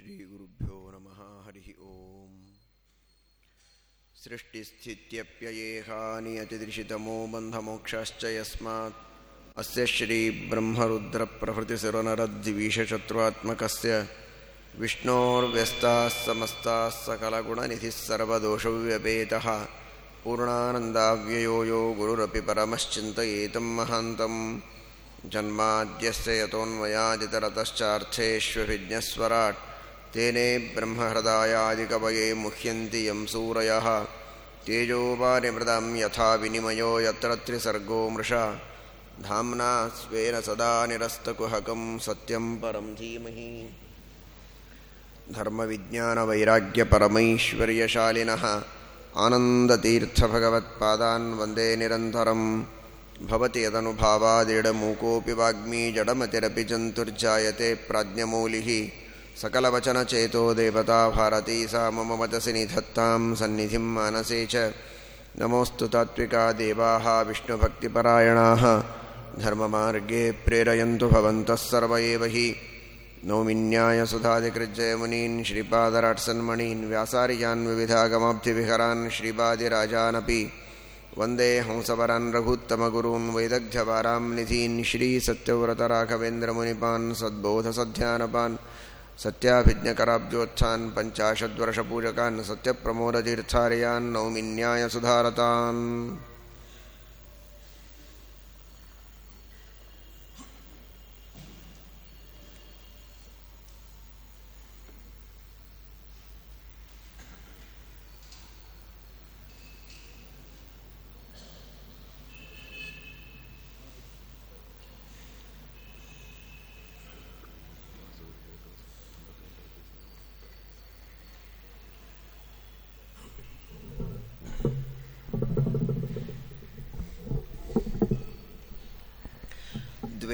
श्रीगुरुभ्यो नमः, हरिः ओम्। सृष्टिस्थित्यप्ययेहानियतिदृशितमो बन्धमोक्षाश्च यस्मात्। अस्य श्रीब्रह्मरुद्रप्रभृतिसुरनरद्विषशत्रुआत्मकस्य विष्णोर्व्यस्ताः समस्ताः सकलगुणनिधिः सर्वदोषव्यपेतः। पूर्णानन्दाव्ययो यो गुरुरपि परमश्चिन्तयेतं महान्तम् जन्माद्यस्य यतोऽन्वयादितरतश्चार्थेष्वभिज्ञस्वराट् तेने ब्रह्महृदायादिकवये मुह्यन्ति यं सूरयः। तेजोपानिमृदं यथा विनिमयो यत्र त्रिसर्गो मृषा। धाम्ना स्वेन सदा निरस्तकुहकं सत्यं परं धीमहि। धर्मविज्ञानवैराग्यपरमैश्वर्यशालिनः। आनन्दतीर्थभगवत्पादान् वन्दे निरन्तरम् भवति यदनुभावादिडमूकोऽपि वाग्मी जडमतिरपि जन्तुर्जायते प्राज्ञमौलिः सकलवचनचेतो देवता भारती सा मम वचसि निधत्तां सन्निधिं मानसे च। नमोऽस्तु तात्विका देवाः विष्णुभक्तिपरायणाः। धर्ममार्गे प्रेरयन्तु भवन्तः सर्व एव हि। नौमिन्यायसुधादिकृज्जयमुनीन् श्रीपादराट्सन्मणीन् व्यासार्यान् विविधागमाब्धिविहरान् श्रीपादिराजानपि वन्दे हंसवरान् रघुत्तमगुरून् वैदग्ध्यवारां निधीन् श्रीसत्यव्रतराघवेन्द्रमुनिपान् सद्बोधसध्यानपान् सत्याभिज्ञकराब्जोत्थान् पञ्चाशद्वर्षपूजकान् सत्यप्रमोदतीर्थार्यान् द्वे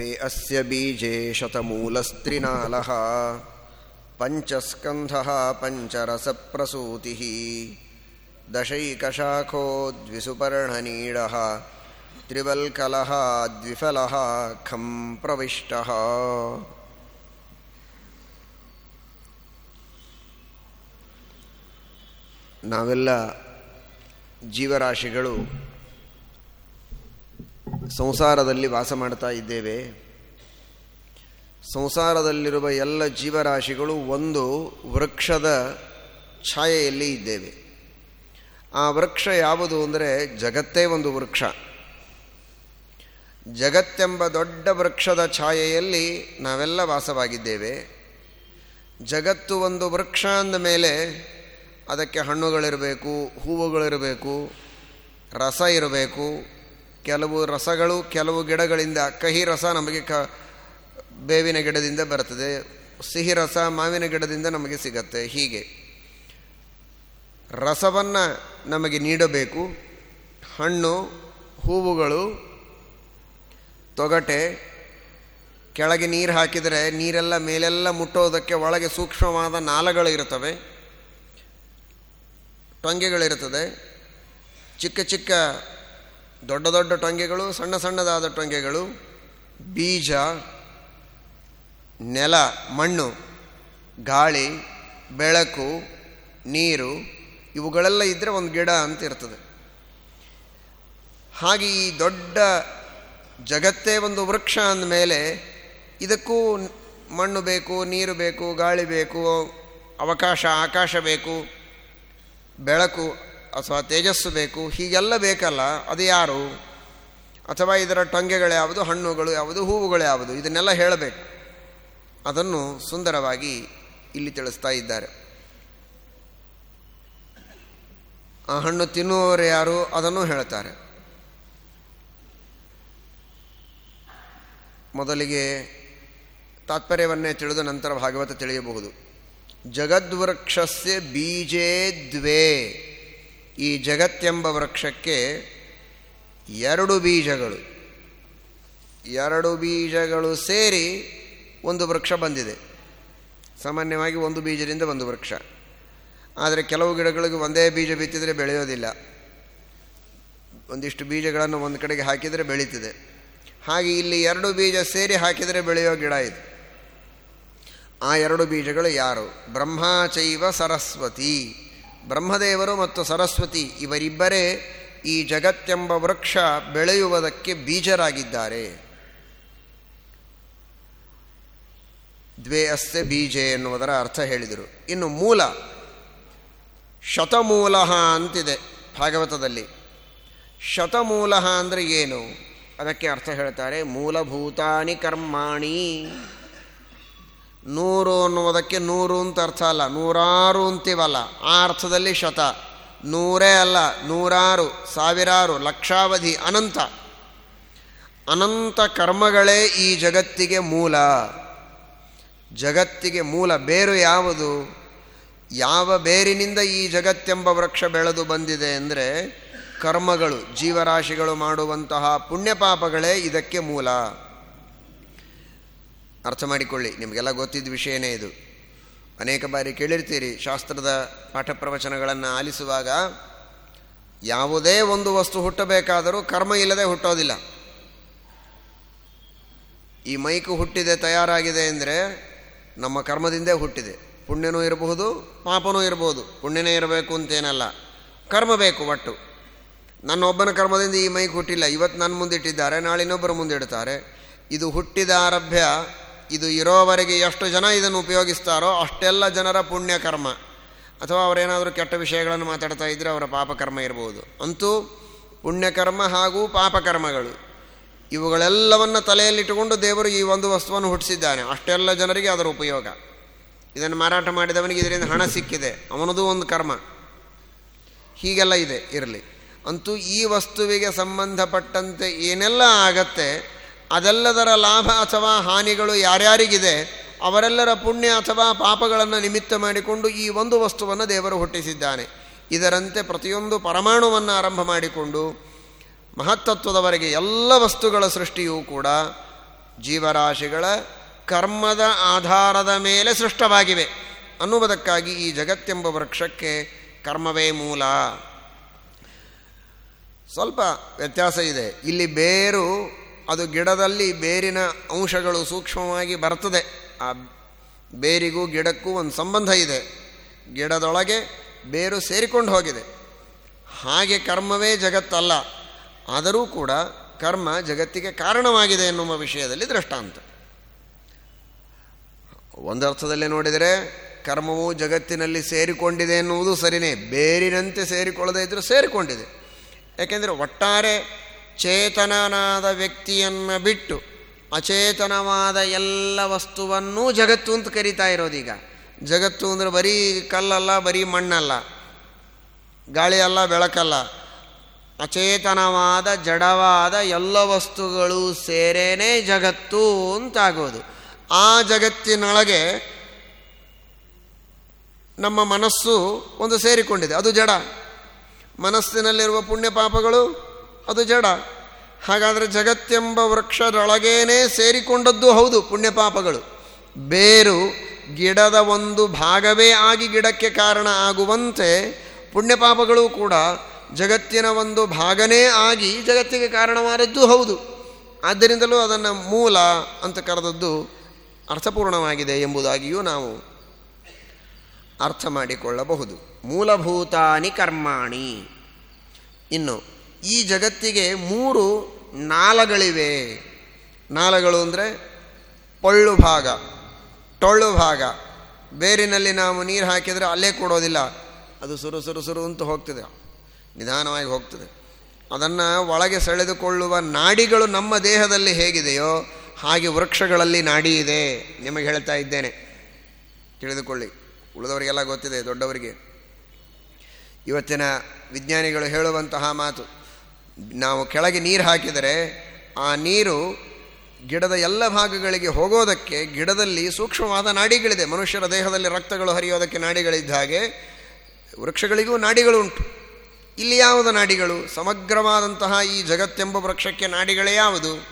अस्य बीजे शतमूलस्त्रिनालः पञ्चस्कन्धः पञ्चरसप्रसूतिः दशैकशाखो द्विसुपर्णनीडः त्रिवल्कलः द्विफलः खं प्रविष्टः ನಾವೆಲ್ಲ ಜೀವರಾಶಿಗಳು ಸಂಸಾರದಲ್ಲಿ ವಾಸ ಮಾಡ್ತಾ ಇದ್ದೇವೆ. ಸಂಸಾರದಲ್ಲಿರುವ ಎಲ್ಲ ಜೀವರಾಶಿಗಳು ಒಂದು ವೃಕ್ಷದ ಛಾಯೆಯಲ್ಲಿ ಇದ್ದೇವೆ. ಆ ವೃಕ್ಷ ಯಾವುದು ಅಂದರೆ ಜಗತ್ತೇ ಒಂದು ವೃಕ್ಷ. ಜಗತ್ತೆಂಬ ದೊಡ್ಡ ವೃಕ್ಷದ ಛಾಯೆಯಲ್ಲಿ ನಾವೆಲ್ಲ ವಾಸವಾಗಿದ್ದೇವೆ. ಜಗತ್ತು ಒಂದು ವೃಕ್ಷ ಅಂದ ಮೇಲೆ ಅದಕ್ಕೆ ಹಣ್ಣುಗಳಿರಬೇಕು, ಹೂವುಗಳಿರಬೇಕು, ರಸ ಇರಬೇಕು ಕೆಲವು ರಸಗಳು, ಕೆಲವು ಗಿಡಗಳಿಂದ, ಕಹಿ ರಸ ನಮಗೆ ಕ, ಬೇವಿನ ಗಿಡದಿಂದ ಬರ್ತದೆ. ಸಿಹಿ ರಸ ಮಾವಿನ ಗಿಡದಿಂದ ನಮಗೆ ಸಿಗತ್ತೆ. ಹೀಗೆ. ರಸವನ್ನು ನಮಗೆ ನೀಡಬೇಕು. ಹಣ್ಣು, ಹೂವುಗಳು, ತೊಗಟೆ, ಕೆಳಗೆ ನೀರು ಹಾಕಿದರೆ ನೀರೆಲ್ಲ ಮೇಲೆಲ್ಲ ಮುಟ್ಟೋದಕ್ಕೆ ಒಳಗೆ ಸೂಕ್ಷ್ಮವಾದ ನಾಲಗಳು ಇರ್ತವೆ ಟೊಂಗೆಗಳಿರ್ತದೆ ಚಿಕ್ಕ ಚಿಕ್ಕ ದೊಡ್ಡ ದೊಡ್ಡ ಟೊಂಗೆಗಳು, ಸಣ್ಣ ಸಣ್ಣದಾದ ಟೊಂಗೆಗಳು, ಬೀಜ, ನೆಲ, ಮಣ್ಣು, ಗಾಳಿ, ಬೆಳಕು, ನೀರು, ಇವುಗಳೆಲ್ಲ ಇದ್ದರೆ ಒಂದು ಗಿಡ ಅಂತ ಇರ್ತದೆ. ಹಾಗೆ ಈ ದೊಡ್ಡ ಜಗತ್ತೇ ಒಂದು ವೃಕ್ಷ ಅಂದಮೇಲೆ ಇದಕ್ಕೂ ಮಣ್ಣು ಬೇಕು, ನೀರು ಬೇಕು, ಗಾಳಿ ಬೇಕು, ಅವಕಾಶ, ಆಕಾಶ ಬೇಕು, ಬೆಳಕು ಅಥವಾ ತೇಜಸ್ಸು ಬೇಕು, ಹೀಗೆಲ್ಲ ಬೇಕಲ್ಲ, ಅದು ಯಾರು? ಅಥವಾ ಇದರ ಟೊಂಗೆಗಳು ಯಾವುದು, ಹಣ್ಣುಗಳು ಯಾವುದು, ಹೂವುಗಳು ಯಾವುದು? ಇದನ್ನೆಲ್ಲ ಹೇಳಬೇಕು. ಅದನ್ನು ಸುಂದರವಾಗಿ ಇಲ್ಲಿ ತಿಳಿಸ್ತಾ ಇದ್ದಾರೆ. ಆ ಹಣ್ಣು ತಿನ್ನುವವರು ಯಾರು? ಅದನ್ನು ಹೇಳ್ತಾರೆ. ಮೊದಲಿಗೆ ತಾತ್ಪರ್ಯವನ್ನೇ ತಿಳಿದು ನಂತರ ಭಾಗವತ ತಿಳಿಯಬಹುದು. ಜಗದ್ವೃಕ್ಷಸ್ಯ ಬೀಜೇ ದ್ವೇ. ಈ ಜಗತ್ತೆಂಬ ವೃಕ್ಷಕ್ಕೆ ಎರಡು ಬೀಜಗಳು. ಎರಡು ಬೀಜಗಳು ಸೇರಿ ಒಂದು ವೃಕ್ಷ ಬಂದಿದೆ. ಸಾಮಾನ್ಯವಾಗಿ ಒಂದು ಬೀಜದಿಂದ ಒಂದು ವೃಕ್ಷ. ಆದರೆ ಕೆಲವು ಗಿಡಗಳಿಗೆ ಒಂದೇ ಬೀಜ ಬಿತ್ತಿದರೆ ಬೆಳೆಯೋದಿಲ್ಲ. ಒಂದಿಷ್ಟು ಬೀಜಗಳನ್ನು ಒಂದು ಕಡೆಗೆ ಹಾಕಿದರೆ ಬೆಳೀತದೆ. ಹಾಗೆ ಇಲ್ಲಿ ಎರಡು ಬೀಜ ಸೇರಿ ಹಾಕಿದರೆ ಬೆಳೆಯೋ ಗಿಡ ಇದು. ಆ ಎರಡು ಬೀಜಗಳು ಯಾರು? ಬ್ರಹ್ಮಾಚೈವ ಸರಸ್ವತಿ. ಬ್ರಹ್ಮದೇವರು ಮತ್ತು ಸರಸ್ವತಿ ಇವರಿಬ್ಬರೇ ಈ ಜಗತ್ತೆಂಬ ವೃಕ್ಷ ಬೆಳೆಯುವುದಕ್ಕೆ ಬೀಜರಾಗಿದ್ದಾರೆ. ದ್ವೇ ಅಸ್ತೆ ಬೀಜೆ ಎನ್ನುವುದರ ಅರ್ಥ ಹೇಳಿದರು. ಇನ್ನು ಮೂಲ ಶತಮೂಲ ಅಂತಿದೆ ಭಾಗವತದಲ್ಲಿ. ಶತಮೂಲ ಅಂದರೆ ಏನು? ಅದಕ್ಕೆ ಅರ್ಥ ಹೇಳ್ತಾರೆ, ಮೂಲಭೂತಾನಿ ಕರ್ಮಾಣಿ. ನೂರು ಅನ್ನುವುದಕ್ಕೆ ನೂರು ಅಂತ ಅರ್ಥ ಅಲ್ಲ. ನೂರಾರು ಅಂತೀವಲ್ಲ. ಆ ಅರ್ಥದಲ್ಲಿ ಶತ. ನೂರೇ ಅಲ್ಲ, ನೂರಾರು, ಸಾವಿರಾರು, ಲಕ್ಷಾವಧಿ, ಅನಂತ. ಅನಂತ ಕರ್ಮಗಳೇ ಈ ಜಗತ್ತಿಗೆ ಮೂಲ. ಜಗತ್ತಿಗೆ ಮೂಲ. ಬೇರು ಯಾವುದು? ಯಾವ ಬೇರಿನಿಂದ ಈ ಜಗತ್ತೆಂಬ ವೃಕ್ಷ ಬೆಳೆದು ಬಂದಿದೆ ಅಂದರೆ ಕರ್ಮಗಳು, ಜೀವರಾಶಿಗಳು ಮಾಡುವಂತಹ ಪುಣ್ಯಪಾಪಗಳೇ ಇದಕ್ಕೆ ಮೂಲ. ಅರ್ಥ ಮಾಡಿಕೊಳ್ಳಿ, ನಿಮಗೆಲ್ಲ ಗೊತ್ತಿದ್ದ ವಿಷಯನೇ ಇದು. ಅನೇಕ ಬಾರಿ ಕೇಳಿರ್ತೀರಿ, ಶಾಸ್ತ್ರದ ಪಾಠ ಪ್ರವಚನಗಳನ್ನು ಆಲಿಸುವಾಗ, ಯಾವುದೇ ಒಂದು ವಸ್ತು ಹುಟ್ಟಬೇಕಾದರೂ ಕರ್ಮ ಇಲ್ಲದೆ ಹುಟ್ಟೋದಿಲ್ಲ. ಈ ಮೈಕು ಹುಟ್ಟಿದೆ, ತಯಾರಾಗಿದೆ ಅಂದರೆ ನಮ್ಮ ಕರ್ಮದಿಂದೇ ಹುಟ್ಟಿದೆ. ಪುಣ್ಯನೂ ಇರಬಹುದು, ಪಾಪನೂ ಇರಬಹುದು. ಪುಣ್ಯನೇ ಇರಬೇಕು ಅಂತೇನಲ್ಲ, ಕರ್ಮ ಬೇಕು ಒಟ್ಟು. ನನ್ನೊಬ್ಬನ ಕರ್ಮದಿಂದ ಈ ಮೈಕ್ ಹುಟ್ಟಿಲ್ಲ. ಇವತ್ತು ನನ್ನ ಮುಂದಿಟ್ಟಿದ್ದಾರೆ ನಾಳೆ ಇನ್ನೊಬ್ಬರ ಮುಂದಿಡ್ತಾರೆ. ಇದು ಹುಟ್ಟಿದ ಆರಭ್ಯ ಇದು ಇರೋವರೆಗೆ ಎಷ್ಟು ಜನ ಇದನ್ನು ಉಪಯೋಗಿಸ್ತಾರೋ ಅಷ್ಟೆಲ್ಲ ಜನರ ಪುಣ್ಯಕರ್ಮ ಅಥವಾ ಅವರೇನಾದರೂ ಕೆಟ್ಟ ವಿಷಯಗಳನ್ನು ಮಾತಾಡ್ತಾ ಇದ್ದರೆ ಅವರ ಪಾಪಕರ್ಮ ಇರ್ಬೋದು. ಅಂತೂ ಪುಣ್ಯಕರ್ಮ ಹಾಗೂ ಪಾಪಕರ್ಮಗಳು ಇವುಗಳೆಲ್ಲವನ್ನು ತಲೆಯಲ್ಲಿಟ್ಟುಕೊಂಡು ದೇವರು ಈ ಒಂದು ವಸ್ತುವನ್ನು ಹುಟ್ಟಿಸಿದ್ದಾನೆ. ಅಷ್ಟೆಲ್ಲ ಜನರಿಗೆ ಅದರ ಉಪಯೋಗ. ಇದನ್ನು ಮಾರಾಟ ಮಾಡಿದವನಿಗೆ ಇದರಿಂದ ಹಣ ಸಿಕ್ಕಿದೆ. ಅವನದು ಒಂದು ಕರ್ಮ. ಹೀಗೆಲ್ಲ ಇದೆ, ಇರಲಿ. ಅಂತೂ ಈ ವಸ್ತುವಿಗೆ ಸಂಬಂಧಪಟ್ಟಂತೆ ಏನೆಲ್ಲ ಆಗತ್ತೆ ಅದೆಲ್ಲದರ ಲಾಭ ಅಥವಾ ಹಾನಿಗಳು ಯಾರ್ಯಾರಿಗಿದೆ, ಅವರೆಲ್ಲರ ಪುಣ್ಯ ಅಥವಾ ಪಾಪಗಳನ್ನು ನಿಮಿತ್ತ ಮಾಡಿಕೊಂಡು ಈ ಒಂದು ವಸ್ತುವನ್ನು ದೇವರು ಹುಟ್ಟಿಸಿದ್ದಾನೆ. ಇದರಂತೆ ಪ್ರತಿಯೊಂದು ಪರಮಾಣುವನ್ನು ಆರಂಭ ಮಾಡಿಕೊಂಡು ಮಹತ್ತತ್ವದವರೆಗೆ ಎಲ್ಲ ವಸ್ತುಗಳ ಸೃಷ್ಟಿಯೂ ಕೂಡ ಜೀವರಾಶಿಗಳ ಕರ್ಮದ ಆಧಾರದ ಮೇಲೆ ಸೃಷ್ಟವಾಗಿವೆ. ಅನ್ನುವುದಕ್ಕಾಗಿ ಈ ಜಗತ್ತೆಂಬ ವೃಕ್ಷಕ್ಕೆ ಕರ್ಮವೇ ಮೂಲ. ಸ್ವಲ್ಪ ವ್ಯತ್ಯಾಸ ಇದೆ. ಇಲ್ಲಿ ಬೇರು ಅದು ಗಿಡದಲ್ಲಿ ಬೇರಿನ ಅಂಶಗಳು ಸೂಕ್ಷ್ಮವಾಗಿ ಬರ್ತದೆ. ಆ ಬೇರಿಗೂ ಗಿಡಕ್ಕೂ ಒಂದು ಸಂಬಂಧ ಇದೆ. ಗಿಡದೊಳಗೆ ಬೇರು ಸೇರಿಕೊಂಡು ಹೋಗಿದೆ. ಹಾಗೆ ಕರ್ಮವೇ ಜಗತ್ತಲ್ಲ. ಆದರೂ ಕೂಡ ಕರ್ಮ ಜಗತ್ತಿಗೆ ಕಾರಣವಾಗಿದೆ ಎನ್ನುವ ವಿಷಯದಲ್ಲಿ ದೃಷ್ಟಾಂತ. ಒಂದರ್ಥದಲ್ಲಿ ನೋಡಿದರೆ ಕರ್ಮವು ಜಗತ್ತಿನಲ್ಲಿ ಸೇರಿಕೊಂಡಿದೆ ಎನ್ನುವುದು ಸರಿನೇ. ಬೇರಿನಂತೆ ಸೇರಿಕೊಳ್ಳದೇ ಇದ್ದರೂ ಸೇರಿಕೊಂಡಿದೆ. ಯಾಕೆಂದರೆ ಒಟ್ಟಾರೆ ಚೇತನನಾದ ವ್ಯಕ್ತಿಯನ್ನು ಬಿಟ್ಟು ಅಚೇತನವಾದ ಎಲ್ಲ ವಸ್ತುವನ್ನೂ ಜಗತ್ತು ಅಂತ ಕರೀತಾ ಇರೋದೀಗ. ಜಗತ್ತು ಅಂದರೆ ಬರೀ ಕಲ್ಲಲ್ಲ, ಬರೀ ಮಣ್ಣಲ್ಲ. ಗಾಳಿ ಅಲ್ಲ, ಬೆಳಕಲ್ಲ. ಅಚೇತನವಾದ, ಜಡವಾದ ಎಲ್ಲ ವಸ್ತುಗಳು ಸೇರೇನೇ ಜಗತ್ತು ಅಂತಾಗೋದು. ಆ ಜಗತ್ತಿನೊಳಗೆ ನಮ್ಮ ಮನಸ್ಸು ಒಂದು ಸೇರಿಕೊಂಡಿದೆ. ಅದು ಜಡ. ಮನಸ್ಸಿನಲ್ಲಿರುವ ಪುಣ್ಯ ಪಾಪಗಳು ಅದು ಜಡ. ಹಾಗಾದರೆ ಜಗತ್ತೆಂಬ ವೃಕ್ಷದೊಳಗೇನೆ ಸೇರಿಕೊಂಡದ್ದು ಹೌದು ಪುಣ್ಯಪಾಪಗಳು ಬೇರು ಗಿಡದ ಒಂದು ಭಾಗವೇ ಆಗಿ ಗಿಡಕ್ಕೆ ಕಾರಣ ಆಗುವಂತೆ ಪುಣ್ಯಪಾಪಗಳು ಕೂಡ ಜಗತ್ತಿನ ಒಂದು ಭಾಗನೇ ಆಗಿ ಜಗತ್ತಿಗೆ ಕಾರಣವಾದದ್ದು ಹೌದು. ಆದ್ದರಿಂದಲೂ ಅದನ್ನು ಮೂಲ ಅಂತ ಕರೆದದ್ದು ಅರ್ಥಪೂರ್ಣವಾಗಿದೆ ಎಂಬುದಾಗಿಯೂ ನಾವು ಅರ್ಥ ಮಾಡಿಕೊಳ್ಳಬಹುದು. ಮೂಲಭೂತಾನಿ ಕರ್ಮಾಣಿ. ಇನ್ನು ಈ ಜಗತ್ತಿಗೆ ಮೂರು ನಾಲಗಳಿವೆ. ನಾಲಗಳು ಅಂದರೆ ಪೊಳ್ಳು ಭಾಗ, ಟೊಳ್ಳು ಭಾಗ. ಬೇರಿನಲ್ಲಿ ನಾವು ನೀರು ಹಾಕಿದರೆ ಅಲ್ಲೇ ಕೊಡೋದಿಲ್ಲ. ಅದು ಸುರು ಸುರು ಸುರು ಅಂತ ಹೋಗ್ತದೆ. ನಿಧಾನವಾಗಿ ಹೋಗ್ತದೆ. ಅದನ್ನು ಒಳಗೆ ಸೆಳೆದುಕೊಳ್ಳುವ ನಾಡಿಗಳು ನಮ್ಮ ದೇಹದಲ್ಲಿ ಹೇಗಿದೆಯೋ ಹಾಗೆ ವೃಕ್ಷಗಳಲ್ಲಿ ನಾಡಿ ಇದೆ. ನಿಮಗೆ ಹೇಳ್ತಾ ಇದ್ದೇನೆ. ತಿಳಿದುಕೊಳ್ಳಿ. ಉಳಿದವರಿಗೆಲ್ಲ ಗೊತ್ತಿದೆ, ದೊಡ್ಡವರಿಗೆ. ಇವತ್ತಿನ ವಿಜ್ಞಾನಿಗಳು ಹೇಳುವಂತಹ ಮಾತು ನಾವು ಕೆಳಗೆ ನೀರು ಹಾಕಿದರೆ ಆ ನೀರು ಗಿಡದ ಎಲ್ಲ ಭಾಗಗಳಿಗೆ ಹೋಗೋದಕ್ಕೆ ಗಿಡದಲ್ಲಿ ಸೂಕ್ಷ್ಮವಾದ ನಾಡಿಗಳಿದೆ. ಮನುಷ್ಯರ ದೇಹದಲ್ಲಿ ರಕ್ತಗಳು ಹರಿಯೋದಕ್ಕೆ ನಾಡಿಗಳಿದ್ದ ಹಾಗೆ ವೃಕ್ಷಗಳಿಗೂ ನಾಡಿಗಳು ಉಂಟು. ಇಲ್ಲಿ ಯಾವುದು ನಾಡಿಗಳು? ಸಮಗ್ರವಾದಂತಹ ಈ ಜಗತ್ತೆಂಬ ವೃಕ್ಷಕ್ಕೆ ನಾಡಿಗಳೇ ಯಾವುದು?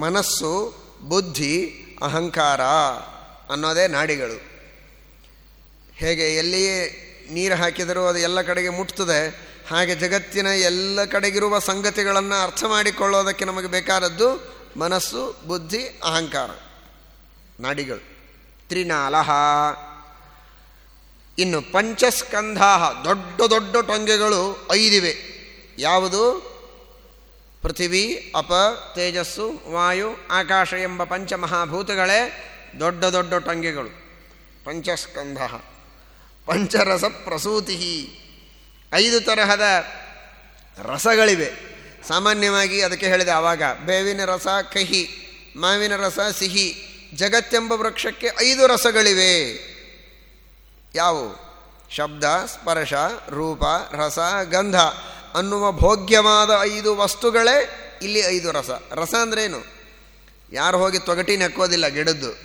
ಮನಸ್ಸು, ಬುದ್ಧಿ, ಅಹಂಕಾರ ಅನ್ನೋದೇ ನಾಡಿಗಳು. ಹೇಗೆ ಎಲ್ಲಿಯೇ ನೀರು ಹಾಕಿದರೂ ಅದು ಎಲ್ಲ ಕಡೆಗೆ ಮುಟ್ತದೆ. ಹಾಗೆ ಜಗತ್ತಿನ ಎಲ್ಲ ಕಡೆಗಿರುವ ಸಂಗತಿಗಳನ್ನು ಅರ್ಥ ಮಾಡಿಕೊಳ್ಳೋದಕ್ಕೆ ನಮಗೆ ಬೇಕಾದದ್ದು ಮನಸ್ಸು, ಬುದ್ಧಿ, ಅಹಂಕಾರ. ನಾಡಿಗಳು. ತ್ರಿನಾಲಹ. ಇನ್ನು ಪಂಚಸ್ಕಂಧ ದೊಡ್ಡ ದೊಡ್ಡ ಟೊಂಗೆಗಳು ಐದಿವೆ. ಯಾವುದು? ಪೃಥಿವಿ, ಅಪ, ತೇಜಸ್ಸು, ವಾಯು, ಆಕಾಶ ಎಂಬ ಪಂಚಮಹಾಭೂತಗಳೇ ದೊಡ್ಡ ದೊಡ್ಡ ಟೊಂಗೆಗಳು. ಪಂಚಸ್ಕಂಧ ಪಂಚರಸ ಪ್ರಸೂತಿ ಐದು ತರಹದ ರಸಗಳಿವೆ. ಸಾಮಾನ್ಯವಾಗಿ ಅದಕ್ಕೆ ಹೇಳಿದೆ ಆವಾಗ ಬೇವಿನ ರಸ, ಕಹಿ, ಮಾವಿನ ರಸ, ಸಿಹಿ, ಜಗತ್ತೆಂಬ ವೃಕ್ಷಕ್ಕೆ ಐದು ರಸಗಳಿವೆ. ಯಾವುವು ಶಬ್ದ, ಸ್ಪರ್ಶ, ರೂಪ, ರಸ, ಗಂಧ ಅನ್ನುವ ಭೋಗ್ಯವಾದ ಐದು ವಸ್ತುಗಳೇ ಇಲ್ಲಿ ಐದು ರಸ. ರಸ ಅಂದ್ರೇನು? ಯಾರು ಹೋಗಿ ತೊಗಟಿ ನೆಕ್ಕೋದಿಲ್ಲ ಗಿಡದ್ದು.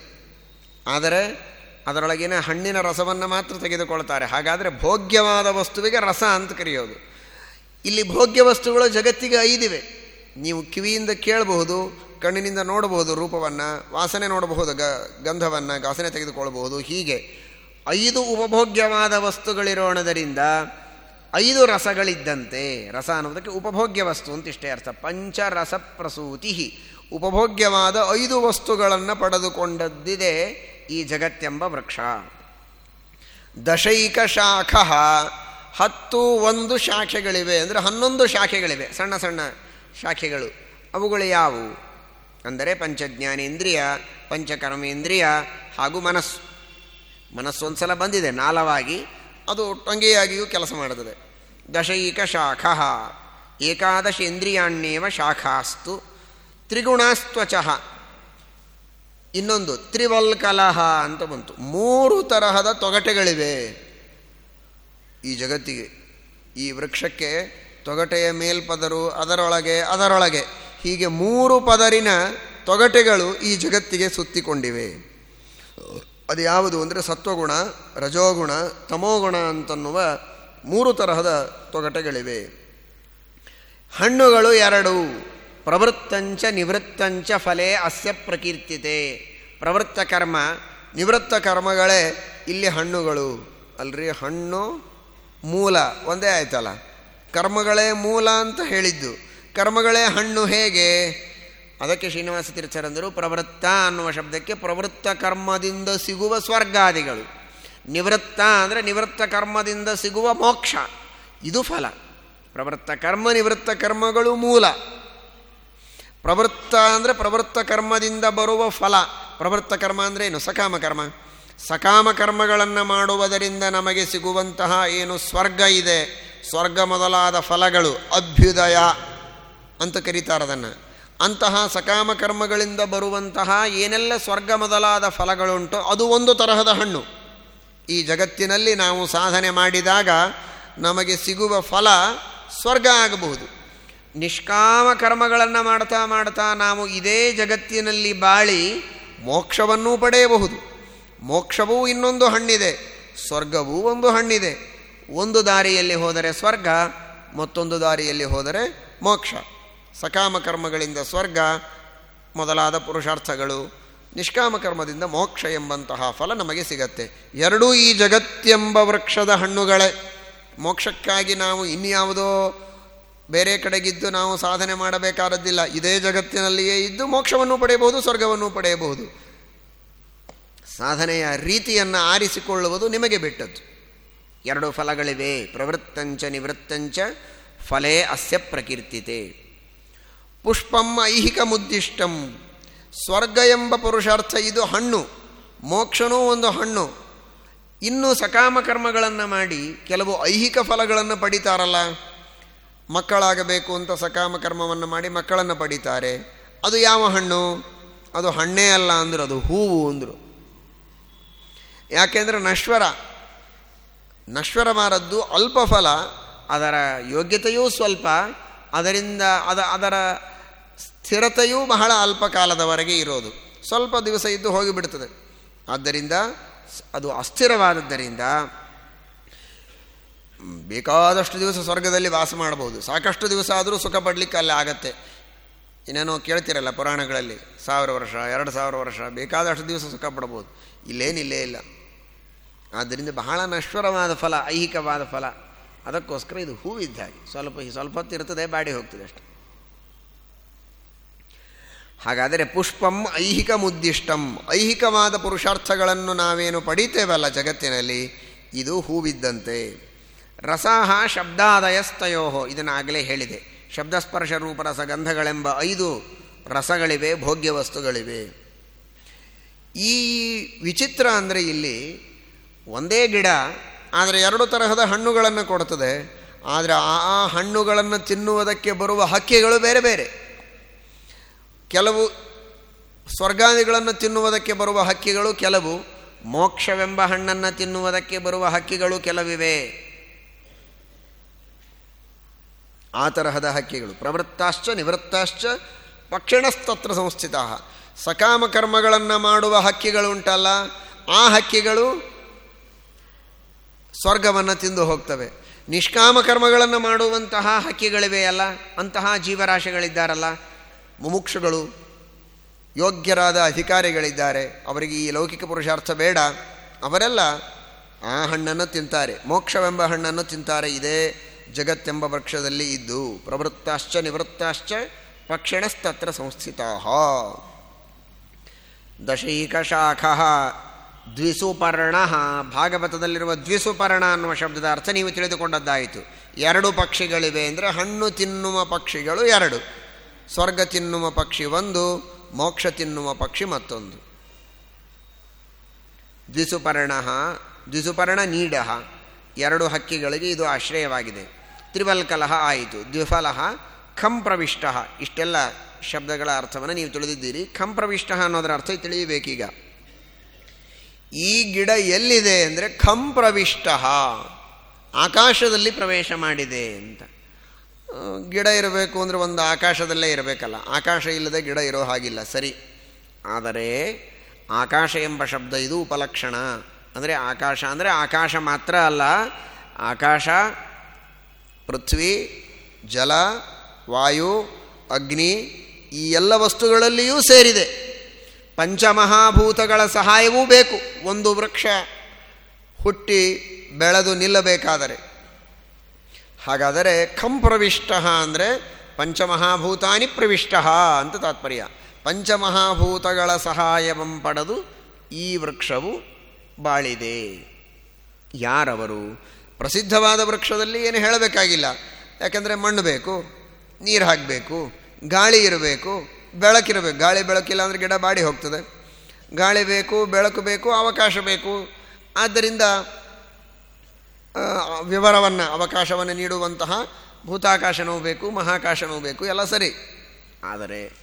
ಆದರೆ ಅದರೊಳಗಿನ ಹಣ್ಣಿನ ರಸವನ್ನು ಮಾತ್ರ ತೆಗೆದುಕೊಳ್ತಾರೆ. ಹಾಗಾದರೆ ಭೋಗ್ಯವಾದ ವಸ್ತುವಿಗೆ ರಸ ಅಂತ ಕರೆಯೋದು. ಇಲ್ಲಿ ಭೋಗ್ಯ ವಸ್ತುಗಳು ಜಗತ್ತಿಗೆ ಐದಿವೆ. ನೀವು ಕಿವಿಯಿಂದ ಕೇಳಬಹುದು, ಕಣ್ಣಿನಿಂದ ನೋಡಬಹುದು ರೂಪವನ್ನು, ವಾಸನೆ ನೋಡಬಹುದು, ಗ, ಗಂಧವನ್ನು ವಾಸನೆ ತೆಗೆದುಕೊಳ್ಳಬಹುದು ಹೀಗೆ. ಐದು ಉಪಭೋಗ್ಯವಾದ ವಸ್ತುಗಳಿರೋಣದರಿಂದ ಐದು ರಸಗಳಿದ್ದಂತೆ, ರಸ ಅನ್ನೋದಕ್ಕೆ ಉಪಭೋಗ್ಯ ವಸ್ತು ಅಂತ ಇಷ್ಟೇ ಅರ್ಥ. ಪಂಚರಸಪ್ರಸೂತಿ ಉಪಭೋಗ್ಯವಾದ ಐದು ವಸ್ತುಗಳನ್ನು ಪಡೆದುಕೊಂಡದ್ದಿದೆ. ಈ ಜಗತ್ತೆಂಬ ವೃಕ್ಷ. ದಶೈಕ ಶಾಖ ಹತ್ತು ಒಂದು ಶಾಖೆಗಳಿವೆ ಅಂದರೆ ಹನ್ನೊಂದು ಶಾಖೆಗಳಿವೆ, ಸಣ್ಣ ಸಣ್ಣ ಶಾಖೆಗಳು. ಅವುಗಳು ಯಾವುವು? ಅಂದರೆ ಪಂಚಜ್ಞಾನೇಂದ್ರಿಯ, ಪಂಚಕರ್ಮೇಂದ್ರಿಯ ಹಾಗೂ ಮನಸ್ಸು. ಮನಸ್ಸು ಒಂದು ಸಲ ಬಂದಿದೆ, ನಾಲವಾಗಿ ಅದು ಟೊಂಗೆಯಾಗಿಯೂ ಕೆಲಸ ಮಾಡುತ್ತದೆ. ದಶೈಕ ಶಾಖ ಏಕಾದಶ ಇಂದ್ರಿಯಾಣ್ಯೇವ ಶಾಖಾಸ್ತು ತ್ರಿಗುಣಾಸ್ತ್ವಚಃ. ಇನ್ನೊಂದು ತ್ರಿವಲ್ಕಲಹ ಅಂತ ಬಂತು. ಮೂರು ತರಹದ ತೊಗಟೆಗಳಿವೆ. ಈ ಜಗತ್ತಿಗೆ, ಈ ವೃಕ್ಷಕ್ಕೆ ತೊಗಟೆಯ ಮೇಲ್ಪದರು, ಅದರೊಳಗೆ ಅದರೊಳಗೆ. ಹೀಗೆ ಮೂರು ಪದರಿನ ತೊಗಟೆಗಳು ಈ ಜಗತ್ತಿಗೆ ಸುತ್ತಿಕೊಂಡಿವೆ. ಅದು ಯಾವುದು ಅಂದರೆ ಸತ್ವಗುಣ, ರಜೋಗುಣ, ತಮೋಗುಣ ಅಂತನ್ನುವ ಮೂರು ತರಹದ ತೊಗಟೆಗಳಿವೆ. ಹಣ್ಣುಗಳು ಎರಡು. ಪ್ರವೃತ್ತಂಚ ನಿವೃತ್ತಂಚ ಫಲೇ ಅಸ್ಯ ಪ್ರಕೀರ್ತಿತೆ. ಪ್ರವೃತ್ತ ಕರ್ಮ, ನಿವೃತ್ತ ಕರ್ಮಗಳೇ ಇಲ್ಲಿ ಹಣ್ಣುಗಳು. ಅಲ್ರಿ, ಹಣ್ಣು, ಮೂಲ, ಒಂದೇ ಆಯ್ತಲ್ಲ. ಕರ್ಮಗಳೇ ಮೂಲ ಅಂತ ಹೇಳಿದ್ದು. ಕರ್ಮಗಳೇ ಹಣ್ಣು ಹೇಗೆ? ಅದಕ್ಕೆ ಶ್ರೀನಿವಾಸ ತೀರ್ಥರಂದರು, ಪ್ರವೃತ್ತ ಅನ್ನುವ ಶಬ್ದಕ್ಕೆ ಪ್ರವೃತ್ತ ಕರ್ಮದಿಂದ ಸಿಗುವ ಸ್ವರ್ಗಾದಿಗಳು. ನಿವೃತ್ತ ಅಂದರೆ ನಿವೃತ್ತ ಕರ್ಮದಿಂದ ಸಿಗುವ ಮೋಕ್ಷ. ಇದು ಫಲ. ಪ್ರವೃತ್ತ ಕರ್ಮ, ನಿವೃತ್ತ ಕರ್ಮಗಳು ಮೂಲ. ಪ್ರವೃತ್ತ ಅಂದರೆ ಪ್ರವೃತ್ತ ಕರ್ಮದಿಂದ ಬರುವ ಫಲ. ಪ್ರವೃತ್ತ ಕರ್ಮ ಅಂದರೆ ಏನು? ಸಕಾಮ ಕರ್ಮ. ಸಕಾಮ ಕರ್ಮಗಳನ್ನು ಮಾಡುವುದರಿಂದ ನಮಗೆ ಸಿಗುವಂತಹ ಏನು? ಸ್ವರ್ಗ ಇದೆ. ಸ್ವರ್ಗ ಮೊದಲಾದ ಫಲಗಳು. ಅಭ್ಯುದಯ ಅಂತ ಕರೀತಾರದನ್ನು ಅಂತಹ ಸಕಾಮ ಕರ್ಮಗಳಿಂದ ಬರುವಂತಹ ಏನೆಲ್ಲ ಸ್ವರ್ಗ ಮೊದಲಾದ ಫಲಗಳುಂಟು ಅದು ಒಂದು ತರಹದ ಹಣ್ಣು. ಈ ಜಗತ್ತಿನಲ್ಲಿ ನಾವು ಸಾಧನೆ ಮಾಡಿದಾಗ ನಮಗೆ ಸಿಗುವ ಫಲ ಸ್ವರ್ಗ ಆಗಬಹುದು. ನಿಷ್ಕಾಮ ಕರ್ಮಗಳನ್ನು ಮಾಡ್ತಾ ಮಾಡ್ತಾ ನಾವು ಇದೇ ಜಗತ್ತಿನಲ್ಲಿ ಬಾಳಿ ಮೋಕ್ಷವನ್ನೂ ಪಡೆಯಬಹುದು. ಮೋಕ್ಷವೂ ಇನ್ನೊಂದು ಹಣ್ಣಿದೆ, ಸ್ವರ್ಗವೂ ಒಂದು ಹಣ್ಣಿದೆ. ಒಂದು ದಾರಿಯಲ್ಲಿ ಹೋದರೆ ಸ್ವರ್ಗ, ಮತ್ತೊಂದು ದಾರಿಯಲ್ಲಿ ಹೋದರೆ ಮೋಕ್ಷ. ಸಕಾಮ ಕರ್ಮಗಳಿಂದ ಸ್ವರ್ಗ, ಮೊದಲಾದ ಪುರುಷಾರ್ಥಗಳು, ನಿಷ್ಕಾಮ ಕರ್ಮದಿಂದ ಮೋಕ್ಷ ಎಂಬಂತಹ ಫಲ ನಮಗೆ ಸಿಗತ್ತೆ. ಎರಡೂ ಈ ಜಗತ್ತೆಂಬ ವೃಕ್ಷದ ಹಣ್ಣುಗಳೇ. ಮೋಕ್ಷಕ್ಕಾಗಿ ನಾವು ಇನ್ಯಾವುದೋ ಬೇರೆ ಕಡೆಗಿದ್ದು ನಾವು ಸಾಧನೆ ಮಾಡಬೇಕಾದದ್ದಿಲ್ಲ. ಇದೇ ಜಗತ್ತಿನಲ್ಲಿಯೇ ಇದ್ದು ಮೋಕ್ಷವನ್ನು ಪಡೆಯಬಹುದು, ಸ್ವರ್ಗವನ್ನು ಪಡೆಯಬಹುದು. ಸಾಧನೆಯ ರೀತಿಯನ್ನು ಆರಿಸಿಕೊಳ್ಳುವುದು ನಿಮಗೆ ಬಿಟ್ಟದ್ದು. ಎರಡು ಫಲಗಳಿವೆ. ಪ್ರವೃತ್ತಂಚ ನಿವೃತ್ತಂಚ ಫಲೇ ಅಸ್ಯ ಪ್ರಕೀರ್ತಿತೆ. ಪುಷ್ಪಂ ಐಹಿಕ ಮುದ್ದಿಷ್ಟಂ. ಸ್ವರ್ಗ ಎಂಬ ಪುರುಷಾರ್ಥ ಇದು ಹಣ್ಣು. ಮೋಕ್ಷನೂ ಒಂದು ಹಣ್ಣು. ಇನ್ನು ಸಕಾಮ ಕರ್ಮಗಳನ್ನು ಮಾಡಿ ಕೆಲವು ಐಹಿಕ ಫಲಗಳನ್ನು ಪಡಿತಾರಲ್ಲ ಮಕ್ಕಳಾಗಬೇಕು ಅಂತ ಸಕಾಮ ಕರ್ಮವನ್ನು ಮಾಡಿ ಮಕ್ಕಳನ್ನು ಪಡಿತಾರೆ. ಅದು ಯಾವ ಹಣ್ಣು? ಅದು ಹಣ್ಣೇ ಅಲ್ಲ ಅಂದರು, ಅದು ಹೂವು ಅಂದರು. ಯಾಕೆಂದರೆ ನಶ್ವರ, ನಶ್ವರವಾದದ್ದು ಅಲ್ಪ ಫಲ, ಅದರ ಯೋಗ್ಯತೆಯೂ ಸ್ವಲ್ಪ, ಅದರಿಂದ ಅದ, ಅದರ ಸ್ಥಿರತೆಯೂ ಬಹಳ ಅಲ್ಪ ಕಾಲದವರೆಗೆ ಇರೋದು. ಸ್ವಲ್ಪ ದಿವಸ ಇದ್ದು ಹೋಗಿಬಿಡ್ತದೆ. ಆದ್ದರಿಂದ ಅದು ಅಸ್ಥಿರವಾದದ್ದರಿಂದ ಬೇಕಾದಷ್ಟು ದಿವಸ ಸ್ವರ್ಗದಲ್ಲಿ ವಾಸ ಮಾಡಬಹುದು. ಸಾಕಷ್ಟು ದಿವಸ ಆದರೂ ಸುಖ ಪಡಲಿಕ್ಕೆ ಅಲ್ಲಿ ಆಗತ್ತೆ. ಇನ್ನೇನೋ ಕೇಳ್ತಿರಲ್ಲ ಪುರಾಣಗಳಲ್ಲಿ? ಸಾವಿರ ವರ್ಷ, ಎರಡು ಸಾವಿರ ವರ್ಷ, ಬೇಕಾದಷ್ಟು ದಿವಸ ಸುಖ ಪಡ್ಬೋದು. ಇಲ್ಲೇನಿಲ್ಲೇ ಇಲ್ಲ ಆದ್ದರಿಂದ ಬಹಳ ನಶ್ವರವಾದ ಫಲ, ಐಹಿಕವಾದ ಫಲ. ಅದಕ್ಕೋಸ್ಕರ ಇದು ಹೂವಿದ್ದ ಹಾಗೆ. ಸ್ವಲ್ಪ ಸ್ವಲ್ಪ ಹೊತ್ತು ಇರ್ತದೆ, ಬಾಡಿ ಹೋಗ್ತದೆ ಅಷ್ಟೆ. ಹಾಗಾದರೆ ಪುಷ್ಪಂ ಐಹಿಕ ಮುದ್ದಿಷ್ಟಂ ಐಹಿಕವಾದ ಪುರುಷಾರ್ಥಗಳನ್ನು ನಾವೇನು ಪಡೀತೇವಲ್ಲ ಜಗತ್ತಿನಲ್ಲಿ, ಇದು ಹೂವಿದ್ದಂತೆ. ರಸಾಹ ಶಬ್ದಾದಯಸ್ತಯೋ ಇದನ್ನು ಆಗಲೇ ಹೇಳಿದೆ. ಶಬ್ದಸ್ಪರ್ಶ ರೂಪರಸ ಗಂಧಗಳೆಂಬ ಐದು ರಸಗಳಿವೆ, ಭೋಗ್ಯ ವಸ್ತುಗಳಿವೆ. ಈ ವಿಚಿತ್ರ ಅಂದರೆ ಇಲ್ಲಿ ಒಂದೇ ಗಿಡ, ಆದರೆ ಎರಡು ತರಹದ ಹಣ್ಣುಗಳನ್ನು ಕೊಡ್ತದೆ. ಆದರೆ ಆ ಹಣ್ಣುಗಳನ್ನು ತಿನ್ನುವುದಕ್ಕೆ ಬರುವ ಹಕ್ಕಿಗಳು ಬೇರೆ ಬೇರೆ. ಕೆಲವು ಸ್ವರ್ಗಾದಿಗಳನ್ನು ತಿನ್ನುವುದಕ್ಕೆ ಬರುವ ಹಕ್ಕಿಗಳು ಕೆಲವು, ಮೋಕ್ಷವೆಂಬ ಹಣ್ಣನ್ನು ತಿನ್ನುವುದಕ್ಕೆ ಬರುವ ಹಕ್ಕಿಗಳು ಕೆಲವಿವೆ. ಆ ತರಹದ ಹಕ್ಕಿಗಳು. ಪ್ರವೃತ್ತಾಶ್ಚ, ನಿವೃತ್ತಾಶ್ಚ, ಪಕ್ಷಿಣಸ್ತತ್ರ ಸಂಸ್ಥಿತ ಸಕಾಮ ಕರ್ಮಗಳನ್ನು ಮಾಡುವ ಹಕ್ಕಿಗಳು ಉಂಟಲ್ಲ ಆ ಹಕ್ಕಿಗಳು ಸ್ವರ್ಗವನ್ನು ತಿಂದು ಹೋಗ್ತವೆ. ನಿಷ್ಕಾಮ ಕರ್ಮಗಳನ್ನು ಮಾಡುವಂತಹ ಹಕ್ಕಿಗಳಿವೆಯಲ್ಲ ಅಂತಹ ಜೀವರಾಶಿಗಳಿದ್ದಾರಲ್ಲ, ಮುಮುಕ್ಷುಗಳು, ಯೋಗ್ಯರಾದ ಅಧಿಕಾರಿಗಳಿದ್ದಾರೆ, ಅವರಿಗೆ ಈ ಲೌಕಿಕ ಪುರುಷಾರ್ಥ ಬೇಡ. ಅವರೆಲ್ಲ ಆ ಹಣ್ಣನ್ನು ತಿಂತಾರೆ, ಮೋಕ್ಷವೆಂಬ ಹಣ್ಣನ್ನು ತಿಂತಾರೆ, ಇದೇ ಜಗತ್ತೆಂಬ ವೃಕ್ಷದಲ್ಲಿ ಇದ್ದು ಪ್ರವೃತ್ತಾಶ್ಚ ನಿವೃತ್ತಾಶ್ಚ ಪಕ್ಷಿಣಸ್ತತ್ರ ಸಂಸ್ಥಿತಾ ದಶೈಕಶಾಖ ದ್ವಿಸುಪರ್ಣ. ಭಾಗವತದಲ್ಲಿರುವ ದ್ವಿಸುಪರ್ಣ ಅನ್ನುವ ಶಬ್ದದ ಅರ್ಥ ನೀವು ತಿಳಿದುಕೊಂಡದ್ದಾಯಿತು. ಎರಡು ಪಕ್ಷಿಗಳಿವೆ ಅಂದರೆ ಹಣ್ಣು ತಿನ್ನುವ ಪಕ್ಷಿಗಳು ಎರಡು. ಸ್ವರ್ಗ ತಿನ್ನುವ ಪಕ್ಷಿ ಒಂದು, ಮೋಕ್ಷ ತಿನ್ನುವ ಪಕ್ಷಿ ಮತ್ತೊಂದು. ದ್ವಿಸುಪರ್ಣ ದ್ವಿಸುಪರ್ಣ ನೀಡ. ಎರಡು ಹಕ್ಕಿಗಳಿಗೆ ಇದು ಆಶ್ರಯವಾಗಿದೆ. ತ್ರಿವಲ್ಕಲಹ ಆಯಿತು. ದ್ವಿಫಲಹ ಖಂ ಪ್ರವಿಷ್ಟ ಇಷ್ಟೆಲ್ಲ ಶಬ್ದಗಳ ಅರ್ಥವನ್ನು ನೀವು ತಿಳಿದಿದ್ದೀರಿ. ಖಂ ಪ್ರವಿಷ್ಟ ಅನ್ನೋದರ ಅರ್ಥ ತಿಳಿಯಬೇಕೀಗ. ಈ ಗಿಡ ಎಲ್ಲಿದೆ ಅಂದರೆ ಖಂ ಪ್ರವಿಷ್ಟ ಆಕಾಶದಲ್ಲಿ ಪ್ರವೇಶ ಮಾಡಿದೆ ಅಂತ. ಗಿಡ ಇರಬೇಕು ಅಂದರೆ ಒಂದು ಆಕಾಶದಲ್ಲೇ ಇರಬೇಕಲ್ಲ. ಆಕಾಶ ಇಲ್ಲದೆ ಗಿಡ ಇರೋ ಹಾಗಿಲ್ಲ. ಸರಿ. ಆದರೆ ಆಕಾಶ ಎಂಬ ಶಬ್ದ ಇದು ಉಪಲಕ್ಷಣ. ಅಂದರೆ ಆಕಾಶ ಅಂದರೆ ಆಕಾಶ ಮಾತ್ರ ಅಲ್ಲ. ಆಕಾಶ ಪೃಥ್ವಿ, ಜಲ, ವಾಯು, ಅಗ್ನಿ ಈ ಎಲ್ಲ ವಸ್ತುಗಳಲ್ಲಿಯೂ ಸೇರಿದೆ. ಪಂಚಮಹಾಭೂತಗಳ ಸಹಾಯವೂ ಬೇಕು. ಒಂದು ವೃಕ್ಷ ಹುಟ್ಟಿ ಬೆಳೆದು ನಿಲ್ಲಬೇಕಾದರೆ. ಹಾಗಾದರೆ ಖಂ ಪ್ರವಿಷ್ಟ ಅಂದರೆ ಪಂಚಮಹಾಭೂತಾನಿ ಪ್ರವಿಷ್ಟ ಅಂತ ತಾತ್ಪರ್ಯ. ಪಂಚಮಹಾಭೂತಗಳ ಸಹಾಯವಂ ಪಡೆದು ಈ ವೃಕ್ಷವು ಬಾಳಿದೆ. ಯಾರವರು? ಪ್ರಸಿದ್ಧವಾದ ವೃಕ್ಷದಲ್ಲಿ ಏನು ಹೇಳಬೇಕಾಗಿಲ್ಲ. ಯಾಕೆಂದರೆ ಮಣ್ಣು ಬೇಕು, ನೀರು ಹಾಕಬೇಕು, ಗಾಳಿ ಇರಬೇಕು ಬೆಳಕಿರಬೇಕು ಗಾಳಿ ಬೆಳಕಿಲ್ಲ ಅಂದರೆ ಗಿಡ ಬಾಡಿ ಹೋಗ್ತದೆ. ಗಾಳಿ ಬೇಕು, ಬೆಳಕು ಬೇಕು, ಅವಕಾಶ ಬೇಕು. ಆದ್ದರಿಂದ ವಿವರವನ್ನು, ಅವಕಾಶವನ್ನು ನೀಡುವಂತಹ ಭೂತಾಕಾಶನೂ ಬೇಕು, ಮಹಾಕಾಶನೂ ಬೇಕು, ಎಲ್ಲ ಸರಿ. ಆದರೆ,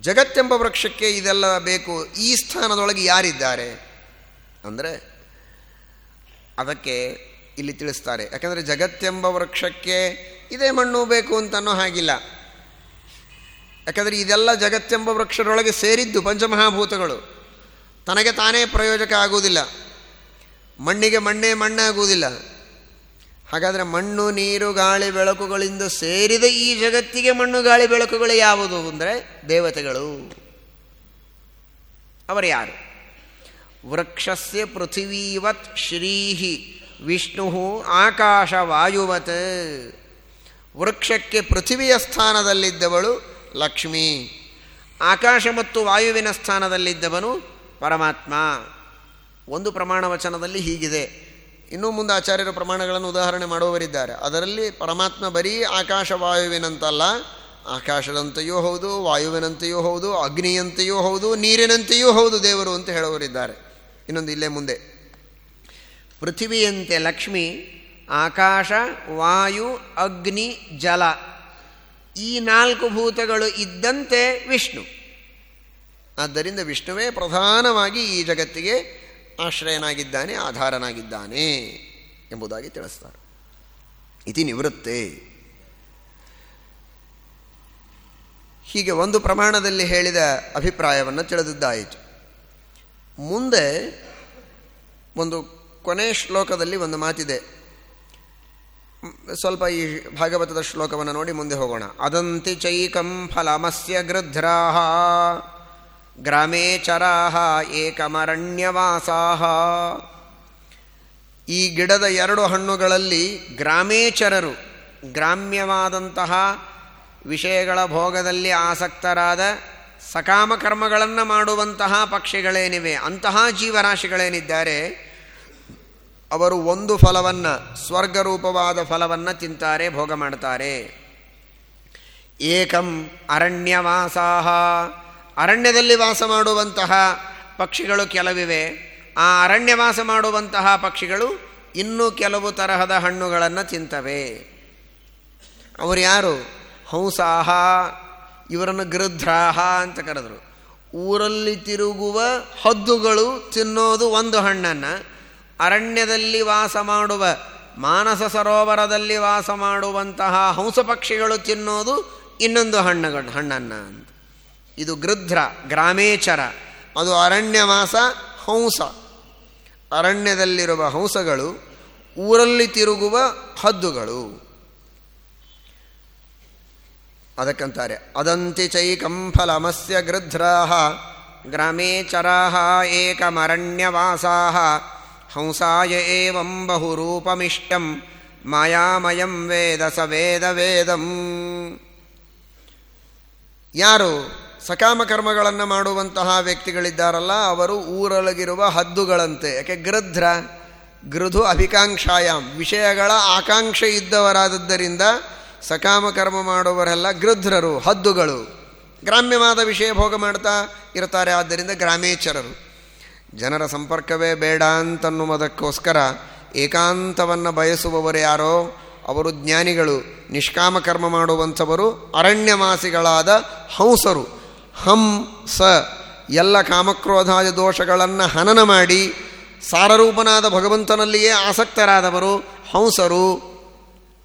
ಜಗತ್ತೆಂಬ ವೃಕ್ಷಕ್ಕೆ ಇದೆಲ್ಲ ಬೇಕು, ಈ ಸ್ಥಾನದೊಳಗೆ ಯಾರಿದ್ದಾರೆ? ಅಂದರೆ, ಅದಕ್ಕೆ ಇಲ್ಲಿ ತಿಳಿಸ್ತಾರೆ. ಯಾಕಂದರೆ ಜಗತ್ತೆಂಬ ವೃಕ್ಷಕ್ಕೆ ಇದೇ ಮಣ್ಣು ಬೇಕು ಅಂತನೋ ಹಾಗಿಲ್ಲ. ಯಾಕಂದರೆ ಇದೆಲ್ಲ ಜಗತ್ತೆಂಬ ವೃಕ್ಷದೊಳಗೆ ಸೇರಿದ್ದು ಪಂಚಮಹಾಭೂತಗಳು. ತನಗೆ ತಾನೇ ಪ್ರಯೋಜಕ ಆಗುವುದಿಲ್ಲ. ಮಣ್ಣಿಗೆ ಮಣ್ಣೇ ಮಣ್ಣಾಗುವುದಿಲ್ಲ. ಹಾಗಾದರೆ ಮಣ್ಣು, ನೀರು, ಗಾಳಿ, ಬೆಳಕುಗಳಿಂದ ಸೇರಿದ ಈ ಜಗತ್ತಿಗೆ ಮಣ್ಣು, ಗಾಳಿ, ಬೆಳಕುಗಳು ಯಾವುದು ಅಂದರೆ ದೇವತೆಗಳು. ಅವರು ಯಾರು? ವೃಕ್ಷಸ್ಯ ಪೃಥಿವೀವತ್ ಶ್ರೀಹಿ. ವಿಷ್ಣು ಆಕಾಶ ವಾಯುವತ್ ವೃಕ್ಷಕ್ಕೆ ಪೃಥಿವಿಯ ಸ್ಥಾನದಲ್ಲಿದ್ದವಳು ಲಕ್ಷ್ಮಿ. ಆಕಾಶ ಮತ್ತು ವಾಯುವಿನ ಸ್ಥಾನದಲ್ಲಿದ್ದವನು ಪರಮಾತ್ಮ. ಒಂದು ಪ್ರಮಾಣ ವಚನದಲ್ಲಿ ಹೀಗಿದೆ. ಇನ್ನೂ ಮುಂದೆ ಆಚಾರ್ಯರ ಪ್ರಮಾಣಗಳನ್ನು ಉದಾಹರಣೆ ಮಾಡುವವರಿದ್ದಾರೆ. ಅದರಲ್ಲಿ ಪರಮಾತ್ಮ ಬರೀ ಆಕಾಶ ವಾಯುವಿನಂತಲ್ಲ ಆಕಾಶದಂತೆಯೂ ಹೌದು, ವಾಯುವಿನಂತೆಯೂ ಹೌದು, ಅಗ್ನಿಯಂತೆಯೂ ಹೌದು, ನೀರಿನಂತೆಯೂ ಹೌದು ದೇವರು ಅಂತ ಹೇಳುವವರಿದ್ದಾರೆ ಇನ್ನೊಂದು ಇಲ್ಲೇ ಮುಂದೆ. ಪೃಥಿವಿಯಂತೆ ಲಕ್ಷ್ಮಿ, ಆಕಾಶ, ವಾಯು, ಅಗ್ನಿ, ಜಲ. ಈ ನಾಲ್ಕು ಭೂತಗಳು ಇದ್ದಂತೆ ವಿಷ್ಣು. ಆದ್ದರಿಂದ ವಿಷ್ಣುವೇ ಪ್ರಧಾನವಾಗಿ ಈ ಜಗತ್ತಿಗೆ ಆಶ್ರಯನಾಗಿದ್ದಾನೆ, ಆಧಾರನಾಗಿದ್ದಾನೆ ಎಂಬುದಾಗಿ ತಿಳಿಸ್ತಾರೆ. ಇತಿ ನಿವೃತ್ತೆ. ಹೀಗೆ ಒಂದು ಪ್ರಮಾಣದಲ್ಲಿ ಹೇಳಿದ ಅಭಿಪ್ರಾಯವನ್ನು ತಿಳಿದಿದ್ದಾಯಿತು. ಮುಂದೆ ಒಂದು ಕೊನೆ ಶ್ಲೋಕದಲ್ಲಿ ಒಂದು ಮಾತಿದೆ. ಸ್ವಲ್ಪ ಈ ಭಾಗವತದ ಶ್ಲೋಕವನ್ನು ನೋಡಿ ಮುಂದೆ ಹೋಗೋಣ. ಅದಂತಿ ಚೈಕಂ ಫಲಮಸ್ಯ ಗೃಧ್ರಾಹ, ಗ್ರಾಮೇ ಚರಾಹ ಏಕಮರಣ್ಯವಾಸಾಹ. ಈ ಗಿಡದ ಎರಡು ಹಣ್ಣುಗಳಲ್ಲಿ ಗ್ರಾಮೇಚರರು, ಗ್ರಾಮ್ಯವಾದಂತಹ ವಿಷಯಗಳ ಭೋಗದಲ್ಲಿ ಆಸಕ್ತರಾದ ಸಕಾಮ ಕರ್ಮಗಳನ್ನು ಮಾಡುವಂತಹ ಪಕ್ಷಿಗಳೇನಿವೆ, ಅಂತಹ ಜೀವರಾಶಿಗಳೇನಿದ್ದಾರೆ ಅವರು ಒಂದು ಫಲವನ್ನು, ಸ್ವರ್ಗರೂಪವಾದ ಫಲವನ್ನು ತಿಂತಾರೆ, ಭೋಗ ಮಾಡ್ತಾರೆ. ಏಕಂ ಅರಣ್ಯವಾಸಾಹ. ಅರಣ್ಯದಲ್ಲಿ ವಾಸ ಮಾಡುವಂತಹ ಪಕ್ಷಿಗಳು ಕೆಲವಿವೆ. ಆ ಅರಣ್ಯವಾಸ ಮಾಡುವಂತಹ ಪಕ್ಷಿಗಳು ಇನ್ನೂ ಕೆಲವು ತರಹದ ಹಣ್ಣುಗಳನ್ನು ತಿಂತವೆ. ಅವರು ಯಾರು? ಹಂಸಾಹ. ಇವರನ್ನು ಗೃಧ್ರಾಹ ಅಂತ ಕರೆದರು. ಊರಲ್ಲಿ ತಿರುಗುವ ಹದ್ದುಗಳು ತಿನ್ನೋದು ಒಂದು ಹಣ್ಣನ್ನು ಅರಣ್ಯದಲ್ಲಿ ವಾಸ ಮಾಡುವ, ಮಾನಸ ಸರೋವರದಲ್ಲಿ ವಾಸ ಮಾಡುವಂತಹ ಹಂಸ ಪಕ್ಷಿಗಳು ತಿನ್ನೋದು ಇನ್ನೊಂದು ಹಣ್ಣುಗಳು, ಹಣ್ಣನ್ನು ಅಂತ. ಇದು ಗೃಧ್ರ, ಗ್ರಾಮೇಚರ, ಅದು ಅರಣ್ಯವಾಸ ಹಂಸ. ಅರಣ್ಯದಲ್ಲಿರುವ ಹಂಸಗಳು ಊರಲ್ಲಿ ತಿರುಗುವ ಹದ್ದುಗಳು. ಅದಕ್ಕಂತಾರೆ, ಅದಂತಿ ಚೈಕಂ ಫಲಮಸ್ಯ ಗೃಧ್ರಾ ಗ್ರಾಮೇಚರಾಹ ಏಕಮರಣ್ಯವಾಸಾಹ ಹಂಸಾಯ ಏವಂ ಬಹುರೂಪಮಿಷ್ಟಂ ಮಾಯಾಮಯಂ ವೇದ ಸ ವೇದ ವೇದಂ ಯಾರು ಸಕಾಮ ಕರ್ಮಗಳನ್ನು ಮಾಡುವಂತಹ ವ್ಯಕ್ತಿಗಳಿದ್ದಾರಲ್ಲ, ಅವರು ಊರೊಳಗಿರುವ ಹದ್ದುಗಳಂತೆ, ಯಾಕೆ ಗೃಧ್ರ, ಗೃಧು ಅಭಿಕಾಂಕ್ಷಾಯಾಮ್, ವಿಷಯಗಳ ಆಕಾಂಕ್ಷೆ ಇದ್ದವರಾದದ್ದರಿಂದ ಸಕಾಮ ಕರ್ಮ ಮಾಡುವರೆಲ್ಲ ಗೃಧ್ರರು, ಹದ್ದುಗಳು. ಗ್ರಾಮ್ಯವಾದ ವಿಷಯ ಭೋಗ ಮಾಡ್ತಾ ಇರ್ತಾರೆ, ಆದ್ದರಿಂದ ಗ್ರಾಮೇಚರರು. ಜನರ ಸಂಪರ್ಕವೇ ಬೇಡ ಅಂತನ್ನುವುದಕ್ಕೋಸ್ಕರ ಏಕಾಂತವನ್ನು ಬಯಸುವವರು ಯಾರೋ ಅವರು ಜ್ಞಾನಿಗಳು, ನಿಷ್ಕಾಮ ಕರ್ಮ ಮಾಡುವಂಥವರು, ಅರಣ್ಯವಾಸಿಗಳಾದ ಹಂಸರು. ಹಂ, ಸ, ಎಲ್ಲ ಕಾಮಕ್ರೋಧಾದ ದೋಷಗಳನ್ನು ಹನನ ಮಾಡಿ ಸಾರರೂಪನಾದ ಭಗವಂತನಲ್ಲಿಯೇ ಆಸಕ್ತರಾದವರು ಹಂಸರು.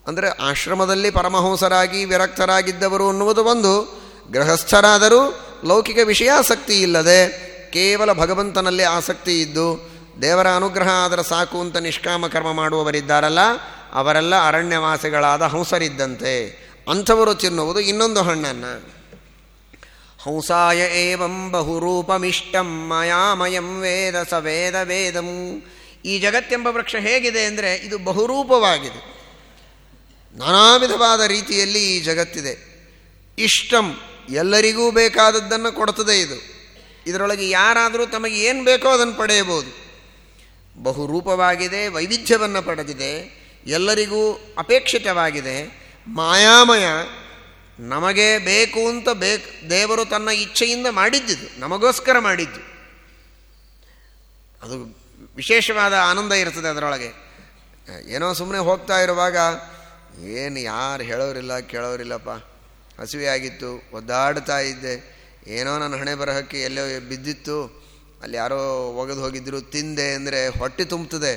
ಅಂದರೆ ಆಶ್ರಮದಲ್ಲಿ ಪರಮಹಂಸರಾಗಿ ವಿರಕ್ತರಾಗಿದ್ದವರು ಅನ್ನುವುದು ಒಂದು. ಗೃಹಸ್ಥರಾದರೂ ಲೌಕಿಕ ವಿಷಯಾಸಕ್ತಿ ಇಲ್ಲದೆ ಕೇವಲ ಭಗವಂತನಲ್ಲಿ ಆಸಕ್ತಿ ಇದ್ದು ದೇವರ ಅನುಗ್ರಹ ಆದರೆ ಸಾಕು ಅಂತ ನಿಷ್ಕಾಮ ಕರ್ಮ ಮಾಡುವವರಿದ್ದಾರಲ್ಲ, ಅವರೆಲ್ಲ ಅರಣ್ಯವಾಸಿಗಳಾದ ಹಂಸರಿದ್ದಂತೆ. ಅಂಥವರು ತಿನ್ನುವುದು ಇನ್ನೊಂದು ಹಣ್ಣನ್ನು. ಹಂಸಾಯ ಏವಂ ಬಹುರೂಪಮಿಷ್ಟಂ ಮಯಾಮಯಂ ವೇದ ಸ ವೇದ ವೇದಂ. ಈ ಜಗತ್ತೆಂಬ ವೃಕ್ಷ ಹೇಗಿದೆ ಅಂದರೆ ಇದು ಬಹುರೂಪವಾಗಿದೆ. ನಾನಾ ವಿಧವಾದ ರೀತಿಯಲ್ಲಿ ಈ ಜಗತ್ತಿದೆ. ಇಷ್ಟಂ ಎಲ್ಲರಿಗೂ ಬೇಕಾದದ್ದನ್ನು ಕೊಡ್ತದೆ ಇದು. ಇದರೊಳಗೆ ಯಾರಾದರೂ ತಮಗೆ ಏನು ಬೇಕೋ ಅದನ್ನು ಪಡೆಯಬಹುದು. ಬಹುರೂಪವಾಗಿದೆ, ವೈವಿಧ್ಯವನ್ನು ಪಡೆದಿದೆ, ಎಲ್ಲರಿಗೂ ಅಪೇಕ್ಷಿತವಾಗಿದೆ. ಮಾಯಾಮಯ ನಮಗೆ ಬೇಕು ಅಂತ ಬೇಕು ದೇವರು ತನ್ನ ಇಚ್ಛೆಯಿಂದ ಮಾಡಿದ್ದಿದ್ದು ನಮಗೋಸ್ಕರ ಮಾಡಿದ್ದು. ಅದು ವಿಶೇಷವಾದ ಆನಂದ ಇರ್ತದೆ ಅದರೊಳಗೆ. ಏನೋ ಸುಮ್ಮನೆ ಹೋಗ್ತಾ ಇರುವಾಗ, ಏನು ಯಾರು ಹೇಳೋರಿಲ್ಲ, ಕೇಳೋರಿಲ್ಲಪ್ಪ. ಹಸಿವೆ ಆಗಿತ್ತು ಒದ್ದಾಡ್ತಾ ಇದ್ದೆ. ಏನೋ ನನ್ನ ಹಣೆ ಬರಹಕ್ಕೆ ಎಲ್ಲೋ ಬಿದ್ದಿತ್ತು, ಅಲ್ಲಿ ಯಾರೋ ಒಗೆದು ಹೋಗಿದ್ದರು ತಿಂದೆ ಅಂದರೆ ಹೊಟ್ಟೆ ತುಂಬುತ್ತದೆ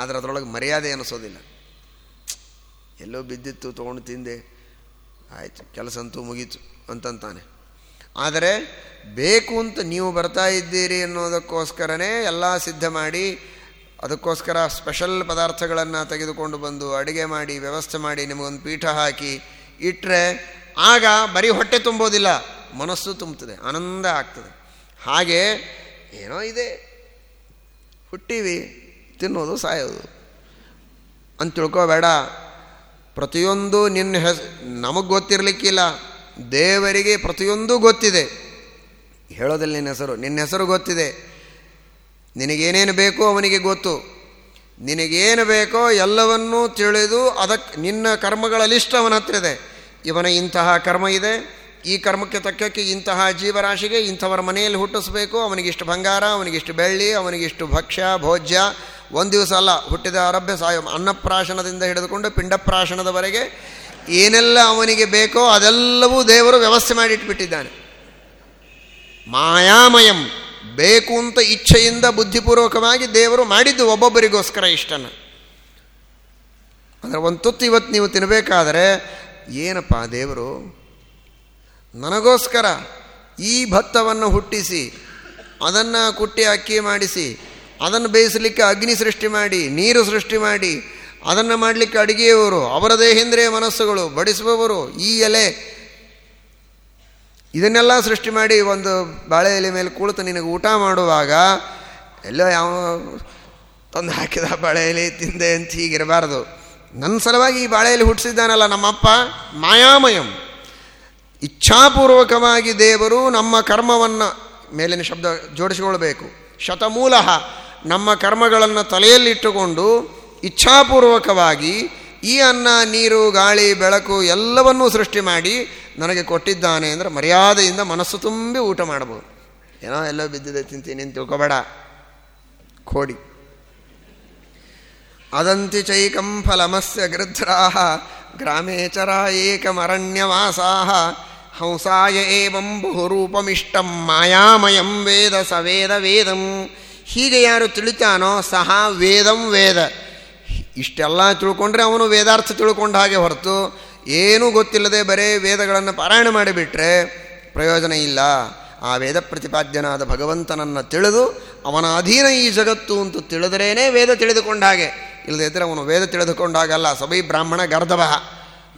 ಆದರೆ ಅದರೊಳಗೆ ಮರ್ಯಾದೆ ಅನಿಸೋದಿಲ್ಲ. ಎಲ್ಲೋ ಬಿದ್ದಿತ್ತು, ತೊಗೊಂಡು ತಿಂದೆ, ಆಯಿತು ಕೆಲಸ ಅಂತೂ ಮುಗೀತು ಅಂತಂತಾನೆ. ಆದರೆ ಬೇಕು ಅಂತ ನೀವು ಬರ್ತಾ ಇದ್ದೀರಿ ಅನ್ನೋದಕ್ಕೋಸ್ಕರನೇ ಎಲ್ಲ ಸಿದ್ಧ ಮಾಡಿ, ಅದಕ್ಕೋಸ್ಕರ ಸ್ಪೆಷಲ್ ಪದಾರ್ಥಗಳನ್ನು ತೆಗೆದುಕೊಂಡು ಬಂದು ಅಡುಗೆ ಮಾಡಿ, ವ್ಯವಸ್ಥೆ ಮಾಡಿ ನಿಮಗೊಂದು ಪೀಠ ಹಾಕಿ ಇಟ್ಟರೆ ಆಗ ಬರೀ ಹೊಟ್ಟೆ ತುಂಬೋದಿಲ್ಲ. ಮನಸ್ಸು ತುಂಬುತ್ತದೆ, ಆನಂದ ಆಗ್ತದೆ. ಹಾಗೆ ಏನೋ ಇದೆ. ಹುಟ್ಟಿವಿ, ತಿನ್ನೋದು, ಸಾಯೋದು. ಅಂತ ತಿಳ್ಕೋಬೇಡ. ಪ್ರತಿಯೊಂದು ನಿನ್ನ ಹೆಸ್ ನಮಗೆ ಗೊತ್ತಿರಲಿಕ್ಕಿಲ್ಲ. ದೇವರಿಗೆ ಪ್ರತಿಯೊಂದು ಗೊತ್ತಿದೆ. ಹೇಳೋದಿಲ್ಲ ನಿನ್ನ ಹೆಸರು ನಿನ್ನ ಹೆಸರು ಗೊತ್ತಿದೆ. ನಿನಗೇನೇನು ಬೇಕೋ ಅವನಿಗೆ ಗೊತ್ತು. ನಿನಗೇನು ಬೇಕೋ ಎಲ್ಲವನ್ನೂ ತಿಳಿದು ಅದಕ್ಕೆ ನಿನ್ನ ಕರ್ಮಗಳ ಲಿಸ್ಟ್ ಅವನ ಹತ್ರ ಇದೆ. ಇವನ ಇಂತಹ ಕರ್ಮ ಇದೆ. ಈ ಕರ್ಮಕ್ಕೆ ತಕ್ಕಕ್ಕೆ ಇಂತಹ ಜೀವರಾಶಿಗೆ ಇಂಥವರ ಮನೆಯಲ್ಲಿ ಹುಟ್ಟಿಸ್ಬೇಕು. ಅವನಿಗಿಷ್ಟು ಬಂಗಾರ ಅವನಿಗಿಷ್ಟು ಬೆಳ್ಳಿ ಅವನಿಗಿಷ್ಟು ಭಕ್ಷ್ಯ, ಭೋಜ್ಯ. ಒಂದು ದಿವಸ ಅಲ್ಲ, ಹುಟ್ಟಿದ ಆರಭ್ಯ ಸಾಯ ಅನ್ನಪ್ರಾಶನದಿಂದ ಹಿಡಿದುಕೊಂಡು ಪಿಂಡಪ್ರಾಶನದವರೆಗೆ ಏನೆಲ್ಲ ಅವನಿಗೆ ಬೇಕೋ ಅದೆಲ್ಲವೂ ದೇವರು ವ್ಯವಸ್ಥೆ ಮಾಡಿಟ್ಬಿಟ್ಟಿದ್ದಾನೆ. ಮಾಯಾಮಯಂ, ಬೇಕು ಅಂತ ಇಚ್ಛೆಯಿಂದ ಬುದ್ಧಿಪೂರ್ವಕವಾಗಿ ದೇವರು ಮಾಡಿದ್ದು ಒಬ್ಬೊಬ್ಬರಿಗೋಸ್ಕರ ಇಷ್ಟನ. ಅಂದರೆ ಒಂದು ತುತ್ತು ಇವತ್ತು ನೀವು ತಿನ್ನಬೇಕಾದರೆ ಏನಪ್ಪ ದೇವರು ನನಗೋಸ್ಕರ ಈ ಭತ್ತವನ್ನು ಹುಟ್ಟಿಸಿ, ಅದನ್ನು ಕುಟ್ಟಿ ಅಕ್ಕಿ ಮಾಡಿಸಿ, ಅದನ್ನು ಬೇಯಿಸಲಿಕ್ಕೆ ಅಗ್ನಿ ಸೃಷ್ಟಿ ಮಾಡಿ, ನೀರು ಸೃಷ್ಟಿ ಮಾಡಿ, ಅದನ್ನು ಮಾಡಲಿಕ್ಕೆ ಅಡುಗೆಯವರು, ಅವರ ದೇಹೇಂದ್ರಿಯ ಮನಸ್ಸುಗಳು, ಬಡಿಸುವವರು ಈ ಎಲೆ. ಇದನ್ನೆಲ್ಲ ಸೃಷ್ಟಿ ಮಾಡಿ ಒಂದು ಬಾಳೆ ಎಲೆ ಮೇಲೆ ಕುಳಿತು ನಿನಗೆ ಊಟ ಮಾಡುವಾಗ, ಎಲ್ಲೋ ಯಾವ ತಂದು ಹಾಕಿದ ಬಾಳೆ ಎಲೆ ತಿಂದೆ ಅಂತ ಹೀಗಿರಬಾರ್ದು. ನನ್ನ ಸಲುವಾಗಿ ಈ ಬಾಳೆ ಎಲೆ ಹುಟ್ಟಿಸಿದ್ದಾನಲ್ಲ ನಮ್ಮಪ್ಪ, ಮಾಯಾಮಯಂ. ಇಚ್ಛಾಪೂರ್ವಕವಾಗಿ ದೇವರು ನಮ್ಮ ಕರ್ಮವನ್ನು, ಮೇಲಿನ ಶಬ್ದ ಜೋಡಿಸಿಕೊಳ್ಬೇಕು ಶತಮೂಲ ನಮ್ಮ ಕರ್ಮಗಳನ್ನು ತಲೆಯಲ್ಲಿಟ್ಟುಕೊಂಡು ಇಚ್ಛಾಪೂರ್ವಕವಾಗಿ ಈ ಅನ್ನ, ನೀರು, ಗಾಳಿ, ಬೆಳಕು ಎಲ್ಲವನ್ನೂ ಸೃಷ್ಟಿ ಮಾಡಿ ನನಗೆ ಕೊಟ್ಟಿದ್ದಾನೆ ಅಂದರೆ ಮರ್ಯಾದೆಯಿಂದ ಮನಸ್ಸು ತುಂಬಿ ಊಟ ಮಾಡ್ಬೋದು. ಏನೋ ಎಲ್ಲೋ ಬಿದ್ದಿದೆ, ತಿಂತೀನಿ ತಿಳ್ಕೊಬೇಡ. ಕೋಡಿ. ಅದಂತಿ ಚೈಕಂ ಫಲಮಸ್ಯ ಗೃಧ್ರಾಹ ಗ್ರಾಮೇ ಚರ ಏಕಮರಣ್ಯವಾಸಾ ಹಂಸಾಯ ಏವಂ ಬಹುರೂಪಮಿಷ್ಟಂ ಮಾಯಾಮಯಂ ವೇದ ಸ ವೇದ ವೇದಂ ಹೀಗೆ ಯಾರು ತಿಳಿತಾನೋ ಸಹ ವೇದಂ ವೇದ। ಇಷ್ಟೆಲ್ಲ ತಿಳ್ಕೊಂಡ್ರೆ ಅವನು ವೇದಾರ್ಥ ತಿಳ್ಕೊಂಡ ಹಾಗೆ ಹೊರತು ಏನೂ ಗೊತ್ತಿಲ್ಲದೆ ಬರೇ ವೇದಗಳನ್ನು ಪಾರಾಯಣ ಮಾಡಿಬಿಟ್ರೆ ಪ್ರಯೋಜನ ಇಲ್ಲ। ಆ ವೇದ ಪ್ರತಿಪಾದ್ಯನಾದ ಭಗವಂತನನ್ನು ತಿಳಿದು ಅವನ ಅಧೀನ ಈ ಜಗತ್ತು ಅಂತ ತಿಳಿದರೇನೇ ವೇದ ತಿಳಿದುಕೊಂಡ ಹಾಗೆ. ಇಲ್ಲದೇ ಅವನು ವೇದ ತಿಳಿದುಕೊಂಡಾಗಲ್ಲ ಸಭೈ ಬ್ರಾಹ್ಮಣ ಗರ್ಧವ.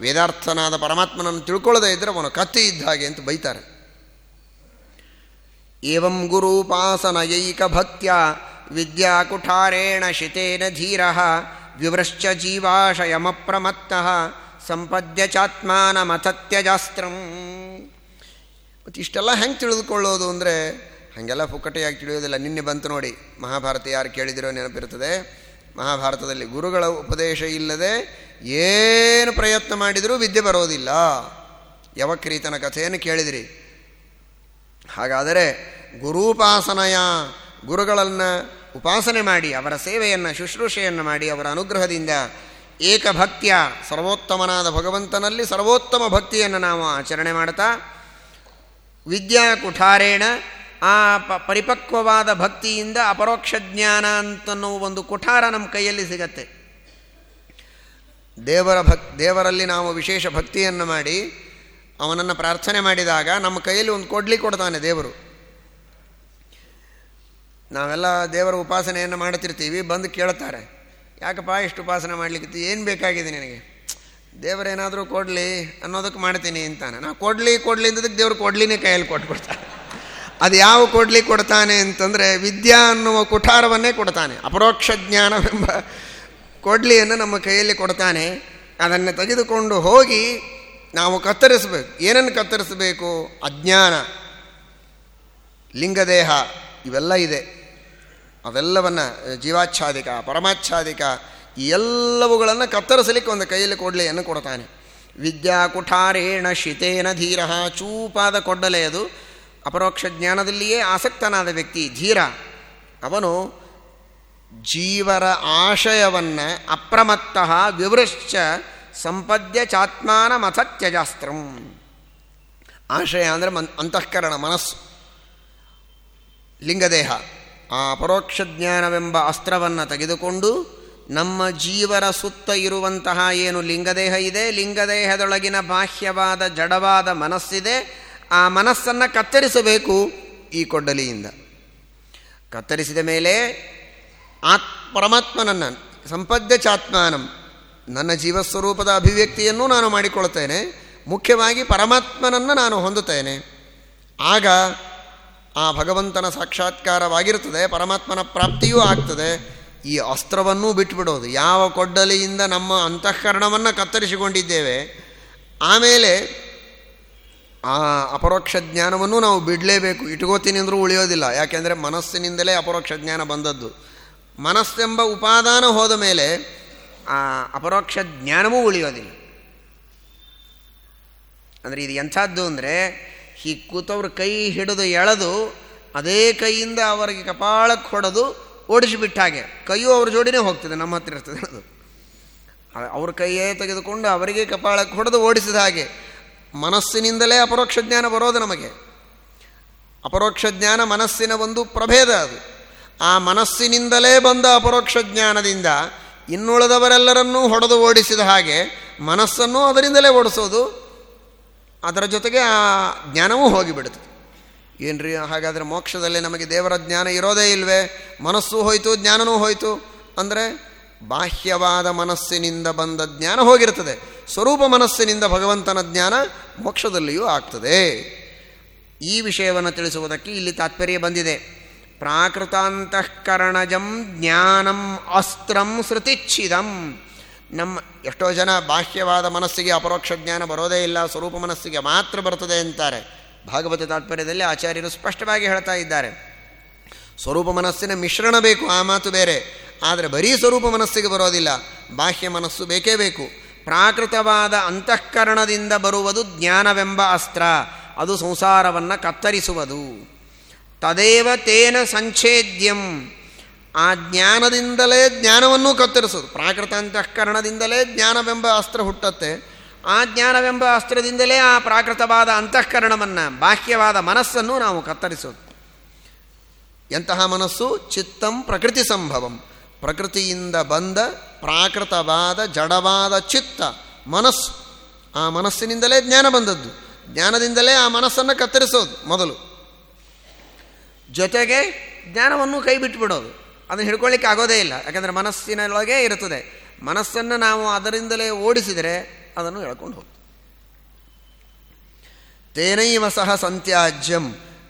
ವೇದಾರ್ಥನಾದ ಪರಮಾತ್ಮನನ್ನು ತಿಳ್ಕೊಳ್ಳದೇ ಇದ್ದರೆ ಅವನು ಕತ್ತಿ ಇದ್ದ ಹಾಗೆ ಅಂತ ಬೈತಾರೆ. ಏವಂ ಗುರುಪಾಸನಯೈಕ ಭಕ್ತ್ಯ ವಿದ್ಯಾಕುಠಾರೇಣ ಶಿತೇನ ಧೀರ ವಿವೃಶ್ಚ ಜೀವಾಶಯಮಪ್ರಮತ್ತಃ ಸಂಪದ್ಯ ಚಾತ್ಮಾನಮತತ್ಯಜಾಸ್ತ್ರಂ ಮತ್ತು ಇಷ್ಟೆಲ್ಲ ಹೆಂಗೆ ತಿಳಿದುಕೊಳ್ಳೋದು ಅಂದರೆ ಹಾಗೆಲ್ಲ ಪುಕ್ಕಟೆಯಾಗಿ ತಿಳಿಯೋದಿಲ್ಲ. ನಿನ್ನೆ ಬಂತು ನೋಡಿ, ಮಹಾಭಾರತ ಯಾರು ಕೇಳಿದಿರೋ ನೆನಪಿರ್ತದೆ ಮಹಾಭಾರತದಲ್ಲಿ ಗುರುಗಳ ಉಪದೇಶ ಇಲ್ಲದೆ ಏನು ಪ್ರಯತ್ನ ಮಾಡಿದರೂ ವಿದ್ಯೆ ಬರೋದಿಲ್ಲ. ಯವಕ್ರೀತನ ಕಥೆಯನ್ನು ಕೇಳಿದಿರಿ. ಹಾಗಾದರೆ ಗುರುಪಾಸನಯ ಗುರುಗಳನ್ನು ಉಪಾಸನೆ ಮಾಡಿ, ಅವರ ಸೇವೆಯನ್ನು, ಶುಶ್ರೂಷೆಯನ್ನು ಮಾಡಿ, ಅವರ ಅನುಗ್ರಹದಿಂದ ಏಕಭಕ್ತಿಯ ಸರ್ವೋತ್ತಮನಾದ ಭಗವಂತನಲ್ಲಿ ಸರ್ವೋತ್ತಮ ಭಕ್ತಿಯನ್ನು ನಾವು ಆಚರಣೆ ಮಾಡ್ತಾ ವಿದ್ಯಾ ಕುಠಾರೇಣ ಆ ಪ ಪರಿಪಕ್ವವಾದ ಭಕ್ತಿಯಿಂದ ಅಪರೋಕ್ಷ ಜ್ಞಾನ ಅಂತನ್ನೋ ಒಂದು ಕುಠಾರ ನಮ್ಮ ಕೈಯಲ್ಲಿ ಸಿಗತ್ತೆ. ದೇವರ ಭಕ್, ದೇವರಲ್ಲಿ ನಾವು ವಿಶೇಷ ಭಕ್ತಿಯನ್ನು ಮಾಡಿ, ಅವನನ್ನು ಪ್ರಾರ್ಥನೆ ಮಾಡಿದಾಗ ನಮ್ಮ ಕೈಯಲ್ಲಿ ಒಂದು ಕೊಡ್ಲಿ ಕೊಡ್ತಾನೆ ದೇವರು. ನಾವೆಲ್ಲ ದೇವರ ಉಪಾಸನೆಯನ್ನು ಮಾಡ್ತಿರ್ತೀವಿ, ಬಂದು ಕೇಳ್ತಾರೆ. ಯಾಕಪ್ಪ ಇಷ್ಟು ಉಪಾಸನೆ ಮಾಡಲಿಕ್ಕೆ ಏನು ಬೇಕಾಗಿದೆ ನಿನಗೆ? ದೇವರೇನಾದರೂ ಕೊಡಲಿ ಅನ್ನೋದಕ್ಕೆ ಮಾಡ್ತೀನಿ ಅಂತಾನೆ. ನಾವು ಕೊಡಲಿ ಕೊಡಲಿ ಅಂದದಕ್ಕೆ ದೇವರು ಕೊಡ್ಲಿನೇ ಕೈಯಲ್ಲಿ ಕೊಟ್ಬಿಡ್ತಾನೆ. ಅದು ಯಾವ ಕೊಡಲಿ ಕೊಡ್ತಾನೆ ಅಂತಂದರೆ ವಿದ್ಯಾ ಅನ್ನುವ ಕುಠಾರವನ್ನೇ ಕೊಡ್ತಾನೆ. ಅಪರೋಕ್ಷ ಜ್ಞಾನವೆಂಬ ಕೊಡ್ಲಿಯನ್ನು ನಮ್ಮ ಕೈಯಲ್ಲಿ ಕೊಡ್ತಾನೆ. ಅದನ್ನು ತೆಗೆದುಕೊಂಡು ಹೋಗಿ ನಾವು ಕತ್ತರಿಸಬೇಕು. ಏನನ್ನು ಕತ್ತರಿಸಬೇಕು? ಅಜ್ಞಾನ, ಲಿಂಗದೇಹ, ಇವೆಲ್ಲ ಇದೆ. ಅವೆಲ್ಲವನ್ನು ಜೀವಾಚ್ಛಾದಿಕ, ಪರಮಾಚ್ಛಾದಿಕ ಎಲ್ಲವುಗಳನ್ನು ಕತ್ತರಿಸಲಿಕ್ಕೆ ಒಂದು ಕೈಯಲ್ಲಿ ಕೊಡಲೆಯನ್ನು ಕೊಡ್ತಾನೆ ವಿದ್ಯಾ ಕುಠಾರೇಣ ಶಿತೇನ ಧೀರ, ಚೂಪಾದ ಕೊಡ್ಡಲೆ ಅದು. ಅಪರೋಕ್ಷ ಜ್ಞಾನದಲ್ಲಿಯೇ ಆಸಕ್ತನಾದ ವ್ಯಕ್ತಿ ಧೀರ. ಅವನು ಜೀವರ ಆಶಯವನ್ನು ಅಪ್ರಮತ್ತಃ ವಿವೃಶ್ಚ ಸಂಪದ್ಯ ಚಾತ್ಮಾನ ಮಥತ್ಯಜಾಸ್ತ್ರಂ ಆಶಯ ಅಂದರೆ ಮನ್, ಅಂತಃಕರಣ, ಮನಸ್ಸು. ಲಿಂಗದೇಹ. ಆ ಅಪರೋಕ್ಷ ಜ್ಞಾನವೆಂಬ ಅಸ್ತ್ರವನ್ನು ತೆಗೆದುಕೊಂಡು ನಮ್ಮ ಜೀವರ ಸುತ್ತ ಇರುವಂತಹ ಏನು ಲಿಂಗದೇಹ ಇದೆ, ಲಿಂಗದೇಹದೊಳಗಿನ ಬಾಹ್ಯವಾದ ಜಡವಾದ ಮನಸ್ಸಿದೆ, ಆ ಮನಸ್ಸನ್ನು ಕತ್ತರಿಸಬೇಕು ಈ ಕೊಡ್ಡಲಿಯಿಂದ ಕತ್ತರಿಸಿದ ಮೇಲೆ ಆತ್ ಪರಮಾತ್ಮನನ್ನು ಸಂಪದ್ಯ ಚಾತ್ಮಾನಂ ನನ್ನ ಜೀವಸ್ವರೂಪದ ಅಭಿವ್ಯಕ್ತಿಯನ್ನು ನಾನು ಮಾಡಿಕೊಳ್ತೇನೆ, ಮುಖ್ಯವಾಗಿ ಪರಮಾತ್ಮನನ್ನು ನಾನು ಹೊಂದುತ್ತೇನೆ. ಆಗ ಆ ಭಗವಂತನ ಸಾಕ್ಷಾತ್ಕಾರವಾಗಿರುತ್ತದೆ, ಪರಮಾತ್ಮನ ಪ್ರಾಪ್ತಿಯೂ ಆಗ್ತದೆ. ಈ ಅಸ್ತ್ರವನ್ನೂ ಬಿಟ್ಟುಬಿಡೋದು ಯಾವ ಕೊಡ್ಡಲಿಯಿಂದ ನಮ್ಮ ಅಂತಃಕರಣವನ್ನು ಕತ್ತರಿಸಿಕೊಂಡಿದ್ದೇವೆ, ಆಮೇಲೆ ಆ ಅಪರೋಕ್ಷ ಜ್ಞಾನವನ್ನು ನಾವು ಬಿಡಲೇಬೇಕು. ಇಟ್ಕೋತೀನಿ ಅಂದರೂ ಉಳಿಯೋದಿಲ್ಲ. ಯಾಕೆಂದರೆ ಮನಸ್ಸಿನಿಂದಲೇ ಅಪರೋಕ್ಷ ಜ್ಞಾನ ಬಂದದ್ದು. ಮನಸ್ಸೆಂಬ ಉಪಾದಾನ ಹೋದ ಮೇಲೆ ಆ ಅಪರೋಕ್ಷ ಜ್ಞಾನವೂ ಉಳಿಯೋದಿಲ್ಲ. ಅಂದರೆ ಇದು ಎಂಥದ್ದು ಅಂದರೆ ಈ ಕೂತವ್ರ ಕೈ ಹಿಡಿದು ಎಳೆದು, ಅದೇ ಕೈಯಿಂದ ಅವರಿಗೆ ಕಪಾಳಕ್ಕೆ ಹೊಡೆದು ಓಡಿಸಿಬಿಟ್ಟ ಹಾಗೆ. ಕೈಯೂ ಅವ್ರ ಜೋಡಿನೇ ಹೋಗ್ತದೆ, ನಮ್ಮ ಹತ್ರ ಇರ್ತದೆ ಅದು. ಅವ್ರ ಕೈಯೇ ತೆಗೆದುಕೊಂಡು ಅವರಿಗೆ ಕಪಾಳಕ್ಕೆ ಹೊಡೆದು ಓಡಿಸಿದ ಹಾಗೆ. ಮನಸ್ಸಿನಿಂದಲೇ ಅಪರೋಕ್ಷ ಜ್ಞಾನ ಬರೋದು ನಮಗೆ. ಅಪರೋಕ್ಷ ಜ್ಞಾನ ಮನಸ್ಸಿನ ಒಂದು ಪ್ರಭೇದ ಅದು. ಆ ಮನಸ್ಸಿನಿಂದಲೇ ಬಂದ ಅಪರೋಕ್ಷ ಜ್ಞಾನದಿಂದ ಇನ್ನುಳಿದವರೆಲ್ಲರನ್ನೂ ಹೊಡೆದು ಓಡಿಸಿದ ಹಾಗೆ ಮನಸ್ಸನ್ನು ಅದರಿಂದಲೇ ಓಡಿಸೋದು. ಅದರ ಜೊತೆಗೆ ಆ ಜ್ಞಾನವೂ ಹೋಗಿಬಿಡುತ್ತೆ. ಏನ್ರಿ? ಹಾಗಾದರೆ ಮೋಕ್ಷದಲ್ಲಿ ನಮಗೆ ದೇವರ ಜ್ಞಾನ ಇರೋದೇ ಇಲ್ವೇ? ಮನಸ್ಸು ಹೋಯಿತು, ಜ್ಞಾನನೂ ಹೋಯಿತು. ಅಂದರೆ ಬಾಹ್ಯವಾದ ಮನಸ್ಸಿನಿಂದ ಬಂದ ಜ್ಞಾನ ಹೋಗಿರ್ತದೆ. ಸ್ವರೂಪ ಮನಸ್ಸಿನಿಂದ ಭಗವಂತನ ಜ್ಞಾನ ಮೋಕ್ಷದಲ್ಲಿಯೂ ಆಗ್ತದೆ. ಈ ವಿಷಯವನ್ನು ತಿಳಿಸುವುದಕ್ಕೆ ಇಲ್ಲಿ ತಾತ್ಪರ್ಯ ಬಂದಿದೆ. ಪ್ರಾಕೃತಾಂತಃಕರಣಜಂ ಜ್ಞಾನಂ ಅಸ್ತ್ರಂ ಶ್ರುತಿಚ್ಛಿದಂ ನಮ್ಮ ಎಷ್ಟೋ ಜನ ಬಾಹ್ಯವಾದ ಮನಸ್ಸಿಗೆ ಅಪರೋಕ್ಷ ಜ್ಞಾನ ಬರೋದೇ ಇಲ್ಲ, ಸ್ವರೂಪ ಮನಸ್ಸಿಗೆ ಮಾತ್ರ ಬರ್ತದೆ ಅಂತಾರೆ. ಭಾಗವತ ತಾತ್ಪರ್ಯದಲ್ಲಿ ಆಚಾರ್ಯರು ಸ್ಪಷ್ಟವಾಗಿ ಹೇಳ್ತಾ ಇದ್ದಾರೆ. ಸ್ವರೂಪ ಮನಸ್ಸಿನ ಮಿಶ್ರಣ ಬೇಕು, ಆ ಮಾತು ಬೇರೆ. ಆದರೆ ಬರೀ ಸ್ವರೂಪ ಮನಸ್ಸಿಗೆ ಬರೋದಿಲ್ಲ, ಬಾಹ್ಯ ಮನಸ್ಸು ಬೇಕೇ ಬೇಕು. ಪ್ರಾಕೃತವಾದ ಅಂತಃಕರಣದಿಂದ ಬರುವುದು ಜ್ಞಾನವೆಂಬ ಅಸ್ತ್ರ. ಅದು ಸಂಸಾರವನ್ನು ಕತ್ತರಿಸುವುದು. ತದೇವ ತೇನ ಸಂಛೇದ್ಯಂ. ಆ ಜ್ಞಾನದಿಂದಲೇ ಜ್ಞಾನವನ್ನು ಕತ್ತರಿಸೋದು ಪ್ರಾಕೃತ ಅಂತಃಕರಣದಿಂದಲೇ ಜ್ಞಾನವೆಂಬ ಅಸ್ತ್ರ ಹುಟ್ಟತ್ತೆ. ಆ ಜ್ಞಾನವೆಂಬ ಅಸ್ತ್ರದಿಂದಲೇ ಆ ಪ್ರಾಕೃತವಾದ ಅಂತಃಕರಣವನ್ನು, ಬಾಹ್ಯವಾದ ಮನಸ್ಸನ್ನು ನಾವು ಕತ್ತರಿಸೋದು. ಎಂತಹ ಮನಸ್ಸು? ಚಿತ್ತಂ ಪ್ರಕೃತಿ ಸಂಭವಂ. ಪ್ರಕೃತಿಯಿಂದ ಬಂದ ಪ್ರಾಕೃತವಾದ, ಜಡವಾದ ಚಿತ್ತ, ಮನಸ್ಸು. ಆ ಮನಸ್ಸಿನಿಂದಲೇ ಜ್ಞಾನ ಬಂದದ್ದು. ಜ್ಞಾನದಿಂದಲೇ ಆ ಮನಸ್ಸನ್ನು ಕತ್ತರಿಸೋದು ಮೊದಲು. ಜೊತೆಗೆ ಜ್ಞಾನವನ್ನು ಕೈ ಬಿಟ್ಟುಬಿಡೋದು ಅದನ್ನು ಹಿಡ್ಕೊಳ್ಳಿಕ್ಕೆ ಆಗೋದೇ ಇಲ್ಲ. ಯಾಕಂದರೆ ಮನಸ್ಸಿನೊಳಗೆ ಇರುತ್ತದೆ. ಮನಸ್ಸನ್ನು ನಾವು ಅದರಿಂದಲೇ ಓಡಿಸಿದರೆ ಅದನ್ನು ಹೇಳ್ಕೊಂಡು ಹೋಗ್ತದೆ ತೇನೈವ ಸಹ ಸಂತ್ಯಾಜ್ಯಂ,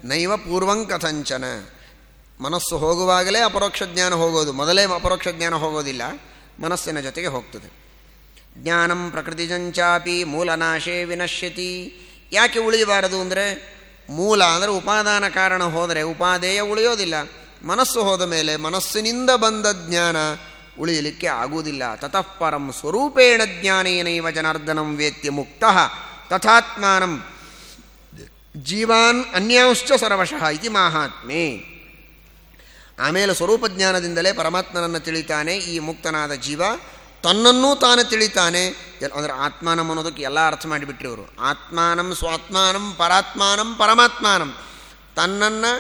ನೈವ ಪೂರ್ವಂ ಕಥಂಚನ. ಮನಸ್ಸು ಹೋಗುವಾಗಲೇ ಅಪರೋಕ್ಷ ಜ್ಞಾನ ಹೋಗೋದು. ಮೊದಲೇ ಅಪರೋಕ್ಷ ಜ್ಞಾನ ಹೋಗೋದಿಲ್ಲ, ಮನಸ್ಸಿನ ಜೊತೆಗೆ ಹೋಗ್ತದೆ. ಜ್ಞಾನಂ ಪ್ರಕೃತಿಜಂಚಾಪಿ ಮೂಲನಾಶೇ ವಿನಶ್ಯತಿ. ಯಾಕೆ ಉಳಿಯಬಾರದು ಅಂದರೆ, ಮೂಲ ಅಂದರೆ ಉಪಾದಾನ ಕಾರಣ ಹೋದರೆ ಉಪಾದೇಯ ಉಳಿಯೋದಿಲ್ಲ. ಮನಸ್ಸು ಹೋದ ಮೇಲೆ ಮನಸ್ಸಿನಿಂದ ಬಂದ ಜ್ಞಾನ ಉಳಿಯಲಿಕ್ಕೆ ಆಗುವುದಿಲ್ಲ. ತತಃಪರಂ ಸ್ವರೂಪೇಣ ಜ್ಞಾನೇನೈವ ಜನಾರ್ದನಂ ವೇತ್ಯ ಮುಕ್ತ ತಥಾತ್ಮಾನಂ ಜೀವಾನ್ ಅನ್ಯಾಂಶ್ಚ ಸರ್ವಶಃ ಇತಿ ಮಾಹಾತ್ಮೆ. ಆಮೇಲೆ ಸ್ವರೂಪ ಜ್ಞಾನದಿಂದಲೇ ಪರಮಾತ್ಮನನ್ನು ತಿಳಿತಾನೆ, ಈ ಮುಕ್ತನಾದ ಜೀವ ತನ್ನನ್ನೂ ತಾನು ತಿಳಿತಾನೆ. ಅಂದರೆ ಆತ್ಮಾನಂ ಅನ್ನೋದಕ್ಕೆ ಎಲ್ಲ ಅರ್ಥ ಮಾಡಿಬಿಟ್ರಿ ಅವರು ಆತ್ಮಾನಂ ಸ್ವಾತ್ಮಾನಂ ಪರಾತ್ಮಾನಂ ಪರಮಾತ್ಮಾನಂ. ತನ್ನನ್ನು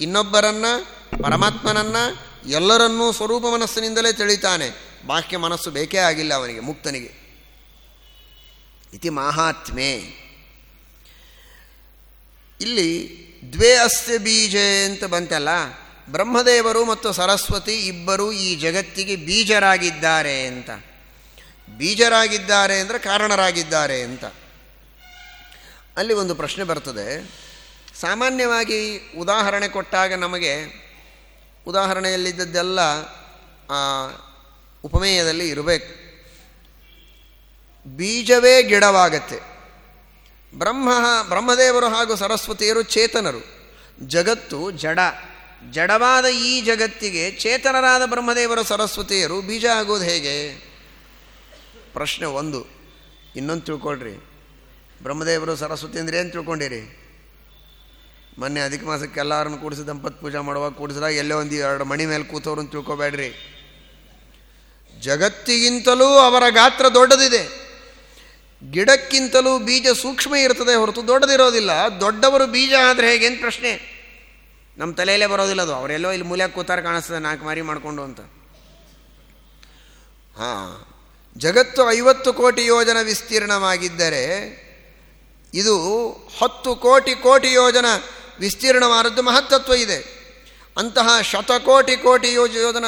ಇನ್ನೊಬ್ಬರನ್ನು, ಪರಮಾತ್ಮನನ್ನು ಎಲ್ಲರನ್ನೂ ಸ್ವರೂಪ ಮನಸ್ಸಿನಿಂದಲೇ ತಿಳಿತಾನೆ. ಬಾಹ್ಯ ಮನಸ್ಸು ಬೇಕೇ ಆಗಿಲ್ಲ ಅವನಿಗೆ, ಮುಕ್ತನಿಗೆ. ಇತಿ ಮಾಹಾತ್ಮೆ. ಇಲ್ಲಿ ದ್ವೇ ಅಸ್ತ್ಯ ಬೀಜ ಅಂತ ಬಂತಲ್ಲ, ಬ್ರಹ್ಮದೇವರು ಮತ್ತು ಸರಸ್ವತಿ ಇಬ್ಬರು ಈ ಜಗತ್ತಿಗೆ ಬೀಜರಾಗಿದ್ದಾರೆ ಅಂತ. ಬೀಜರಾಗಿದ್ದಾರೆ ಅಂದರೆ ಕಾರಣರಾಗಿದ್ದಾರೆ ಅಂತ. ಅಲ್ಲಿ ಒಂದು ಪ್ರಶ್ನೆ ಬರ್ತದೆ. ಸಾಮಾನ್ಯವಾಗಿ ಉದಾಹರಣೆ ಕೊಟ್ಟಾಗ ನಮಗೆ ಉದಾಹರಣೆಯಲ್ಲಿದ್ದದ್ದೆಲ್ಲ ಉಪಮೇಯದಲ್ಲಿ ಇರಬೇಕು. ಬೀಜವೇ ಗಿಡವಾಗತ್ತೆ. ಬ್ರಹ್ಮ, ಬ್ರಹ್ಮದೇವರು ಹಾಗೂ ಸರಸ್ವತಿಯರು ಚೇತನರು. ಜಗತ್ತು ಜಡ. ಜಡವಾದ ಈ ಜಗತ್ತಿಗೆ ಚೇತನರಾದ ಬ್ರಹ್ಮದೇವರು, ಸರಸ್ವತಿಯರು ಬೀಜ ಆಗೋದು ಹೇಗೆ? ಪ್ರಶ್ನೆ ಒಂದು. ಇನ್ನೊಂದು ತಿಳ್ಕೊಳ್ರಿ. ಬ್ರಹ್ಮದೇವರು, ಸರಸ್ವತಿ ಅಂದರೆ ಏನು ತಿಳ್ಕೊಂಡಿರಿ? ಮೊನ್ನೆ ಅಧಿಕ ಮಾಸಕ್ಕೆ ಎಲ್ಲರನ್ನು ಕೂಡಿಸಿ ದಂಪತಿ ಪೂಜೆ ಮಾಡುವಾಗ ಕೂಡಿಸಿದಾಗ ಎಲ್ಲೋ ಒಂದು ಎರಡು ಮಣಿ ಮೇಲೆ ಕೂತವ್ರು ಅಂತ ತಿಳ್ಕೊಬೇಡ್ರಿ. ಜಗತ್ತಿಗಿಂತಲೂ ಅವರ ಗಾತ್ರ ದೊಡ್ಡದಿದೆ. ಗಿಡಕ್ಕಿಂತಲೂ ಬೀಜ ಸೂಕ್ಷ್ಮ ಇರ್ತದೆ ಹೊರತು ದೊಡ್ಡದಿರೋದಿಲ್ಲ. ದೊಡ್ಡವರು ಬೀಜ ಆದರೆ ಹೇಗೇನು ಪ್ರಶ್ನೆ. ನಮ್ಮ ತಲೆಯಲ್ಲೇ ಬರೋದಿಲ್ಲ ಅದು. ಅವರೆಲ್ಲೋ ಇಲ್ಲಿ ಮೂಲ್ಯಾಗ ಕೂತಾರೆ ಕಾಣಿಸ್ತದೆ, ನಾಲ್ಕು ಮಾರಿ ಮಾಡಿಕೊಂಡು ಅಂತ. ಹಾಂ, ಜಗತ್ತು ಐವತ್ತು ಕೋಟಿ ಯೋಜನ ವಿಸ್ತೀರ್ಣವಾಗಿದ್ದರೆ, ಇದು ಹತ್ತು ಕೋಟಿ ಕೋಟಿ ಯೋಜನ ವಿಸ್ತೀರ್ಣವಾದದ್ದು ಮಹತ್ತತ್ವ ಇದೆ. ಅಂತಹ ಶತಕೋಟಿ ಕೋಟಿ ಯೋಜ, ಯೋಜನ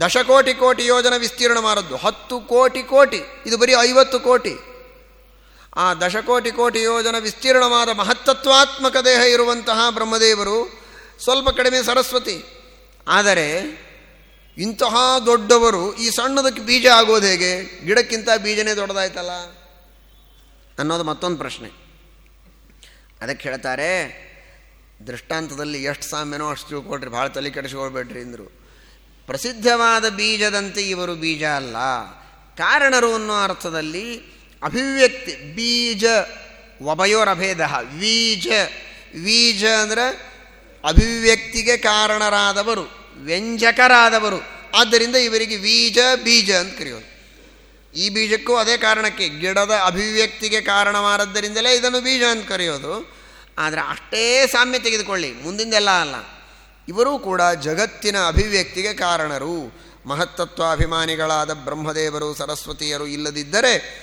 ದಶಕೋಟಿ ಕೋಟಿ ಯೋಜನ ವಿಸ್ತೀರ್ಣವಾದದ್ದು. ಹತ್ತು ಕೋಟಿ ಕೋಟಿ, ಇದು ಬರೀ ಐವತ್ತು ಕೋಟಿ. ಆ ದಶಕೋಟಿ ಕೋಟಿ ಯೋಜನ ವಿಸ್ತೀರ್ಣವಾದ ಮಹತ್ತತ್ವಾತ್ಮಕ ದೇಹ ಇರುವಂತಹ ಬ್ರಹ್ಮದೇವರು ಸ್ವಲ್ಪ ಕಡಿಮೆ ಸರಸ್ವತಿ. ಆದರೆ ಇಂತಹ ದೊಡ್ಡವರು ಈ ಸಣ್ಣದಕ್ಕೆ ಬೀಜ ಆಗೋದು ಹೇಗೆ? ಗಿಡಕ್ಕಿಂತ ಬೀಜನೇ ದೊಡ್ಡದಾಯ್ತಲ್ಲ ಅನ್ನೋದು ಮತ್ತೊಂದು ಪ್ರಶ್ನೆ. ಅದಕ್ಕೆ ಹೇಳ್ತಾರೆ ದೃಷ್ಟಾಂತದಲ್ಲಿ ಎಷ್ಟು ಸಾಮ್ಯನೋ ಅಷ್ಟು ತಿಳ್ಕೊಳ್ರಿ, ಭಾಳ ತಲೆ ಕೆಡಿಸ್ಕೊಳ್ಬೇಡ್ರಿ ಅಂದರು. ಪ್ರಸಿದ್ಧವಾದ ಬೀಜದಂತೆ ಇವರು ಬೀಜ ಅಲ್ಲ. ಕಾರಣರು ಅನ್ನೋ ಅರ್ಥದಲ್ಲಿ ಅಭಿವ್ಯಕ್ತಿ, ಬೀಜ ಅಭೇದ, ವೀಜ ವೀಜ ಅಂದರೆ ಅಭಿವ್ಯಕ್ತಿಗೆ ಕಾರಣರಾದವರು, ವ್ಯಂಜಕರಾದವರು. ಆದ್ದರಿಂದ ಇವರಿಗೆ ಬೀಜ ಬೀಜ ಅಂತ ಕರೆಯೋದು ಈ ಬೀಜಕ್ಕೂ ಅದೇ ಕಾರಣಕ್ಕೆ ಗಿಡದ ಅಭಿವ್ಯಕ್ತಿಗೆ ಕಾರಣವಾದದ್ದರಿಂದಲೇ ಇದನ್ನು ಬೀಜ ಅಂತ ಕರೆಯೋದು. ಆದರೆ ಅಷ್ಟೇ ಸಾಮ್ಯ ತೆಗೆದುಕೊಳ್ಳಿ ಮುಂದಿಂದೆಲ್ಲ ಅಲ್ಲ. ಇವರೂ ಕೂಡ ಜಗತ್ತಿನ ಅಭಿವ್ಯಕ್ತಿಗೆ ಕಾರಣರು. ಮಹತ್ತತ್ವಾಭಿಮಾನಿಗಳಾದ ಬ್ರಹ್ಮದೇವರು, ಸರಸ್ವತಿಯರು ಇಲ್ಲದಿದ್ದರೆ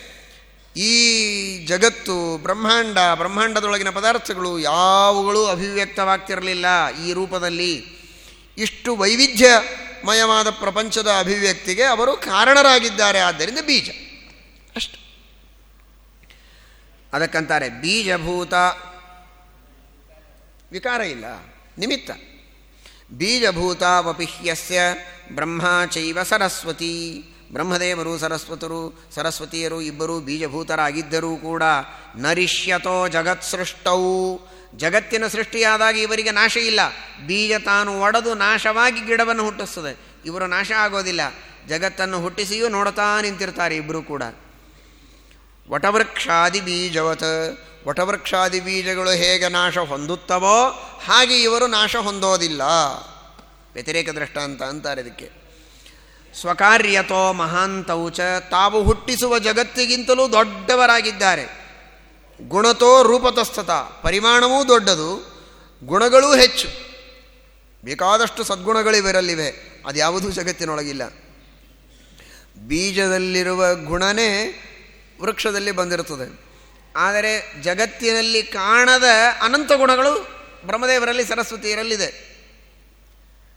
ಈ ಜಗತ್ತು ಬ್ರಹ್ಮಾಂಡ, ಬ್ರಹ್ಮಾಂಡದೊಳಗಿನ ಪದಾರ್ಥಗಳು ಯಾವುಗಳೂ ಅಭಿವ್ಯಕ್ತವಾಗ್ತಿರಲಿಲ್ಲ ಈ ರೂಪದಲ್ಲಿ. ಇಷ್ಟು ವೈವಿಧ್ಯಮಯವಾದ ಪ್ರಪಂಚದ ಅಭಿವ್ಯಕ್ತಿಗೆ ಅವರು ಕಾರಣರಾಗಿದ್ದಾರೆ, ಆದ್ದರಿಂದ ಬೀಜ. ಅಷ್ಟು. ಅದಕ್ಕಂತಾರೆ ಬೀಜಭೂತ ವಿಕಾರ ಇಲ್ಲ. ನಿಮಿತ್ತ. ಬೀಜಭೂತಾವಪಿಹ್ಯಸ್ಯ ಬ್ರಹ್ಮ ಚೈವ ಸರಸ್ವತಿ. ಬ್ರಹ್ಮದೇವರು ಸರಸ್ವತರು, ಸರಸ್ವತಿಯರು ಇಬ್ಬರೂ ಬೀಜಭೂತರಾಗಿದ್ದರೂ ಕೂಡ ನರಿಷ್ಯತೋ ಜಗತ್ ಸೃಷ್ಟವು ಜಗತ್ತಿನ ಸೃಷ್ಟಿಯಾದಾಗ ಇವರಿಗೆ ನಾಶ ಇಲ್ಲ. ಬೀಜ ತಾನು ಒಡೆದು ನಾಶವಾಗಿ ಗಿಡವನ್ನು ಹುಟ್ಟಿಸ್ತದೆ ಇವರು ನಾಶ ಆಗೋದಿಲ್ಲ. ಜಗತ್ತನ್ನು ಹುಟ್ಟಿಸಿಯೂ ನೋಡ್ತಾ ನಿಂತಿರ್ತಾರೆ ಇಬ್ಬರೂ ಕೂಡ. ವಟವೃಕ್ಷಾದಿ ಬೀಜವತ್. ವಟವೃಕ್ಷಾದಿ ಬೀಜಗಳು ಹೇಗೆ ನಾಶ ಹೊಂದುತ್ತವೋ ಹಾಗೆ ಇವರು ನಾಶ ಹೊಂದೋದಿಲ್ಲ. ವ್ಯತಿರೇಕ ದೃಷ್ಟಾಂತ ಅಂತಾರೆ ಇದಕ್ಕೆ. ಸ್ವಕಾರ್ಯತೋ ಮಹಾಂತೌಚ ತಾವು ಹುಟ್ಟಿಸುವ ಜಗತ್ತಿಗಿಂತಲೂ ದೊಡ್ಡವರಾಗಿದ್ದಾರೆ. ಗುಣತೋ ರೂಪತಸ್ಥತ, ಪರಿಮಾಣವೂ ದೊಡ್ಡದು, ಗುಣಗಳೂ ಹೆಚ್ಚು. ಬೇಕಾದಷ್ಟು ಸದ್ಗುಣಗಳಿವೆರಲ್ಲಿವೆ, ಅದ್ಯಾವುದೂ ಜಗತ್ತಿನೊಳಗಿಲ್ಲ. ಬೀಜದಲ್ಲಿರುವ ಗುಣನೇ ವೃಕ್ಷದಲ್ಲಿ ಬಂದಿರುತ್ತದೆ. ಆದರೆ ಜಗತ್ತಿನಲ್ಲಿ ಕಾಣದ ಅನಂತ ಗುಣಗಳು ಬ್ರಹ್ಮದೇವರಲ್ಲಿ ಸರಸ್ವತಿಯರಲ್ಲಿದೆ.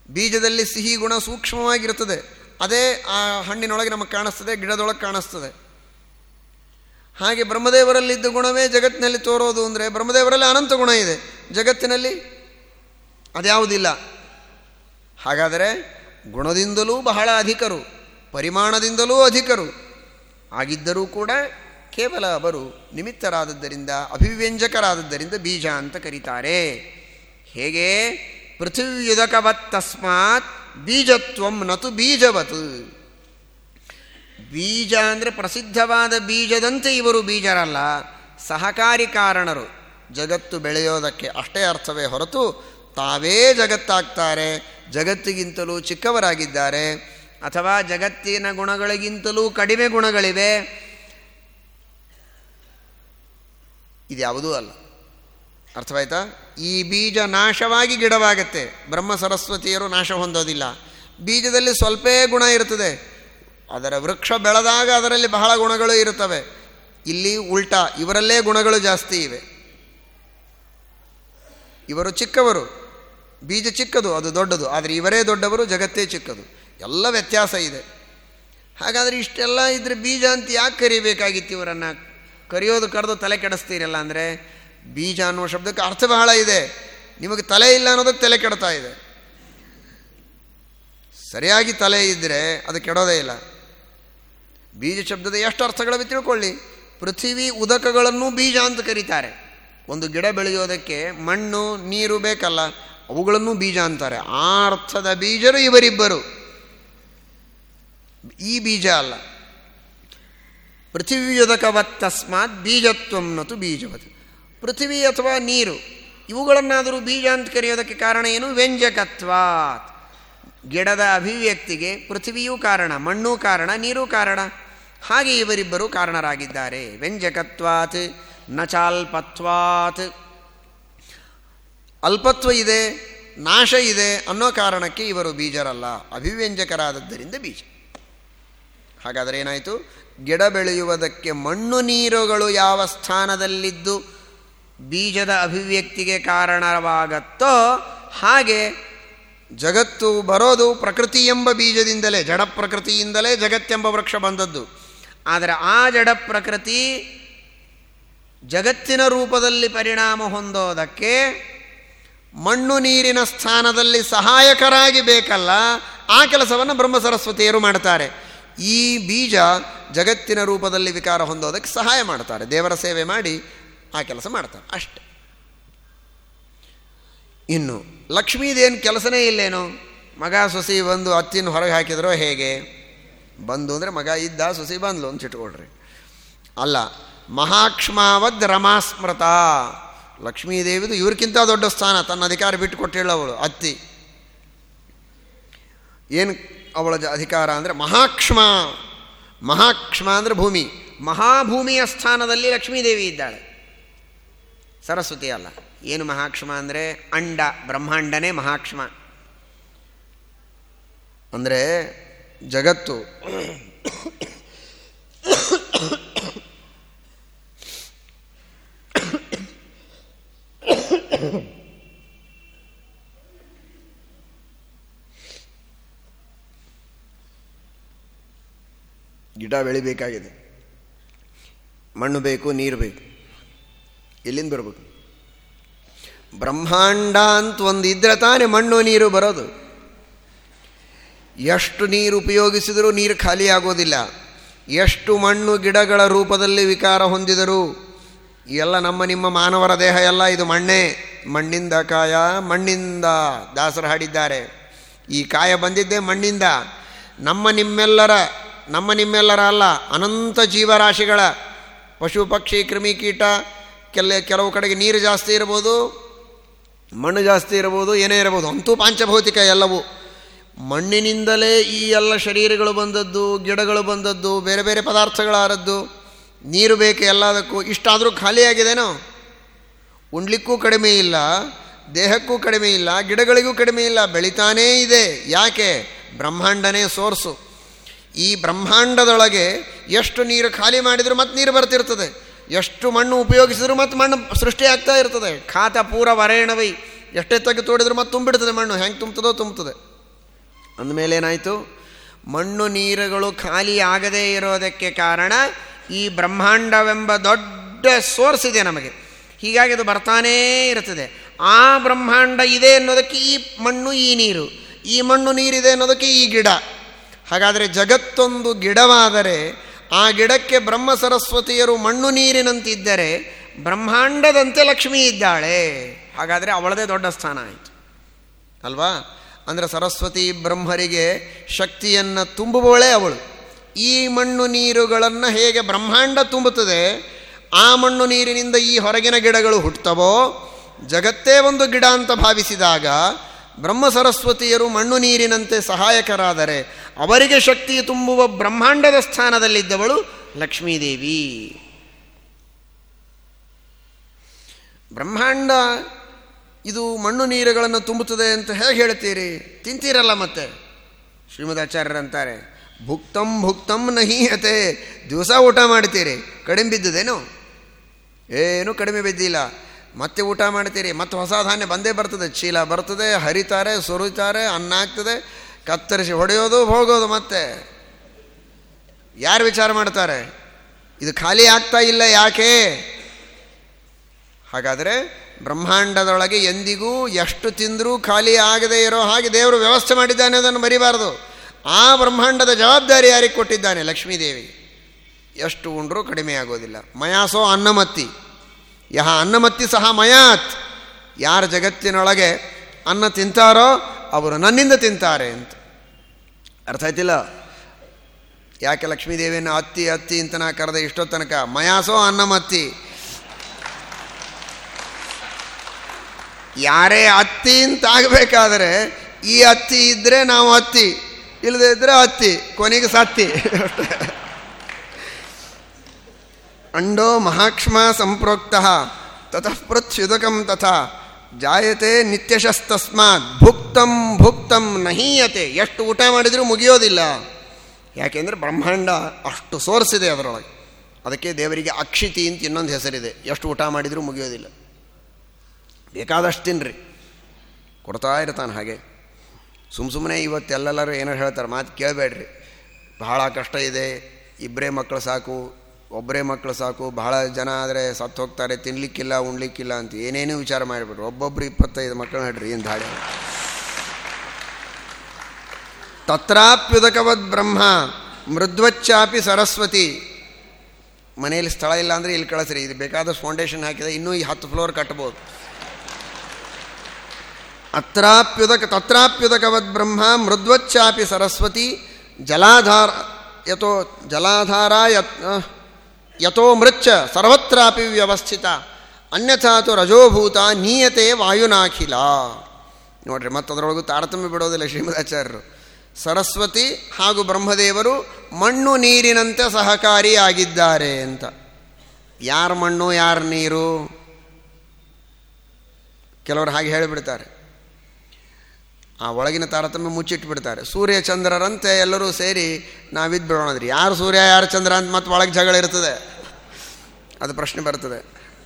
ಬೀಜದಲ್ಲಿ ಸಿಹಿ ಗುಣ ಸೂಕ್ಷ್ಮವಾಗಿರುತ್ತದೆ. ಅದೇ ಆ ಹಣ್ಣಿನೊಳಗೆ ನಮಗೆ ಕಾಣಿಸ್ತದೆ, ಗಿಡದೊಳಗೆ ಕಾಣಿಸ್ತದೆ. ಹಾಗೆ ಬ್ರಹ್ಮದೇವರಲ್ಲಿದ್ದ ಗುಣವೇ ಜಗತ್ತಿನಲ್ಲಿ ತೋರೋದು ಅಂದರೆ ಬ್ರಹ್ಮದೇವರಲ್ಲಿ ಅನಂತ ಗುಣ ಇದೆ. ಜಗತ್ತಿನಲ್ಲಿ ಅದ್ಯಾವುದಿಲ್ಲ. ಹಾಗಾದರೆ ಗುಣದಿಂದಲೂ ಬಹಳ ಅಧಿಕರು, ಪರಿಮಾಣದಿಂದಲೂ ಅಧಿಕರು. ಆಗಿದ್ದರೂ ಕೂಡ ಕೇವಲ ಅವರು ನಿಮಿತ್ತರಾದದ್ದರಿಂದ, ಅಭಿವ್ಯಂಜಕರಾದದ್ದರಿಂದ ಬೀಜ ಅಂತ ಕರೀತಾರೆ. ಹೇಗೆ? ಪೃಥ್ವಿಯುದಕವತ್ ತಸ್ಮಾತ್ ಬೀಜತ್ವಂ ನತು ಬೀಜವತ್. ಬೀಜ ಅಂದರೆ ಪ್ರಸಿದ್ಧವಾದ ಬೀಜದಂತೆ ಇವರು ಬೀಜರಲ್ಲ, ಸಹಕಾರಿ ಕಾರಣರು. ಜಗತ್ತು ಬೆಳೆಯೋದಕ್ಕೆ ಅಷ್ಟೇ ಅರ್ಥವೇ ಹೊರತು ತಾವೇ ಜಗತ್ತಾಗ್ತಾರೆ, ಜಗತ್ತಿಗಿಂತಲೂ ಚಿಕ್ಕವರಾಗಿದ್ದಾರೆ, ಅಥವಾ ಜಗತ್ತಿನ ಗುಣಗಳಿಗಿಂತಲೂ ಕಡಿಮೆ ಗುಣಗಳಿವೆ ಇದ್ಯಾವುದೂ ಅಲ್ಲ. ಅರ್ಥವಾಯ್ತಾ? ಈ ಬೀಜ ನಾಶವಾಗಿ ಗಿಡವಾಗತ್ತೆ. ಬ್ರಹ್ಮ ಸರಸ್ವತಿಯರು ನಾಶ ಹೊಂದೋದಿಲ್ಲ. ಬೀಜದಲ್ಲಿ ಸ್ವಲ್ಪೇ ಗುಣ ಇರ್ತದೆ. ಅದರ ವೃಕ್ಷ ಬೆಳೆದಾಗ ಅದರಲ್ಲಿ ಬಹಳ ಗುಣಗಳು ಇರುತ್ತವೆ. ಇಲ್ಲಿ ಉಲ್ಟಾ, ಇವರಲ್ಲೇ ಗುಣಗಳು ಜಾಸ್ತಿ ಇವೆ. ಇವರು ಚಿಕ್ಕವರು. ಬೀಜ ಚಿಕ್ಕದು, ಅದು ದೊಡ್ಡದು. ಆದರೆ ಇವರೇ ದೊಡ್ಡವರು, ಜಗತ್ತೇ ಚಿಕ್ಕದು. ಎಲ್ಲ ವ್ಯತ್ಯಾಸ ಇದೆ. ಹಾಗಾದರೆ ಇಷ್ಟೆಲ್ಲ ಇದ್ರೆ ಬೀಜ ಅಂತ ಯಾಕೆ ಕರಿಬೇಕಾಗಿತ್ತು ಇವರನ್ನು? ಕರೆಯೋದು ಕರೆದು ತಲೆ ಕೆಡಿಸ್ತೀರಲ್ಲ ಅಂದರೆ ಬೀಜ ಅನ್ನುವ ಶಬ್ದಕ್ಕೆ ಅರ್ಥ ಬಹಳ ಇದೆ. ನಿಮಗೆ ತಲೆ ಇಲ್ಲ ಅನ್ನೋದಕ್ಕೆ ತಲೆ ಕೆಡ್ತಾ ಇದೆ. ಸರಿಯಾಗಿ ತಲೆ ಇದ್ದರೆ ಅದು ಕೆಡೋದೇ ಇಲ್ಲ. ಬೀಜ ಶಬ್ದದ ಎಷ್ಟು ಅರ್ಥಗಳಿವೆ ತಿಳ್ಕೊಳ್ಳಿ. ಪೃಥ್ವಿ ಉದಕಗಳನ್ನು ಬೀಜ ಅಂತ ಕರೀತಾರೆ. ಒಂದು ಗಿಡ ಬೆಳೆಯೋದಕ್ಕೆ ಮಣ್ಣು, ನೀರು ಬೇಕಲ್ಲ, ಅವುಗಳನ್ನು ಬೀಜ ಅಂತಾರೆ. ಆ ಅರ್ಥದ ಬೀಜರು ಇವರಿಬ್ಬರು. ಈ ಬೀಜ ಅಲ್ಲ. ಪೃಥಿವಿಯುದಕವತ್ ತಸ್ಮಾತ್ ಬೀಜತ್ವಂ ನತು ಬೀಜವತ್. ಪೃಥ್ವಿ ಅಥವಾ ನೀರು, ಇವುಗಳನ್ನಾದರೂ ಬೀಜ ಅಂತ ಕರೆಯೋದಕ್ಕೆ ಕಾರಣ ಏನು? ವ್ಯಂಜಕತ್ವಾತ್. ಗಿಡದ ಅಭಿವ್ಯಕ್ತಿಗೆ ಪೃಥ್ವಿಯೂ ಕಾರಣ, ಮಣ್ಣು ಕಾರಣ, ನೀರು ಕಾರಣ. ಹಾಗೆ ಇವರಿಬ್ಬರು ಕಾರಣರಾಗಿದ್ದಾರೆ. ವ್ಯಂಜಕತ್ವಾತ್, ನಚಾಲ್ಪತ್ವಾತ್. ಅಲ್ಪತ್ವ ಇದೆ, ನಾಶ ಇದೆ ಅನ್ನೋ ಕಾರಣಕ್ಕೆ ಇವರು ಬೀಜರಲ್ಲ. ಅಭಿವ್ಯಂಜಕರಾದದ್ದರಿಂದ ಬೀಜ. ಹಾಗಾದರೆ ಏನಾಯಿತು? ಗಿಡ ಬೆಳೆಯುವುದಕ್ಕೆ ಮಣ್ಣು ನೀರುಗಳು ಯಾವ ಸ್ಥಾನದಲ್ಲಿದ್ದು ಬೀಜದ ಅಭಿವ್ಯಕ್ತಿಗೆ ಕಾರಣವಾಗತ್ತೋ ಹಾಗೆ ಜಗತ್ತು ಬರೋದು ಪ್ರಕೃತಿ ಎಂಬ ಬೀಜದಿಂದಲೇ, ಜಡ ಪ್ರಕೃತಿಯಿಂದಲೇ ಜಗತ್ತೆಂಬ ವೃಕ್ಷ ಬಂದದ್ದು. ಆದರೆ ಆ ಜಡ ಪ್ರಕೃತಿ ಜಗತ್ತಿನ ರೂಪದಲ್ಲಿ ಪರಿಣಾಮ ಹೊಂದೋದಕ್ಕೆ ಮಣ್ಣು ನೀರಿನ ಸ್ಥಾನದಲ್ಲಿ ಸಹಾಯಕರಾಗಿ ಬೇಕಲ್ಲ, ಆ ಕೆಲಸವನ್ನು ಬ್ರಹ್ಮ ಸರಸ್ವತಿಯರು ಮಾಡ್ತಾರೆ. ಈ ಬೀಜ ಜಗತ್ತಿನ ರೂಪದಲ್ಲಿ ವಿಕಾರ ಹೊಂದೋದಕ್ಕೆ ಸಹಾಯ ಮಾಡ್ತಾರೆ ದೇವರ ಸೇವೆ ಮಾಡಿ ಆ ಕೆಲಸ ಮಾಡ್ತಾರೆ. ಅಷ್ಟೆ. ಇನ್ನು ಲಕ್ಷ್ಮೀದೇನು ಕೆಲಸನೇ ಇಲ್ಲೇನು? ಮಗ ಸೊಸಿ ಬಂದು ಅತ್ತಿನ ಹೊರಗೆ ಹಾಕಿದ್ರೋ ಹೇಗೆ? ಬಂದು ಅಂದರೆ ಮಗ ಇದ್ದ ಸೊಸಿ ಬಂದ್ಲು ಅಂತ ಇಟ್ಕೊಳ್ರಿ. ಅಲ್ಲ, ಮಹಾಕ್ಷ್ಮಾವದ್ ರಮಾಸ್ಮೃತ. ಲಕ್ಷ್ಮೀದೇವಿದು ಇವ್ರಿಗಿಂತ ದೊಡ್ಡ ಸ್ಥಾನ. ತನ್ನ ಅಧಿಕಾರ ಬಿಟ್ಟು ಕೊಟ್ಟಿಳ್ಳವಳು ಅತ್ತಿ. ಏನು ಅವಳ ಅಧಿಕಾರ ಅಂದರೆ ಮಹಾಕ್ಷ್ಮ. ಮಹಾಕ್ಷ್ಮ ಅಂದರೆ ಭೂಮಿ. ಮಹಾಭೂಮಿಯ ಸ್ಥಾನದಲ್ಲಿ ಲಕ್ಷ್ಮೀದೇವಿ ಇದ್ದಾಳೆ. ಸರಸ್ವತಿ ಅಲ್ಲ. ಏನು ಮಹಾಕ್ಷ್ಮ ಅಂದರೆ ಅಂಡ, ಬ್ರಹ್ಮಾಂಡನೇ ಮಹಾಕ್ಷ್ಮ. ಅಂದರೆ ಜಗತ್ತು. ಗಿಡ ಬೆಳಿಬೇಕಾಗಿದೆ. ಮಣ್ಣು ಬೇಕು, ನೀರು ಬೇಕು. ಎಲ್ಲಿಂದ ಬರಬೇಕು? ಬ್ರಹ್ಮಾಂಡ ಅಂತ ಒಂದು ಇದ್ರೆ ತಾನೇ ಮಣ್ಣು, ನೀರು ಬರೋದು. ಎಷ್ಟು ನೀರು ಉಪಯೋಗಿಸಿದರೂ ನೀರು ಖಾಲಿ ಆಗೋದಿಲ್ಲ. ಎಷ್ಟು ಮಣ್ಣು ಗಿಡಗಳ ರೂಪದಲ್ಲಿ ವಿಕಾರ ಹೊಂದಿದರು, ಎಲ್ಲ ನಮ್ಮ ನಿಮ್ಮ ಮಾನವರ ದೇಹ ಎಲ್ಲ ಇದು ಮಣ್ಣೇ. ಮಣ್ಣಿಂದ ಕಾಯ, ಮಣ್ಣಿಂದ ದಾಸರ ಹಾಡಿದ್ದಾರೆ. ಈ ಕಾಯ ಬಂದಿದ್ದೇ ಮಣ್ಣಿಂದ. ನಮ್ಮ ನಿಮ್ಮೆಲ್ಲರ ನಮ್ಮ ನಿಮ್ಮೆಲ್ಲರ ಅಲ್ಲ, ಅನಂತ ಜೀವರಾಶಿಗಳ ಪಶು, ಪಕ್ಷಿ ಕ್ರಿಮಿಕೀಟ ಕೆಲ ಕೆಲವು ಕಡೆಗೆ ನೀರು ಜಾಸ್ತಿ ಇರ್ಬೋದು, ಮಣ್ಣು ಜಾಸ್ತಿ ಇರ್ಬೋದು, ಏನೇ ಇರ್ಬೋದು, ಅಂತೂ ಪಾಂಚಭೌತಿಕ ಎಲ್ಲವೂ. ಮಣ್ಣಿನಿಂದಲೇ ಈ ಎಲ್ಲ ಶರೀರಗಳು ಬಂದದ್ದು, ಗಿಡಗಳು ಬಂದದ್ದು, ಬೇರೆ ಬೇರೆ ಪದಾರ್ಥಗಳಾರದ್ದು ನೀರು ಬೇಕು ಎಲ್ಲದಕ್ಕೂ, ಇಷ್ಟಾದರೂ ಖಾಲಿಯಾಗಿದೆನೋ? ಉಣ್ಲಿಕ್ಕೂ ಕಡಿಮೆ ಇಲ್ಲ, ದೇಹಕ್ಕೂ ಕಡಿಮೆ ಇಲ್ಲ, ಗಿಡಗಳಿಗೂ ಕಡಿಮೆ ಇಲ್ಲ, ಬೆಳಿತಾನೇ ಇದೆ. ಯಾಕೆ? ಬ್ರಹ್ಮಾಂಡನೇ ಸೋರ್ಸು. ಈ ಬ್ರಹ್ಮಾಂಡದೊಳಗೆ ಎಷ್ಟು ನೀರು ಖಾಲಿ ಮಾಡಿದರೂ ಮತ್ತೆ ನೀರು ಬರ್ತಿರ್ತದೆ. ಎಷ್ಟು ಮಣ್ಣು ಉಪಯೋಗಿಸಿದ್ರು ಮತ್ತು ಮಣ್ಣು ಸೃಷ್ಟಿಯಾಗ್ತಾ ಇರ್ತದೆ. ಖಾತ ಪೂರ ವರೇಣವೈ. ಎಷ್ಟೇ ತೆಗೆದು ತೋಡಿದ್ರು ಮತ್ತೆ ತುಂಬಿಡ್ತದೆ ಮಣ್ಣು. ಹೆಂಗೆ ತುಂಬ್ತದೋ ತುಂಬ್ತದೆ. ಅಂದಮೇಲೆ ಏನಾಯಿತು? ಮಣ್ಣು ನೀರುಗಳು ಖಾಲಿ ಆಗದೇ ಇರೋದಕ್ಕೆ ಕಾರಣ ಈ ಬ್ರಹ್ಮಾಂಡವೆಂಬ ದೊಡ್ಡ ಸೋರ್ಸ್ ಇದೆ ನಮಗೆ. ಹೀಗಾಗಿ ಅದು ಬರ್ತಾನೇ ಇರ್ತದೆ ಆ ಬ್ರಹ್ಮಾಂಡ ಇದೆ ಅನ್ನೋದಕ್ಕೆ ಈ ಮಣ್ಣು ಈ ನೀರು. ಈ ಮಣ್ಣು ನೀರಿದೆ ಅನ್ನೋದಕ್ಕೆ ಈ ಗಿಡ. ಹಾಗಾದರೆ ಜಗತ್ತೊಂದು ಗಿಡವಾದರೆ ಆ ಗಿಡಕ್ಕೆ ಬ್ರಹ್ಮ ಸರಸ್ವತಿಯರು ಮಣ್ಣು ನೀರಿನಂತಿದ್ದರೆ ಬ್ರಹ್ಮಾಂಡದಂತೆ ಲಕ್ಷ್ಮಿ ಇದ್ದಾಳೆ. ಹಾಗಾದರೆ ಅವಳದೇ ದೊಡ್ಡ ಸ್ಥಾನ ಆಯಿತು. ಅಲ್ವಾ? ಅಂದರೆ ಸರಸ್ವತಿ ಬ್ರಹ್ಮರಿಗೆ ಶಕ್ತಿಯನ್ನು ತುಂಬುವವಳೇ ಅವಳು. ಈ ಮಣ್ಣು ನೀರುಗಳನ್ನು ಹೇಗೆ ಬ್ರಹ್ಮಾಂಡ ತುಂಬುತ್ತದೆ? ಆ ಮಣ್ಣು ನೀರಿನಿಂದ ಈ ಹೊರಗಿನ ಗಿಡಗಳು ಹುಟ್ಟುತ್ತವೋ ಜಗತ್ತೇ ಒಂದು ಗಿಡ ಅಂತ ಭಾವಿಸಿದಾಗ ಬ್ರಹ್ಮ ಸರಸ್ವತಿಯರು ಮಣ್ಣು ನೀರಿನಂತೆ ಸಹಾಯಕರಾದರೆ ಅವರಿಗೆ ಶಕ್ತಿ ತುಂಬುವ ಬ್ರಹ್ಮಾಂಡದ ಸ್ಥಾನದಲ್ಲಿದ್ದವಳು ಲಕ್ಷ್ಮೀದೇವಿ. ಬ್ರಹ್ಮಾಂಡ ಇದು ಮಣ್ಣು ನೀರುಗಳನ್ನು ತುಂಬುತ್ತದೆ ಅಂತ ಹೇಗೆ ಹೇಳ್ತೀರಿ ತಿಂತೀರಲ್ಲ ಮತ್ತೆ? ಶ್ರೀಮದಾಚಾರ್ಯರಂತಾರೆ. ಭುಕ್ತಂ ಭುಕ್ತಂ ನಹೀಯತೆ ದಿವಸ ಊಟ ಮಾಡ್ತೀರಿ ಕಡಿಮೆ ಬಿದ್ದದೇನು? ಏನು ಕಡಿಮೆ ಬಿದ್ದಿಲ್ಲ. ಮತ್ತೆ ಊಟ ಮಾಡ್ತೀರಿ, ಮತ್ತೆ ಹೊಸ ಧಾನ್ಯ ಬಂದೇ ಬರ್ತದೆ. ಚೀಲ ಬರ್ತದೆ, ಹರಿತಾರೆ, ಸುರಿತಾರೆ, ಅನ್ನ ಆಗ್ತದೆ ಕತ್ತರಿಸಿ ಹೊಡೆಯೋದು ಹೋಗೋದು ಮತ್ತೆ. ಯಾರು ವಿಚಾರ ಮಾಡ್ತಾರೆ? ಇದು ಖಾಲಿ ಆಗ್ತಾ ಇಲ್ಲ ಯಾಕೆ? ಹಾಗಾದರೆ ಬ್ರಹ್ಮಾಂಡದೊಳಗೆ ಎಂದಿಗೂ ಎಷ್ಟು ತಿಂದರೂ ಖಾಲಿ ಆಗದೇ ಇರೋ ಹಾಗೆ ದೇವರು ವ್ಯವಸ್ಥೆ ಮಾಡಿದ್ದಾನೆ ಅದನ್ನು ಮರಿಬಾರದು. ಆ ಬ್ರಹ್ಮಾಂಡದ ಜವಾಬ್ದಾರಿ ಯಾರಿಗೆ ಕೊಟ್ಟಿದ್ದಾನೆ? ಲಕ್ಷ್ಮೀದೇವಿ. ಎಷ್ಟು ಉಂಡ್ರೂ ಕಡಿಮೆ ಆಗೋದಿಲ್ಲ. ಮಯಾಸೋ ಅನ್ನಮತ್ತಿ. ಯಹ ಅನ್ನಮತ್ತಿ ಸಹ ಮಯಾತ್. ಯಾರ ಜಗತ್ತಿನೊಳಗೆ ಅನ್ನ ತಿಂತಾರೋ ಅವರು ನನ್ನಿಂದ ತಿಂತಾರೆ ಅಂತ. ಅರ್ಥ ಆಯ್ತಿಲ್ಲ? ಯಾಕೆ ಲಕ್ಷ್ಮೀದೇವಿಯನ್ನು ಅತ್ತಿ ಅತ್ತಿ ಅಂತ ನಾ ಕರೆದೆ ಇಷ್ಟೋ ತನಕ ಮಯಾಸೋ ಅನ್ನಮತ್ತಿ. ಯಾರೇ ಅತ್ತಿ ಅಂತ ಆಗಬೇಕಾದ್ರೆ ಈ ಅತ್ತಿ ಇದ್ದರೆ ನಾವು ಅತ್ತಿ ಇಲ್ಲದೇ ಇದ್ದರೆ ಅತ್ತಿ, ಕೊನೆಗೆ ಸತ್ತಿ. ಅಂಡೋ ಮಹಾಕ್ಷ್ಮ ಸಂಪ್ರೋಕ್ತ ತತಃ ಪೃಥ್ಯುದಕಂ ತಥಾ ಜಾಯತೆ ನಿತ್ಯಶಸ್ತಸ್ಮಾತ್ ಭುಕ್ತಂ ಭುಕ್ತಂ ನಹೀಯತೆ ಎಷ್ಟು ಊಟ ಮಾಡಿದರೂ ಮುಗಿಯೋದಿಲ್ಲ। ಯಾಕೆಂದರೆ ಬ್ರಹ್ಮಾಂಡ ಅಷ್ಟು ಸೋರ್ಸ್ ಅದರೊಳಗೆ। ಅದಕ್ಕೆ ದೇವರಿಗೆ ಅಕ್ಷಿತಿ ಅಂತ ಇನ್ನೊಂದು ಹೆಸರಿದೆ। ಎಷ್ಟು ಊಟ ಮಾಡಿದರೂ ಮುಗಿಯೋದಿಲ್ಲ। ಬೇಕಾದಷ್ಟು ತಿನ್ನಿರಿ ಕೊಡ್ತಾ ಇರ್ತಾನೆ ಹಾಗೆ। ಸುಮ್ಮ ಸುಮ್ಮನೆ ಇವತ್ತೆಲ್ಲೆಲ್ಲರೂ ಏನಾರು ಹೇಳ್ತಾರೆ, ಮಾತು ಕೇಳಬೇಡ್ರಿ। ಬಹಳ ಕಷ್ಟ ಇದೆ ಇಬ್ಬರೇ ಮಕ್ಕಳು ಸಾಕು ಒಬ್ಬರೇ ಮಕ್ಕಳು ಸಾಕು, ಬಹಳ ಜನ ಆದರೆ ಸತ್ತು ಹೋಗ್ತಾರೆ ತಿನ್ನಲಿಕ್ಕಿಲ್ಲ ಉಣ್ಲಿಕ್ಕಿಲ್ಲ ಅಂತ ಏನೇನೂ ವಿಚಾರ ಮಾಡಿಬಿಟ್ರು. ಒಬ್ಬೊಬ್ಬರು ಇಪ್ಪತ್ತೈದು ಮಕ್ಕಳು ನಡ್ರಿ ಏನು ದಾಳಿ ತತ್ರಾಪ್ಯುದಕವದ್ ಬ್ರಹ್ಮ, ಮೃದ್ವಚ್ಚಾಪಿ ಸರಸ್ವತಿ. ಮನೆಯಲ್ಲಿ ಸ್ಥಳ ಇಲ್ಲ ಅಂದರೆ ಇಲ್ಲಿ ಕಳಿಸ್ರಿ, ಇದು ಬೇಕಾದ ಫೌಂಡೇಶನ್ ಹಾಕಿದೆ ಇನ್ನೂ ಈ ಹತ್ತು ಫ್ಲೋರ್ ಕಟ್ಬೋದು. ಅತ್ರಾಪ್ಯುದಕ, ತತ್ರಾಪ್ಯುದಕವದ್ ಬ್ರಹ್ಮ, ಮೃದ್ವಚ್ಚಾಪಿ ಸರಸ್ವತಿ, ಜಲಾಧಾರ ಯಥೋ ಜಲಾಧಾರ ಯತ್ ಯಥೋ ಮೃಚ್ಛ ಸರ್ವತ್ರಾಪಿ ವ್ಯವಸ್ಥಿತ ಅನ್ಯಥಾ ತು ರಜೋಭೂತ ನೀಯತೆ ವಾಯುನಾಖಿಲ ನೋಡ್ರಿ, ಮತ್ತದರೊಳಗೂ ತಾರತಮ್ಯ ಬಿಡೋದಿಲ್ಲ ಶ್ರೀಮದಾಚಾರ್ಯರು. ಸರಸ್ವತಿ ಹಾಗೂ ಬ್ರಹ್ಮದೇವರು ಮಣ್ಣು ನೀರಿನಂತೆ ಸಹಕಾರಿಯಾಗಿದ್ದಾರೆ ಅಂತ. ಯಾರ ಮಣ್ಣು, ಯಾರ ನೀರು? ಕೆಲವರು ಹಾಗೆ ಹೇಳಿಬಿಡ್ತಾರೆ. ಆ ಒಳಗಿನ ತಾರತಮ್ಯ ಮುಚ್ಚಿಟ್ಬಿಡ್ತಾರೆ. ಸೂರ್ಯ ಚಂದ್ರರಂತೆ ಎಲ್ಲರೂ ಸೇರಿ ನಾವಿದ್ದು ಬಿಡೋಣದ್ರಿ ಯಾರು ಸೂರ್ಯ, ಯಾರು ಚಂದ್ರ ಅಂತ ಮತ್ತೆ ಒಳಗೆ ಜಗಳ ಇರ್ತದೆ. ಅದು ಪ್ರಶ್ನೆ ಬರ್ತದೆ.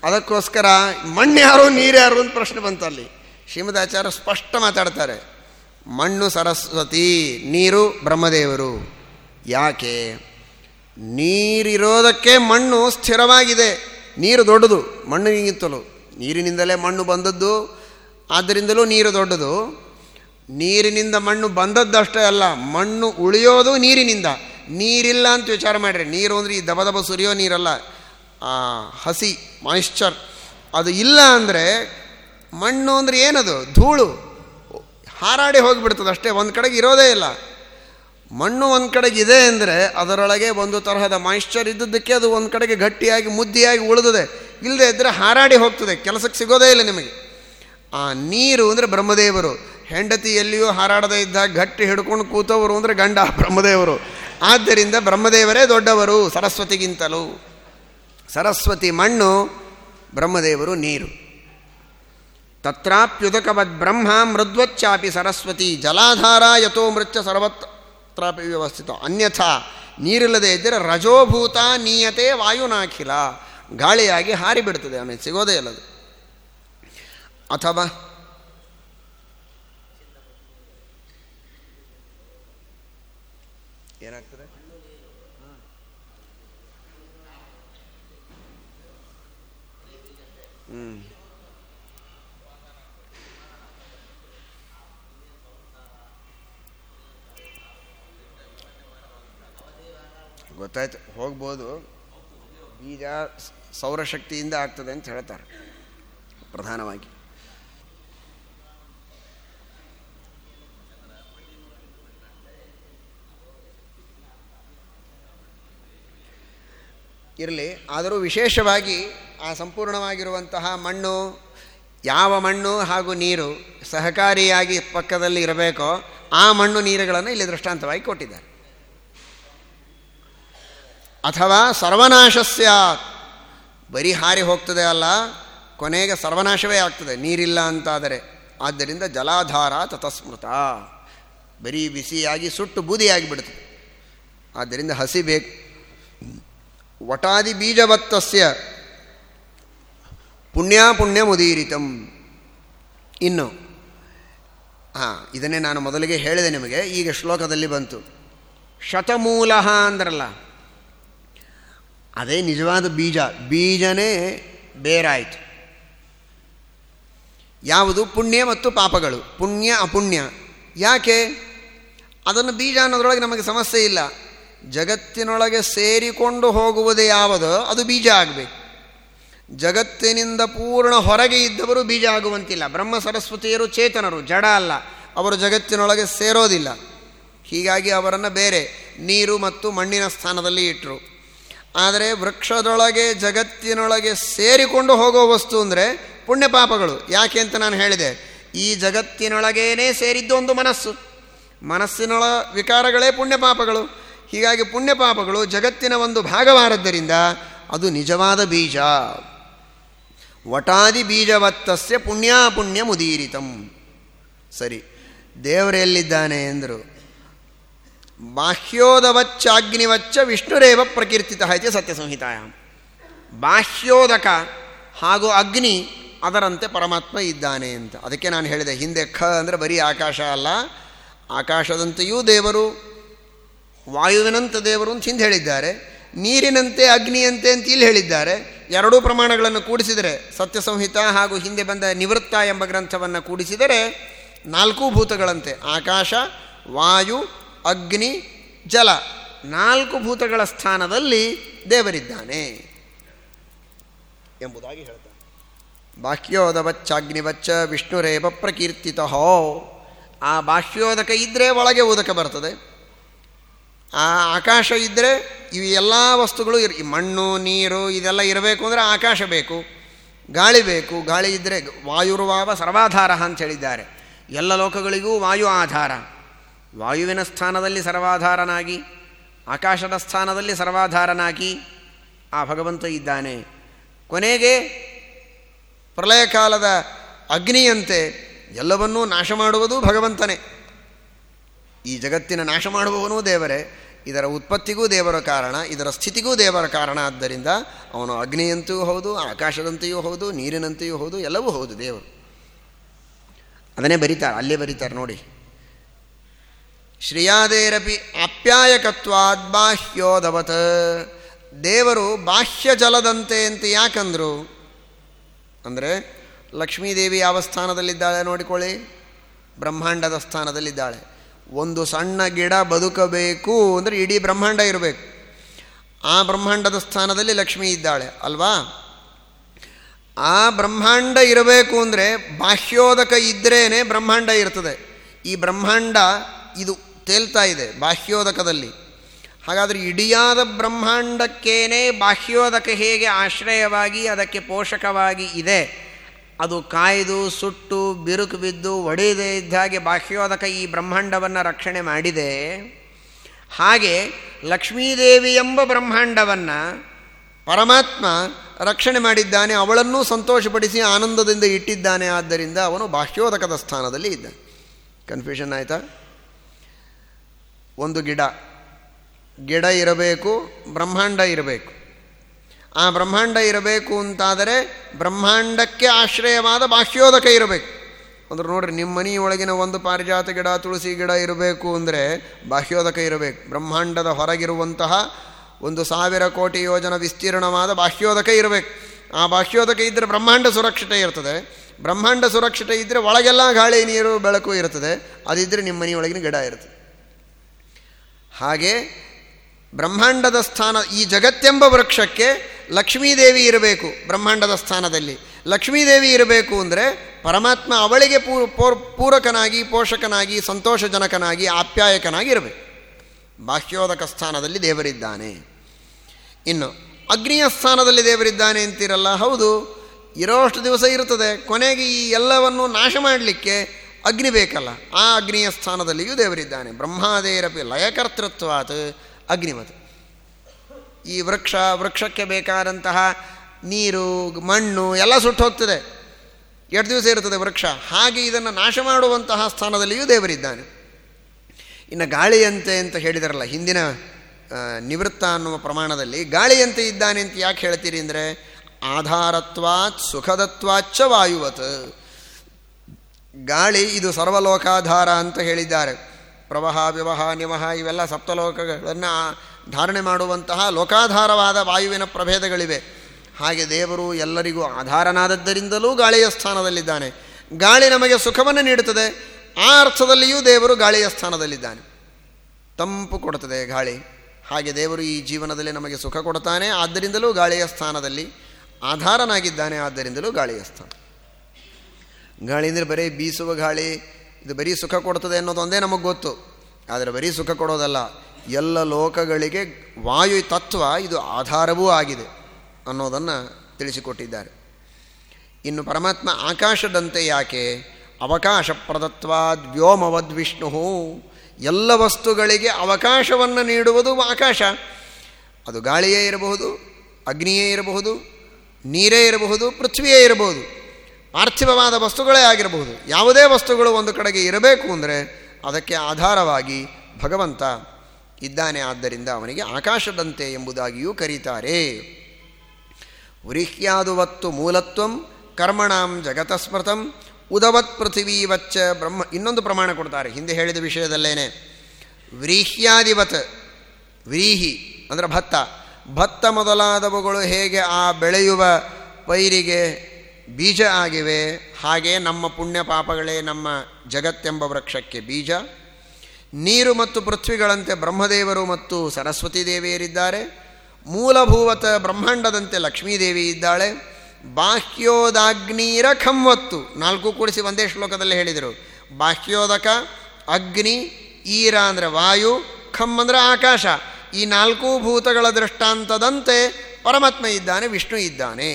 ಅದಕ್ಕೋಸ್ಕರ ಮಣ್ಣು ಯಾರು, ನೀರು ಯಾರು ಅಂತ ಪ್ರಶ್ನೆ ಬಂತಲ್ಲಿ ಶ್ರೀಮದಾಚಾರ್ಯ ಸ್ಪಷ್ಟ ಮಾತಾಡ್ತಾರೆ. ಮಣ್ಣು ಸರಸ್ವತಿ, ನೀರು ಬ್ರಹ್ಮದೇವರು. ಯಾಕೆ? ನೀರಿರೋದಕ್ಕೆ ಮಣ್ಣು ಸ್ಥಿರವಾಗಿದೆ. ನೀರು ದೊಡ್ಡದು ಮಣ್ಣಿಗಿಂತಲೂ ನೀರಿನಿಂದಲೇ ಮಣ್ಣು ಬಂದದ್ದು, ಆದ್ದರಿಂದಲೂ ನೀರು ದೊಡ್ಡದು. ನೀರಿನಿಂದ ಮಣ್ಣು ಬಂದದ್ದಷ್ಟೇ ಅಲ್ಲ, ಮಣ್ಣು ಉಳಿಯೋದು ನೀರಿನಿಂದ. ನೀರಿಲ್ಲ ಅಂತ ವಿಚಾರ ಮಾಡಿರಿ. ನೀರು ಅಂದರೆ ಈ ದಬ ದಬ ಸುರಿಯೋ ನೀರಲ್ಲ. ಹಸಿ ಮಾಯಿಶ್ಚರ್ ಅದು ಇಲ್ಲ ಅಂದರೆ ಮಣ್ಣು ಅಂದರೆ ಏನದು? ಧೂಳು. ಹಾರಾಡಿ ಹೋಗಿಬಿಡ್ತದೆ ಅಷ್ಟೇ, ಒಂದು ಕಡೆಗೆ ಇರೋದೇ ಇಲ್ಲ. ಮಣ್ಣು ಒಂದು ಕಡೆಗೆ ಇದೆ ಅಂದರೆ ಅದರೊಳಗೆ ಒಂದು ತರಹದ ಮಾಯಿಶ್ಚರ್ ಇದ್ದದ್ದಕ್ಕೆ ಅದು ಒಂದು ಕಡೆಗೆ ಗಟ್ಟಿಯಾಗಿ, ಮುದ್ದಿಯಾಗಿ ಉಳಿದಿದೆ. ಇಲ್ಲದೆ ಇದ್ದರೆ ಹಾರಾಡಿ ಹೋಗ್ತದೆ, ಕೆಲಸಕ್ಕೆ ಸಿಗೋದೇ ಇಲ್ಲ ನಿಮಗೆ. ಆ ನೀರು ಅಂದರೆ ಬ್ರಹ್ಮದೇವರು. ಹೆಂಡತಿ ಎಲ್ಲಿಯೂ ಹಾರಾಡದೇ ಇದ್ದಾಗ ಗಟ್ಟಿ ಹಿಡ್ಕೊಂಡು ಕೂತವರು ಅಂದರೆ ಗಂಡ ಬ್ರಹ್ಮದೇವರು. ಆದ್ದರಿಂದ ಬ್ರಹ್ಮದೇವರೇ ದೊಡ್ಡವರು, ಸರಸ್ವತಿಗಿಂತಲೂ. ಸರಸ್ವತಿ ಮಣ್ಣು, ಬ್ರಹ್ಮದೇವರು ನೀರು. ತತ್ರಾಪ್ಯುದಕವದ್ ಬ್ರಹ್ಮ, ಮೃದ್ವಚ್ಚಾಪಿ ಸರಸ್ವತಿ ಜಲಾಧಾರ ಯಥೋ ಮೃತ್ಯ ಸರ್ವತ್ರಾಪಿ ವ್ಯವಸ್ಥಿತ. ಅನ್ಯಥಾ ನೀರಿಲ್ಲದೆ ಇದ್ದರೆ ರಜೋಭೂತ ನೀಯತೆ ವಾಯುನಾಖಿಲ. ಗಾಳಿಯಾಗಿ ಹಾರಿಬಿಡ್ತದೆ ಆಮೇಲೆ ಸಿಗೋದೇ ಇಲ್ಲದು ಅಥವಾ ಗೊತ್ತಾಯ್ತು. ಹೋಗ್ಬೋದು. ಬೀಜ ಸೌರಶಕ್ತಿಯಿಂದ ಆಗ್ತದೆ ಅಂತ ಹೇಳ್ತಾರೆ. ಪ್ರಧಾನವಾಗಿ. ಇರಲಿ. ಆದರೂ ವಿಶೇಷವಾಗಿ ಆ ಸಂಪೂರ್ಣವಾಗಿರುವಂತಹ ಮಣ್ಣು, ಯಾವ ಮಣ್ಣು ಹಾಗೂ ನೀರು ಸಹಕಾರಿಯಾಗಿ ಪಕ್ಕದಲ್ಲಿ ಇರಬೇಕೋ ಆ ಮಣ್ಣು ನೀರುಗಳನ್ನು ಇಲ್ಲಿ ದೃಷ್ಟಾಂತವಾಗಿ ಕೊಟ್ಟಿದ್ದಾರೆ. ಅಥವಾ ಸರ್ವನಾಶಸ್ಯ, ಬರೀ ಹಾರಿ ಹೋಗ್ತದೆ ಅಲ್ಲ, ಕೊನೆಗೆ ಸರ್ವನಾಶವೇ ಆಗ್ತದೆ, ನೀರಿಲ್ಲ ಅಂತಾದರೆ. ಆದ್ದರಿಂದ ಜಲಾಧಾರ ತತಸ್ಮೃತ. ಬರೀ ಬಿಸಿಯಾಗಿ ಸುಟ್ಟು ಬೂದಿಯಾಗಿ ಬಿಡ್ತದೆ ಆದ್ದರಿಂದ ಹಸಿಬೇಕು ವಟಾದಿ ಬೀಜವತ್ತಸ್ಯ ಪುಣ್ಯ ಪುಣ್ಯ ಮುದೀರಿತಂ. ಇನ್ನು ಹಾಂ ಇದನ್ನೇ ನಾನು ಮೊದಲಿಗೆ ಹೇಳಿದೆ ನಿಮಗೆ, ಈಗ ಶ್ಲೋಕದಲ್ಲಿ ಬಂತು. ಶತಮೂಲ ಅಂದ್ರಲ್ಲ, ಅದೇ ನಿಜವಾದ ಬೀಜ, ಬೀಜನೇ ಬೇರಾಯಿತು. ಯಾವುದು? ಪುಣ್ಯ ಮತ್ತು ಪಾಪಗಳು. ಪುಣ್ಯ, ಅಪುಣ್ಯ. ಯಾಕೆ? ಅದನ್ನು ಬೀಜ ಅನ್ನೋದ್ರೊಳಗೆ ನಮಗೆ ಸಮಸ್ಯೆ ಇಲ್ಲ. ಜಗತ್ತಿನೊಳಗೆ ಸೇರಿಕೊಂಡು ಹೋಗುವುದೇ ಯಾವುದೋ? ಅದು ಬೀಜ ಆಗಬೇಕು. ಜಗತ್ತಿನಿಂದ ಪೂರ್ಣ ಹೊರಗೆ ಇದ್ದವರು ಬೀಜ ಆಗುವಂತಿಲ್ಲ ಬ್ರಹ್ಮ, ಸರಸ್ವತಿಯರು ಚೇತನರು, ಜಡ ಅಲ್ಲ. ಅವರು ಜಗತ್ತಿನೊಳಗೆ ಸೇರೋದಿಲ್ಲ. ಹೀಗಾಗಿ ಅವರನ್ನು ಬೇರೆ ನೀರು ಮತ್ತು ಮಣ್ಣಿನ ಸ್ಥಾನದಲ್ಲಿ ಇಟ್ಟರು ಆದರೆ ವೃಕ್ಷದೊಳಗೆ, ಜಗತ್ತಿನೊಳಗೆ ಸೇರಿಕೊಂಡು ಹೋಗೋ ವಸ್ತು ಅಂದರೆ ಪುಣ್ಯ ಪಾಪಗಳು. ಯಾಕೆ ಅಂತ ನಾನು ಹೇಳಿದೆ. ಈ ಜಗತ್ತಿನೊಳಗೇನೆ ಸೇರಿದ್ದು ಒಂದು ಮನಸ್ಸು. ಮನಸ್ಸಿನೊಳ ವಿಕಾರಗಳೇ ಪುಣ್ಯ ಪಾಪಗಳು. ಹೀಗಾಗಿ ಪುಣ್ಯ ಪಾಪಗಳು ಜಗತ್ತಿನ ಒಂದು ಭಾಗವಾದದ್ದರಿಂದ ಅದು ನಿಜವಾದ ಬೀಜ. ವಟಾದಿ ಬೀಜವತ್ತಸ್ಯ ಪುಣ್ಯಾಪುಣ್ಯ ಮುದೀರಿತಂ. ಸರಿ, ದೇವರು ಎಲ್ಲಿದ್ದಾನೆ ಎಂದರು ಬಾಹ್ಯೋದವಚ್ಚಾಗ್ನಿವಚ್ಚ ವಿಷ್ಣುರೇವ ಪ್ರಕೀರ್ತಿತ ಇದೆ ಸತ್ಯ ಸಂಹಿತಾಯ ಬಾಹ್ಯೋದಕ ಹಾಗೂ ಅಗ್ನಿ ಅದರಂತೆ ಪರಮಾತ್ಮ ಇದ್ದಾನೆ ಅಂತ. ಅದಕ್ಕೆ ನಾನು ಹೇಳಿದೆ, ಹಿಂದೆ ಖ ಅಂದರೆ ಬರೀ ಆಕಾಶ ಅಲ್ಲ, ಆಕಾಶದಂತೆಯೂ ದೇವರು, ವಾಯುವಿನಂತ ದೇವರು ಅಂತ ಹಿಂದೆ ಹೇಳಿದ್ದಾರೆ. ನೀರಿನಂತೆ, ಅಗ್ನಿಯಂತೆ ಅಂತ ಇಲ್ಲಿ ಹೇಳಿದ್ದಾರೆ. ಎರಡೂ ಪ್ರಮಾಣಗಳನ್ನು ಕೂಡಿಸಿದರೆ ಸತ್ಯ ಸಂಹಿತ ಹಾಗೂ ಹಿಂದೆ ಬಂದ ನಿವೃತ್ತ ಎಂಬ ಗ್ರಂಥವನ್ನು ಕೂಡಿಸಿದರೆ, ನಾಲ್ಕೂ ಭೂತಗಳಂತೆ. ಆಕಾಶ, ವಾಯು, ಅಗ್ನಿ, ಜಲ. ನಾಲ್ಕು ಭೂತಗಳ ಸ್ಥಾನದಲ್ಲಿ ದೇವರಿದ್ದಾನೆ ಎಂಬುದಾಗಿ ಹೇಳ್ತಾರೆ. ಬಾಹ್ಯೋದವಚ್ಚಾಗ್ನಿವಚ್ಚ ವಿಷ್ಣುರೇವ ಪ್ರಕೀರ್ತಿತ. ಆ ಬಾಹ್ಯೋದಕ ಇದ್ದರೆ ಒಳಗೆ ಉದಕ ಬರ್ತದೆ. ಆ ಆಕಾಶ ಇದ್ದರೆ ಇವು ಎಲ್ಲ ವಸ್ತುಗಳು ಇರ್ ಮಣ್ಣು, ನೀರು ಇದೆಲ್ಲ ಇರಬೇಕು ಅಂದರೆ ಆಕಾಶ ಬೇಕು, ಗಾಳಿ ಬೇಕು. ಗಾಳಿ ಇದ್ದರೆ ವಾಯುರ್ವಾವ ಸರ್ವಾಧಾರ ಅಂತ ಹೇಳಿದ್ದಾರೆ. ಎಲ್ಲ ಲೋಕಗಳಿಗೂ ವಾಯು ಆಧಾರ. ವಾಯುವಿನ ಸ್ಥಾನದಲ್ಲಿ ಸರ್ವಾಧಾರನಾಗಿ, ಆಕಾಶದ ಸ್ಥಾನದಲ್ಲಿ ಸರ್ವಾಧಾರನಾಗಿ ಆ ಭಗವಂತ ಇದ್ದಾನೆ. ಕೊನೆಗೆ ಪ್ರಳಯ ಕಾಲದ ಅಗ್ನಿಯಂತೆ ಎಲ್ಲವನ್ನೂ ನಾಶ ಮಾಡುವುದು ಭಗವಂತನೇ. ಈ ಜಗತ್ತಿನ ನಾಶ ಮಾಡುವವನೂ ದೇವರೇ. ಇದರ ಉತ್ಪತ್ತಿಗೂ ದೇವರ ಕಾರಣ, ಇದರ ಸ್ಥಿತಿಗೂ ದೇವರ ಕಾರಣ ಆದ್ದರಿಂದ ಅವನು ಅಗ್ನಿಯಂತೆಯೂ ಹೌದು, ಆಕಾಶದಂತೆಯೂ ಹೌದು, ನೀರಿನಂತೆಯೂ ಹೌದು, ಎಲ್ಲವೂ ಹೌದು ದೇವರು. ಅದನ್ನೇ ಬರೀತಾರೆ, ಅಲ್ಲೇ ಬರೀತಾರೆ ನೋಡಿ. ಶ್ರೇಯಾದೇರಪಿ ಆಪ್ಯಾಯಕತ್ವಾದ್ ಬಾಹ್ಯೋದವತ್. ದೇವರು ಬಾಹ್ಯ ಜಲದಂತೆ ಅಂತ ಯಾಕಂದರು? ಅಂದರೆ ಲಕ್ಷ್ಮೀದೇವಿ ಯಾವ ಸ್ಥಾನದಲ್ಲಿದ್ದಾಳೆ ನೋಡಿಕೊಳ್ಳಿ, ಬ್ರಹ್ಮಾಂಡದ ಸ್ಥಾನದಲ್ಲಿದ್ದಾಳೆ. ಒಂದು ಸಣ್ಣ ಗಿಡ ಬದುಕಬೇಕು ಅಂದರೆ ಇಡೀ ಬ್ರಹ್ಮಾಂಡ ಇರಬೇಕು. ಆ ಬ್ರಹ್ಮಾಂಡದ ಸ್ಥಾನದಲ್ಲಿ ಲಕ್ಷ್ಮಿ ಇದ್ದಾಳೆ, ಅಲ್ವಾ? ಆ ಬ್ರಹ್ಮಾಂಡ ಇರಬೇಕು ಅಂದರೆ ಬಾಹ್ಯೋದಕ ಇದ್ರೇ ಬ್ರಹ್ಮಾಂಡ ಇರ್ತದೆ. ಈ ಬ್ರಹ್ಮಾಂಡ ಇದು ತೇಲ್ತಾ ಇದೆ ಬಾಹ್ಯೋದಕದಲ್ಲಿ. ಹಾಗಾದರೆ ಇಡಿಯಾದ ಬ್ರಹ್ಮಾಂಡಕ್ಕೇನೆ ಬಾಹ್ಯೋದಕ ಹೇಗೆ ಆಶ್ರಯವಾಗಿ, ಅದಕ್ಕೆ ಪೋಷಕವಾಗಿ ಇದೆ? ಅದು ಕಾಯ್ದು, ಸುಟ್ಟು, ಬಿರುಕು ಬಿದ್ದು ಒಡೆಯದೇ ಇದ್ದ ಹಾಗೆ ಬಾಹ್ಯೋದಕ ಈ ಬ್ರಹ್ಮಾಂಡವನ್ನು ರಕ್ಷಣೆ ಮಾಡಿದೆ. ಹಾಗೆ ಲಕ್ಷ್ಮೀದೇವಿ ಎಂಬ ಬ್ರಹ್ಮಾಂಡವನ್ನು ಪರಮಾತ್ಮ ರಕ್ಷಣೆ ಮಾಡಿದ್ದಾನೆ, ಅವಳನ್ನೂ ಸಂತೋಷಪಡಿಸಿ ಆನಂದದಿಂದ ಇಟ್ಟಿದ್ದಾನೆ, ಆದ್ದರಿಂದ ಅವನು ಬಾಹ್ಯೋದಕದ ಸ್ಥಾನದಲ್ಲಿ ಇದ್ದ. ಕನ್ಫ್ಯೂಷನ್ ಆಯಿತಾ? ಒಂದು ಗಿಡ. ಗಿಡ ಇರಬೇಕು, ಬ್ರಹ್ಮಾಂಡ ಇರಬೇಕು. ಆ ಬ್ರಹ್ಮಾಂಡ ಇರಬೇಕು ಅಂತಾದರೆ ಬ್ರಹ್ಮಾಂಡಕ್ಕೆ ಆಶ್ರಯವಾದ ಬಾಹ್ಯೋದಕ ಇರಬೇಕು. ಅಂದ್ರೆ ನೋಡ್ರಿ, ನಿಮ್ಮ ಮನೆಯೊಳಗಿನ ಒಂದು ಪಾರಿಜಾತ ಗಿಡ, ತುಳಸಿ ಗಿಡ ಇರಬೇಕು ಅಂದರೆ ಬಾಹ್ಯೋದಕ ಇರಬೇಕು. ಬ್ರಹ್ಮಾಂಡದ ಹೊರಗಿರುವಂತಹ ಒಂದು ಸಾವಿರ ಕೋಟಿ ಯೋಜನ ವಿಸ್ತೀರ್ಣವಾದ ಬಾಹ್ಯೋದಕ ಇರಬೇಕು. ಆ ಬಾಹ್ಯೋದಕ ಇದ್ದರೆ ಬ್ರಹ್ಮಾಂಡ ಸುರಕ್ಷತೆ ಇರ್ತದೆ. ಬ್ರಹ್ಮಾಂಡ ಸುರಕ್ಷತೆ ಇದ್ದರೆ ಒಳಗೆಲ್ಲ ಗಾಳಿ, ನೀರು, ಬೆಳಕು ಇರ್ತದೆ. ಅದಿದ್ದರೆ ನಿಮ್ಮ ಮನೆಯೊಳಗಿನ ಗಿಡ ಇರ್ತದೆ. ಹಾಗೆ ಬ್ರಹ್ಮಾಂಡದ ಸ್ಥಾನ, ಈ ಜಗತ್ತೆಂಬ ವೃಕ್ಷಕ್ಕೆ ಲಕ್ಷ್ಮೀದೇವಿ ಇರಬೇಕು ಬ್ರಹ್ಮಾಂಡದ ಸ್ಥಾನದಲ್ಲಿ. ಲಕ್ಷ್ಮೀದೇವಿ ಇರಬೇಕು ಅಂದರೆ ಪರಮಾತ್ಮ ಅವಳಿಗೆ ಪೂರಕನಾಗಿ, ಪೋಷಕನಾಗಿ, ಸಂತೋಷಜನಕನಾಗಿ, ಆಪ್ಯಾಯಕನಾಗಿ ಇರಬೇಕು. ಬಾಹ್ಯೋದಕ ಸ್ಥಾನದಲ್ಲಿ ದೇವರಿದ್ದಾನೆ. ಇನ್ನು ಅಗ್ನಿಯ ಸ್ಥಾನದಲ್ಲಿ ದೇವರಿದ್ದಾನೆ ಅಂತೀರಲ್ಲ, ಹೌದು. ಇರೋಷ್ಟು ದಿವಸ ಇರುತ್ತದೆ. ಕೊನೆಗೆ ಈ ಎಲ್ಲವನ್ನು ನಾಶ ಮಾಡಲಿಕ್ಕೆ ಅಗ್ನಿ ಬೇಕಲ್ಲ. ಆ ಅಗ್ನಿಯ ಸ್ಥಾನದಲ್ಲಿಯೂ ದೇವರಿದ್ದಾನೆ. ಬ್ರಹ್ಮಾದೇರಪಿ ಲಯಕರ್ತೃತ್ವಾತ್ ಅಗ್ನಿಮತ್ ಈ ವೃಕ್ಷ, ವೃಕ್ಷಕ್ಕೆ ಬೇಕಾದಂತಹ ನೀರು, ಮಣ್ಣು ಎಲ್ಲ ಸುಟ್ಟು ಹೋಗ್ತದೆ. ಎರಡು ದಿವಸ ಇರುತ್ತದೆ ವೃಕ್ಷ. ಹಾಗೆ ಇದನ್ನು ನಾಶ ಮಾಡುವಂತಹ ಸ್ಥಾನದಲ್ಲಿಯೂ ದೇವರಿದ್ದಾನೆ. ಇನ್ನು ಗಾಳಿಯಂತೆ ಅಂತ ಹೇಳಿದಾರಲ್ಲ, ಹಿಂದಿನ ನಿವೃತ್ತ ಅನ್ನುವ ಪ್ರಮಾಣದಲ್ಲಿ ಗಾಳಿಯಂತೆ ಇದ್ದಾನೆ ಅಂತ ಯಾಕೆ ಹೇಳ್ತೀರಿ ಅಂದರೆ, ಆಧಾರತ್ವಾತ್ ಸುಖದತ್ವಾಚ್ಚ ವಾಯುವತ್. ಗಾಳಿ ಇದು ಸರ್ವಲೋಕಾಧಾರ ಅಂತ ಹೇಳಿದ್ದಾರೆ. ಪ್ರವಹ ವ್ಯವಹ ನಿವಹ ಇವೆಲ್ಲ ಸಪ್ತಲೋಕಗಳನ್ನು ಧಾರಣೆ ಮಾಡುವಂತಹ ಲೋಕಾಧಾರವಾದ ವಾಯುವಿನ ಪ್ರಭೇದಗಳಿವೆ. ಹಾಗೆ ದೇವರು ಎಲ್ಲರಿಗೂ ಆಧಾರನಾದದ್ದರಿಂದಲೂ ಗಾಳಿಯ ಸ್ಥಾನದಲ್ಲಿದ್ದಾನೆ. ಗಾಳಿ ನಮಗೆ ಸುಖವನ್ನು ನೀಡುತ್ತದೆ. ಆ ಅರ್ಥದಲ್ಲಿಯೂ ದೇವರು ಗಾಳಿಯ ಸ್ಥಾನದಲ್ಲಿದ್ದಾನೆ. ತಂಪು ಕೊಡುತ್ತದೆ ಗಾಳಿ. ಹಾಗೆ ದೇವರು ಈ ಜೀವನದಲ್ಲಿ ನಮಗೆ ಸುಖ ಕೊಡ್ತಾನೆ. ಆದ್ದರಿಂದಲೂ ಗಾಳಿಯ ಸ್ಥಾನದಲ್ಲಿ ಆಧಾರನಾಗಿದ್ದಾನೆ. ಆದ್ದರಿಂದಲೂ ಗಾಳಿಯ ಸ್ಥಾನ. ಗಾಳಿ ಅಂದರೆ ಬರೀ ಬೀಸುವ ಗಾಳಿ ಇದು ಬರೀ ಸುಖ ಕೊಡ್ತದೆ ಅನ್ನೋದೊಂದೇ ನಮಗೆ ಗೊತ್ತು. ಆದರೆ ಬರೀ ಸುಖ ಕೊಡೋದಲ್ಲ, ಎಲ್ಲ ಲೋಕಗಳಿಗೆ ವಾಯು ತತ್ವ ಇದು ಆಧಾರವೂ ಆಗಿದೆ ಅನ್ನೋದನ್ನು ತಿಳಿಸಿಕೊಟ್ಟಿದ್ದಾರೆ. ಇನ್ನು ಪರಮಾತ್ಮ ಆಕಾಶದಂತೆ ಯಾಕೆ? ಅವಕಾಶ ಪ್ರದತ್ವಾದ್ ವ್ಯೋಮವದ್ವಿಷ್ಣು ಎಲ್ಲ ವಸ್ತುಗಳಿಗೆ ಅವಕಾಶವನ್ನು ನೀಡುವುದು ಆಕಾಶ. ಅದು ಗಾಳಿಯೇ ಇರಬಹುದು, ಅಗ್ನಿಯೇ ಇರಬಹುದು, ನೀರೇ ಇರಬಹುದು, ಪೃಥ್ವಿಯೇ ಇರಬಹುದು. ಪಾರ್ಥಿವವಾದ ವಸ್ತುಗಳೇ ಆಗಿರಬಹುದು. ಯಾವುದೇ ವಸ್ತುಗಳು ಒಂದು ಕಡೆಗೆ ಇರಬೇಕು ಅಂದರೆ ಅದಕ್ಕೆ ಆಧಾರವಾಗಿ ಭಗವಂತ ಇದ್ದಾನೆ ಆದ್ದರಿಂದ ಅವನಿಗೆ ಆಕಾಶದಂತೆ ಎಂಬುದಾಗಿಯೂ ಕರೀತಾರೆ. ವ್ರೀಹ್ಯಾದುವತ್ತು ಮೂಲತ್ವಂ ಕರ್ಮಣಾಂ ಜಗತಸ್ಮೃತಂ ಉದವತ್ ಪೃಥಿವೀವಚ್ಚ ಬ್ರಹ್ಮ ಇನ್ನೊಂದು ಪ್ರಮಾಣ ಕೊಡ್ತಾರೆ. ಹಿಂದೆ ಹೇಳಿದ ವಿಷಯದಲ್ಲೇನೆ. ವ್ರೀಹ್ಯಾದಿವತ್ ವ್ರೀಹಿ ಅಂದರೆ ಭತ್ತ. ಭತ್ತ ಮೊದಲಾದವುಗಳು ಹೇಗೆ ಆ ಬೆಳೆಯುವ ಪೈರಿಗೆ ಬೀಜ ಆಗಿವೆ, ಹಾಗೆ ನಮ್ಮ ಪುಣ್ಯ ಪಾಪಗಳೇ ನಮ್ಮ ಜಗತ್ತೆಂಬ ವೃಕ್ಷಕ್ಕೆ ಬೀಜ. ನೀರು ಮತ್ತು ಪೃಥ್ವಿಗಳಂತೆ ಬ್ರಹ್ಮದೇವರು ಮತ್ತು ಸರಸ್ವತಿ ದೇವಿಯರಿದ್ದಾರೆ. ಮೂಲಭೂವತ ಬ್ರಹ್ಮಾಂಡದಂತೆ ಲಕ್ಷ್ಮೀದೇವಿ ಇದ್ದಾಳೆ. ಬಾಹ್ಯೋದಾಗ್ನೀರ ಖಂವತ್ತು ನಾಲ್ಕು ಕೂಡಿಸಿ ಒಂದೇ ಶ್ಲೋಕದಲ್ಲಿ ಹೇಳಿದರು. ಬಾಹ್ಯೋದಕ, ಅಗ್ನಿ, ಈರ ಅಂದರೆ ವಾಯು ಖಮ್ ಅಂದರೆ ಆಕಾಶ. ಈ ನಾಲ್ಕು ಭೂತಗಳ ದೃಷ್ಟಾಂತದಂತೆ ಪರಮಾತ್ಮ ಇದ್ದಾನೆ, ವಿಷ್ಣು ಇದ್ದಾನೆ.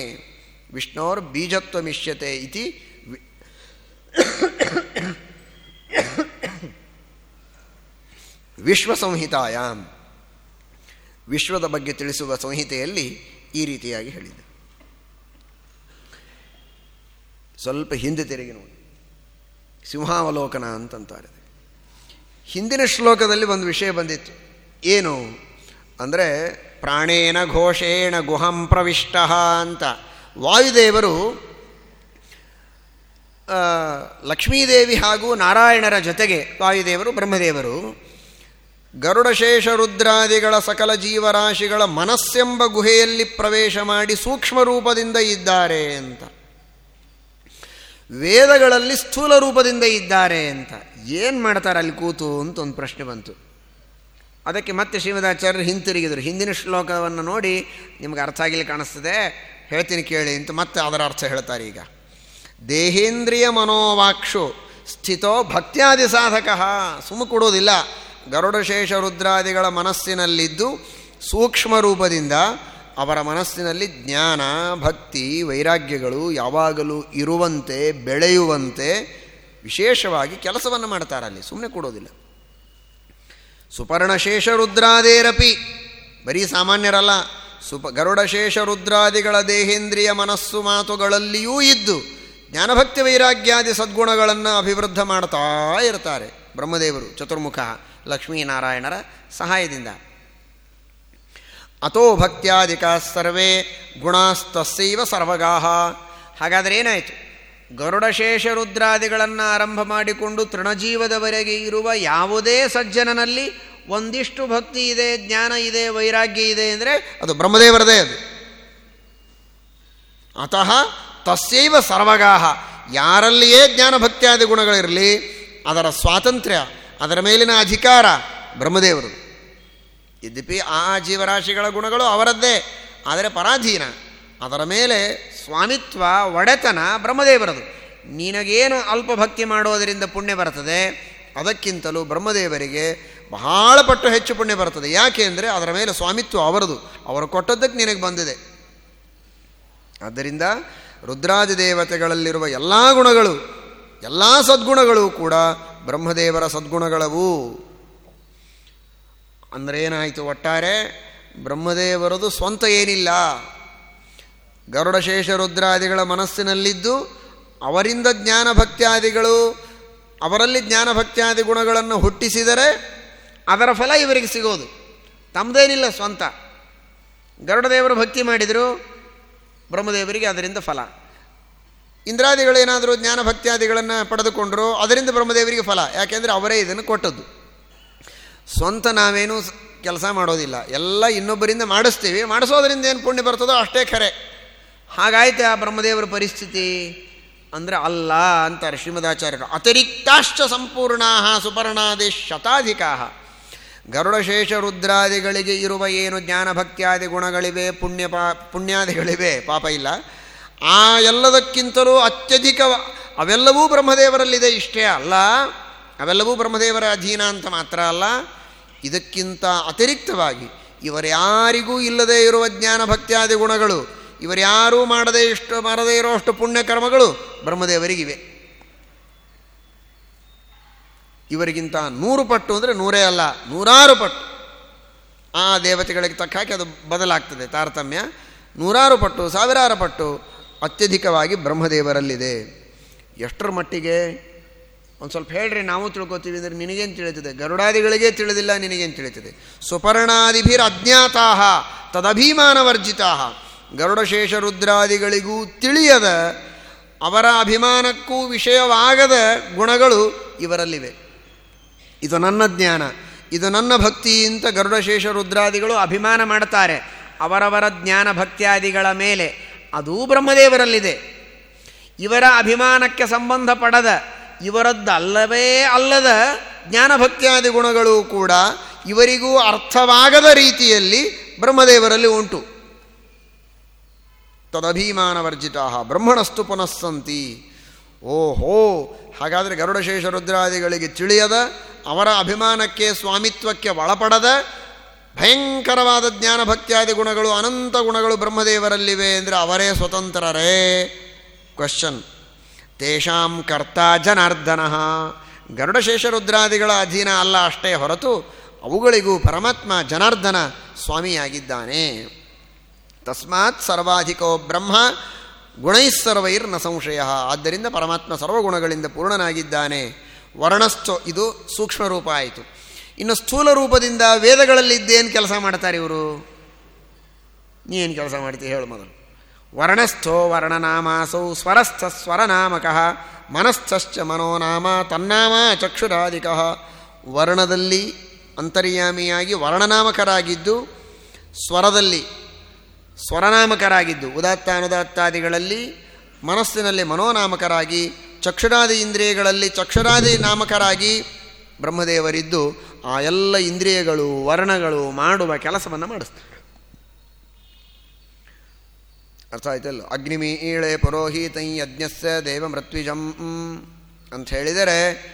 ವಿಷ್ಣೋರ್ ಬೀಜತ್ವ ಮಿಷ್ಯತೆ ಇತಿ ವಿಶ್ವಸಂಹಿತಾಯಾಮ್ ವಿಶ್ವದ ಬಗ್ಗೆ ತಿಳಿಸುವ ಸಂಹಿತೆಯಲ್ಲಿ ಈ ರೀತಿಯಾಗಿ ಹೇಳಿದೆ. ಸ್ವಲ್ಪ ಹಿಂದೆ ತಿರುಗಿ ನೋಡಿ. ಸಿಂಹಾವಲೋಕನ ಅಂತಂತಾರೆ. ಹಿಂದಿನ ಶ್ಲೋಕದಲ್ಲಿ ಒಂದು ವಿಷಯ ಬಂದಿತ್ತು. ಏನು? ಅಂದರೆ ಪ್ರಾಣೇನ ಘೋಷೇಣ ಗುಹಂ ಪ್ರವಿಷ್ಟ ಅಂತ. ವಾಯುದೇವರು ಲಕ್ಷ್ಮೀದೇವಿ ಹಾಗೂ ನಾರಾಯಣರ ಜೊತೆಗೆ ವಾಯುದೇವರು, ಬ್ರಹ್ಮದೇವರು ಗರುಡಶೇಷ ರುದ್ರಾದಿಗಳ ಸಕಲ ಜೀವರಾಶಿಗಳ ಮನಸ್ಸೆಂಬ ಗುಹೆಯಲ್ಲಿ ಪ್ರವೇಶ ಮಾಡಿ ಸೂಕ್ಷ್ಮ ರೂಪದಿಂದ ಇದ್ದಾರೆ ಅಂತ. ವೇದಗಳಲ್ಲಿ ಸ್ಥೂಲ ರೂಪದಿಂದ ಇದ್ದಾರೆ ಅಂತ. ಏನು ಮಾಡ್ತಾರೆ ಅಲ್ಲಿ ಕೂತು ಅಂತ ಒಂದು ಪ್ರಶ್ನೆ ಬಂತು. ಅದಕ್ಕೆ ಮತ್ತೆ ಶ್ರೀಮದಾಚಾರ್ಯರು ಹಿಂತಿರುಗಿದರು. ಹಿಂದಿನ ಶ್ಲೋಕವನ್ನು ನೋಡಿ ನಿಮ್ಗೆ ಅರ್ಥ ಆಗಿಲ್ಲ ಕಾಣಿಸ್ತದೆ. ಹೇಳ್ತೀನಿ ಕೇಳಿ ಅಂತ ಮತ್ತೆ ಅದರ ಅರ್ಥ ಹೇಳ್ತಾರೆ ಈಗ. ದೇಹೇಂದ್ರಿಯ ಮನೋವಾಕ್ಷು ಸ್ಥಿತೋ ಭಕ್ತ್ಯಾದಿ ಸಾಧಕ. ಸುಮ್ಮ ಕೊಡೋದಿಲ್ಲ. ಗರುಡಶೇಷ ರುದ್ರಾದಿಗಳ ಮನಸ್ಸಿನಲ್ಲಿದ್ದು ಸೂಕ್ಷ್ಮ ರೂಪದಿಂದ ಅವರ ಮನಸ್ಸಿನಲ್ಲಿ ಜ್ಞಾನ, ಭಕ್ತಿ, ವೈರಾಗ್ಯಗಳು ಯಾವಾಗಲೂ ಇರುವಂತೆ, ಬೆಳೆಯುವಂತೆ ವಿಶೇಷವಾಗಿ ಕೆಲಸವನ್ನು ಮಾಡ್ತಾರೆ ಅಲ್ಲಿ. ಸುಮ್ಮನೆ ಕೊಡೋದಿಲ್ಲ. ಸುಪರ್ಣಶೇಷ ರುದ್ರಾದೇರಪಿ. ಬರೀ ಸಾಮಾನ್ಯರಲ್ಲ. ಸುಪ ಗರುಡಶೇಷ ರುದ್ರಾದಿಗಳ ದೇಹೇಂದ್ರಿಯ ಮನಸ್ಸು ಮಾತುಗಳಲ್ಲಿಯೂ ಇದ್ದು ಜ್ಞಾನಭಕ್ತಿ ವೈರಾಗ್ಯಾದಿ ಸದ್ಗುಣಗಳನ್ನು ಅಭಿವೃದ್ಧ ಮಾಡ್ತಾ ಇರ್ತಾರೆ ಬ್ರಹ್ಮದೇವರು ಚತುರ್ಮುಖ ಲಕ್ಷ್ಮೀನಾರಾಯಣರ ಸಹಾಯದಿಂದ. ಅಥೋ ಭಕ್ತ್ಯಾದಿಕ ಸರ್ವೇ ಗುಣಾಸ್ತಸೈವ ಸರ್ವಗಾಹ. ಹಾಗಾದರೆ ಏನಾಯಿತು? ಗರುಡಶೇಷ ರುದ್ರಾದಿಗಳನ್ನು ಆರಂಭ ಮಾಡಿಕೊಂಡು ತೃಣಜೀವದವರೆಗೆ ಇರುವ ಯಾವುದೇ ಸಜ್ಜನನಲ್ಲಿ ಒಂದಿಷ್ಟು ಭಕ್ತಿ ಇದೆ, ಜ್ಞಾನ ಇದೆ, ವೈರಾಗ್ಯ ಇದೆ ಅಂದರೆ ಅದು ಬ್ರಹ್ಮದೇವರದೇ ಅದು. ಅತಃ ತಸ್ಯೈವ ಸರ್ವಗಾಹ. ಯಾರಲ್ಲಿಯೇ ಜ್ಞಾನ ಭಕ್ತಿಯಾದಿ ಗುಣಗಳಿರಲಿ, ಅದರ ಸ್ವಾತಂತ್ರ್ಯ, ಅದರ ಮೇಲಿನ ಅಧಿಕಾರ ಬ್ರಹ್ಮದೇವರು. ಯದ್ಯಪಿ ಆ ಜೀವರಾಶಿಗಳ ಗುಣಗಳು ಅವರದ್ದೇ, ಆದರೆ ಪರಾಧೀನ. ಅದರ ಮೇಲೆ ಸ್ವಾಮಿತ್ವ, ಒಡೆತನ ಬ್ರಹ್ಮದೇವರದು. ನಿನಗೇನು ಅಲ್ಪ ಭಕ್ತಿ ಮಾಡೋದರಿಂದ ಪುಣ್ಯ ಬರ್ತದೆ, ಅದಕ್ಕಿಂತಲೂ ಬ್ರಹ್ಮದೇವರಿಗೆ ಬಹಳ ಪಟ್ಟು ಹೆಚ್ಚು ಪುಣ್ಯ ಬರ್ತದೆ. ಯಾಕೆ ಅಂದರೆ ಅದರ ಮೇಲೆ ಸ್ವಾಮಿತ್ವ ಅವರದು. ಅವರು ಕೊಟ್ಟದ್ದಕ್ಕೆ ನಿನಗೆ ಬಂದಿದೆ. ಆದ್ದರಿಂದ ರುದ್ರಾದಿ ದೇವತೆಗಳಲ್ಲಿರುವ ಎಲ್ಲ ಗುಣಗಳು, ಎಲ್ಲ ಸದ್ಗುಣಗಳು ಕೂಡ ಬ್ರಹ್ಮದೇವರ ಸದ್ಗುಣಗಳವು. ಅಂದರೆ ಏನಾಯಿತು ಒಟ್ಟಾರೆ, ಬ್ರಹ್ಮದೇವರದು ಸ್ವಂತ ಏನಿಲ್ಲ. ಗರುಡಶೇಷ ರುದ್ರಾದಿಗಳ ಮನಸ್ಸಿನಲ್ಲಿದ್ದು ಅವರಿಂದ ಜ್ಞಾನ ಭಕ್ತ್ಯಾದಿಗಳು ಅವರಲ್ಲಿ ಜ್ಞಾನ ಭಕ್ತ್ಯಾದಿ ಗುಣಗಳನ್ನು ಹುಟ್ಟಿಸಿದರೆ ಅದರ ಫಲ ಇವರಿಗೆ ಸಿಗೋದು. ತಮ್ಮದೇನಿಲ್ಲ ಸ್ವಂತ. ಗರುಡದೇವರು ಭಕ್ತಿ ಮಾಡಿದರು, ಬ್ರಹ್ಮದೇವರಿಗೆ ಅದರಿಂದ ಫಲ. ಇಂದ್ರಾದಿಗಳೇನಾದರೂ ಜ್ಞಾನ ಭಕ್ತ್ಯಾದಿಗಳನ್ನು ಪಡೆದುಕೊಂಡರು, ಅದರಿಂದ ಬ್ರಹ್ಮದೇವರಿಗೆ ಫಲ. ಯಾಕೆಂದರೆ ಅವರೇ ಇದನ್ನು ಕೊಟ್ಟದ್ದು. ಸ್ವಂತ ನಾವೇನು ಕೆಲಸ ಮಾಡೋದಿಲ್ಲ. ಎಲ್ಲ ಇನ್ನೊಬ್ಬರಿಂದ ಮಾಡಿಸ್ತೀವಿ. ಮಾಡಿಸೋದ್ರಿಂದ ಏನು ಪುಣ್ಯ ಬರ್ತದೋ ಅಷ್ಟೇ ಖರೆ. ಹಾಗಾಯ್ತು ಆ ಬ್ರಹ್ಮದೇವರ ಪರಿಸ್ಥಿತಿ. ಅಂದರೆ ಅಲ್ಲ ಅಂತಾರೆ ಶ್ರೀಮದಾಚಾರ್ಯರು ಅತಿರಿಕ್ತಾಶ್ಚ ಸಂಪೂರ್ಣಾ ಸುಪರ್ಣಾದಿ ಶತಾಧಿಕಾ ಗರುಡಶೇಷ ರುದ್ರಾದಿಗಳಿಗೆ ಇರುವ ಏನು ಜ್ಞಾನ ಭಕ್ತ್ಯಾದಿ ಗುಣಗಳಿವೆ, ಪುಣ್ಯ ಪಾ, ಪುಣ್ಯಾದಿಗಳಿವೆ, ಪಾಪ ಇಲ್ಲ. ಆ ಎಲ್ಲದಕ್ಕಿಂತಲೂ ಅತ್ಯಧಿಕ ಅವೆಲ್ಲವೂ ಬ್ರಹ್ಮದೇವರಲ್ಲಿದೆ ಇಷ್ಟೇ ಅಲ್ಲ. ಅವೆಲ್ಲವೂ ಬ್ರಹ್ಮದೇವರ ಅಧೀನ ಅಂತ ಮಾತ್ರ ಅಲ್ಲ. ಇದಕ್ಕಿಂತ ಅತಿರಿಕ್ತವಾಗಿ ಇವರ್ಯಾರಿಗೂ ಇಲ್ಲದೇ ಇರುವ ಜ್ಞಾನ ಭಕ್ತ್ಯಾದಿ ಗುಣಗಳು ಇವರ್ಯಾರೂ ಮಾಡದೇ ಇಷ್ಟು, ಮಾಡದೇ ಇರೋಷ್ಟು ಪುಣ್ಯಕರ್ಮಗಳು ಬ್ರಹ್ಮದೇವರಿಗಿವೆ. ಇವರಿಗಿಂತ ನೂರು ಪಟ್ಟು ಅಂದರೆ ನೂರೇ ಅಲ್ಲ, ನೂರಾರು ಪಟ್ಟು. ಆ ದೇವತೆಗಳಿಗೆ ತಕ್ಕ ಹಾಕಿ ಅದು ಬದಲಾಗ್ತದೆ, ತಾರತಮ್ಯ. ನೂರಾರು ಪಟ್ಟು, ಸಾವಿರಾರು ಪಟ್ಟು ಅತ್ಯಧಿಕವಾಗಿ ಬ್ರಹ್ಮದೇವರಲ್ಲಿದೆ. ಎಷ್ಟರ ಮಟ್ಟಿಗೆ? ಒಂದು ಸ್ವಲ್ಪ ಹೇಳ್ರಿ, ನಾವು ತಿಳ್ಕೊತೀವಿ ಅಂದರೆ ನಿನಗೇನು ತಿಳಿತದೆ? ಗರುಡಾದಿಗಳಿಗೇ ತಿಳಿದಿಲ್ಲ, ನಿನಗೇನು ತಿಳಿತದೆ? ಸುಪರ್ಣಾದಿಭಿರ್ ಅಜ್ಞಾತಾ ಗರುಡ ಗರುಡಶೇಷ ರುದ್ರಾದಿಗಳಿಗೂ ತಿಳಿಯದ, ಅವರ ಅಭಿಮಾನಕ್ಕೂ ವಿಷಯವಾಗದ ಗುಣಗಳು ಇವರಲ್ಲಿವೆ. ಇದು ನನ್ನ ಜ್ಞಾನ, ಇದು ನನ್ನ ಭಕ್ತಿ ಅಂತ ಗರುಡಶೇಷ ರುದ್ರಾದಿಗಳು ಅಭಿಮಾನ ಮಾಡ್ತಾರೆ. ಅವರವರ ಜ್ಞಾನ ಭಕ್ತ್ಯಾದಿಗಳ ಮೇಲೆ ಅದೂ ಬ್ರಹ್ಮದೇವರಲ್ಲಿದೆ. ಇವರ ಅಭಿಮಾನಕ್ಕೆ ಸಂಬಂಧ ಪಡದ ಇವರದ್ದಲ್ಲವೇ ಅಲ್ಲದ ಜ್ಞಾನಭಕ್ತ್ಯಾದಿ ಗುಣಗಳು ಕೂಡ ಇವರಿಗೂ ಅರ್ಥವಾಗದ ರೀತಿಯಲ್ಲಿ ಬ್ರಹ್ಮದೇವರಲ್ಲಿ ಉಂಟು. ತದಭಿಮಾನವರ್ಜಿತ ಬ್ರಹ್ಮಣಸ್ತು ಪುನಃಸಂತಿ. ಓಹೋ, ಹಾಗಾದರೆ ಗರುಡಶೇಷ ರುದ್ರಾದಿಗಳಿಗೆ ತಿಳಿಯದ, ಅವರ ಅಭಿಮಾನಕ್ಕೆ ಸ್ವಾಮಿತ್ವಕ್ಕೆ ಒಳಪಡದ, ಭಯಂಕರವಾದ ಜ್ಞಾನ ಭಕ್ತ್ಯಾದಿ ಗುಣಗಳು, ಅನಂತ ಗುಣಗಳು ಬ್ರಹ್ಮದೇವರಲ್ಲಿವೆ ಅಂದರೆ ಅವರೇ ಸ್ವತಂತ್ರರೇ? ಕ್ವಶನ್ ತೇಷಾಂ ಕರ್ತ ಜನಾರ್ದನ. ಗರುಡಶೇಷ ರುದ್ರಾದಿಗಳ ಅಧೀನ ಅಲ್ಲ ಅಷ್ಟೇ ಹೊರತು ಅವುಗಳಿಗೂ ಪರಮಾತ್ಮ ಜನಾರ್ದನ ಸ್ವಾಮಿಯಾಗಿದ್ದಾನೆ. ತಸ್ಮಾತ್ ಸರ್ವಾಧಿಕೋ ಬ್ರಹ್ಮ ಗುಣೈಸ್ಸರ್ವೈರ್ನ ಸಂಶಯ. ಆದ್ದರಿಂದ ಪರಮಾತ್ಮ ಸರ್ವಗುಣಗಳಿಂದ ಪೂರ್ಣನಾಗಿದ್ದಾನೆ. ವರ್ಣಸ್ಥೋ, ಇದು ಸೂಕ್ಷ್ಮ ರೂಪ ಆಯಿತು. ಇನ್ನು ಸ್ಥೂಲ ರೂಪದಿಂದ ವೇದಗಳಲ್ಲಿ ಇದ್ದೇನು ಕೆಲಸ ಮಾಡ್ತಾರೆ ಇವರು? ನೀ ಏನು ಕೆಲಸ ಮಾಡ್ತೀವಿ ಹೇಳು ಮೊದಲು. ವರ್ಣಸ್ಥೋ ವರ್ಣನಾಮಾಸೌ ಸ್ವರಸ್ಥ ಸ್ವರನಾಮಕಃ, ಮನಸ್ಥಶ್ಚ ಮನೋನಾಮ ತನ್ನಾಮ ಚಕ್ಷುರಾಧಿಕ. ವರ್ಣದಲ್ಲಿ ಅಂತರ್ಯಾಮಿಯಾಗಿ ವರ್ಣನಾಮಕರಾಗಿದ್ದು, ಸ್ವರದಲ್ಲಿ ಸ್ವರನಾಮಕರಾಗಿದ್ದು. ಉದಾತ್ತ ಅನುದಾತ್ತಾದಿಗಳಲ್ಲಿ ಮನಸ್ಸಿನಲ್ಲಿ ಮನೋನಾಮಕರಾಗಿ, ಚಕ್ಷುರಾದಿ ಇಂದ್ರಿಯಗಳಲ್ಲಿ ಚಕ್ಷುರಾದಿ ನಾಮಕರಾಗಿ ಬ್ರಹ್ಮದೇವರಿದ್ದು, ಆ ಎಲ್ಲ ಇಂದ್ರಿಯಗಳು, ವರ್ಣಗಳು ಮಾಡುವ ಕೆಲಸವನ್ನು ಮಾಡಿಸ್ತಾರೆ. ಅರ್ಥ ಆಯ್ತಲ್ಲ? ಅಗ್ನಿಮಿ ಈಳೆ ಪುರೋಹಿತೈ ಯಜ್ಞಸ್ಯ ದೇವ ಮೃತ್ವಿಜಂ ಅಂತ ಹೇಳಿದರೆ,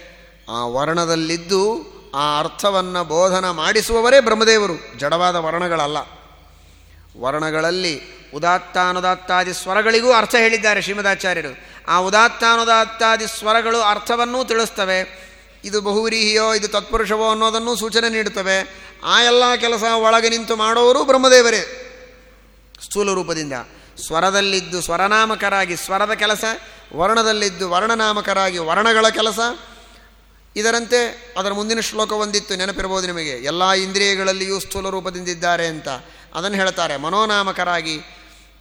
ಆ ವರ್ಣದಲ್ಲಿದ್ದು ಆ ಅರ್ಥವನ್ನು ಬೋಧನ ಮಾಡಿಸುವವರೇ ಬ್ರಹ್ಮದೇವರು. ಜಡವಾದ ವರ್ಣಗಳಲ್ಲ. ವರ್ಣಗಳಲ್ಲಿ ಉದಾತ್ತಾನುದಾತ್ತಾದಿ ಸ್ವರಗಳಿಗೂ ಅರ್ಥ ಹೇಳಿದ್ದಾರೆ ಶ್ರೀಮದಾಚಾರ್ಯರು. ಆ ಉದಾತ್ತಾನುದಾತ್ತಾದಿ ಸ್ವರಗಳು ಅರ್ಥವನ್ನೂ ತಿಳಿಸ್ತವೆ. ಇದು ಬಹುವ್ರೀಹಿಯೋ, ಇದು ತತ್ಪುರುಷವೋ ಅನ್ನೋದನ್ನು ಸೂಚನೆ ನೀಡುತ್ತವೆ. ಆ ಎಲ್ಲ ಕೆಲಸ ಒಳಗೆ ನಿಂತು ಮಾಡೋರು ಬ್ರಹ್ಮದೇವರೇ. ಸ್ಥೂಲ ರೂಪದಿಂದ. ಸ್ವರದಲ್ಲಿದ್ದು ಸ್ವರನಾಮಕರಾಗಿ ಸ್ವರದ ಕೆಲಸ, ವರ್ಣದಲ್ಲಿದ್ದು ವರ್ಣನಾಮಕರಾಗಿ ವರ್ಣಗಳ ಕೆಲಸ ಇದರಂತೆ ಅದರ ಮುಂದಿನ ಶ್ಲೋಕ ಒಂದಿತ್ತು ನೆನಪಿರ್ಬೋದು ನಿಮಗೆ. ಎಲ್ಲ ಇಂದ್ರಿಯಗಳಲ್ಲಿಯೂ ಸ್ಥೂಲ ರೂಪದಿಂದಿದ್ದಾರೆ ಅಂತ. ಅದನ್ನು ಹೇಳ್ತಾರೆ, ಮನೋನಾಮಕರಾಗಿ.